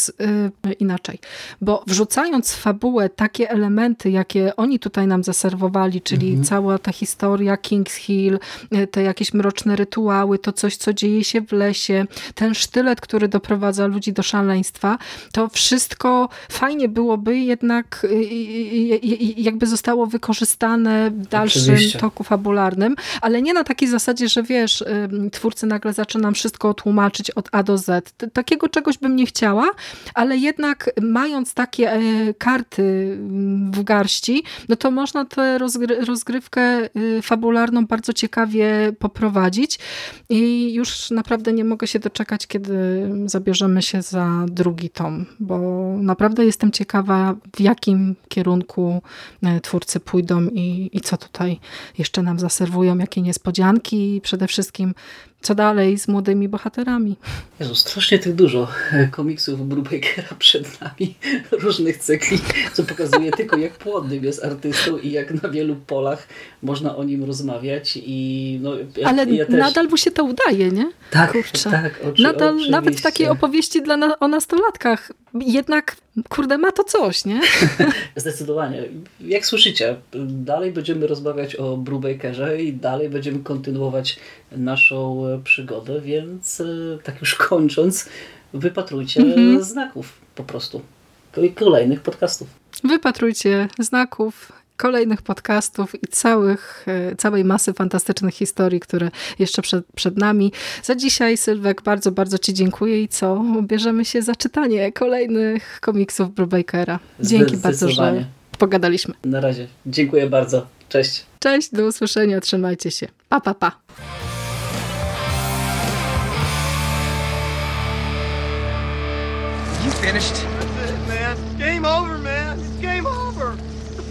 y, inaczej, bo wrzucając w fabułę takie elementy, jakie oni tutaj nam zaserwowali, czyli mhm. cała ta historia King's Hill, y, te jakieś mroczne rytuały, to coś, co dzieje się w lesie, ten sztylet, który doprowadza ludzi do szaleństwa, to wszystko fajnie byłoby jednak jakby zostało wykorzystane w dalszym Oczywiście. toku fabularnym, ale nie na takiej zasadzie, że wiesz, twórcy nagle zaczynam wszystko tłumaczyć od A do Z. Takiego czegoś bym nie chciała, ale jednak mając takie e, karty w garści, no to można tę rozgrywkę y, fabularną bardzo ciekawie poprowadzić. I już naprawdę nie mogę się doczekać, kiedy zabierzemy się za drugi tom, bo naprawdę jestem ciekawa, w jakim kierunku e, twórcy pójdą i, i co tutaj jeszcze nam zaserwują, jakie niespodzianki. I przede wszystkim co dalej z młodymi bohaterami. Jezu, strasznie tych dużo komiksów Brubakera przed nami, różnych cykli, co pokazuje tylko jak płodnym jest artystą i jak na wielu polach można o nim rozmawiać. I no, ja, Ale ja też... nadal mu się to udaje, nie? Tak, Kurczę. tak. Oczy, nadal, oczywiście. nawet takie opowieści dla na, o nastolatkach jednak, kurde, ma to coś, nie? Zdecydowanie. Jak słyszycie, dalej będziemy rozmawiać o Brubakerze i dalej będziemy kontynuować naszą przygodę, więc e, tak już kończąc, wypatrujcie Mhm. znaków po prostu. I kolejnych podcastów. Wypatrujcie znaków, kolejnych podcastów i całych, e, całej masy fantastycznych historii, które jeszcze przed, przed nami. Za dzisiaj, Sylwek, bardzo, bardzo Ci dziękuję i co? Bierzemy się za czytanie kolejnych komiksów Brubakera. Dzięki bardzo, że pogadaliśmy. Na razie. Dziękuję bardzo. Cześć. Cześć, do usłyszenia, trzymajcie się. Pa, pa, pa. You finished? That's it, man. Game over, man.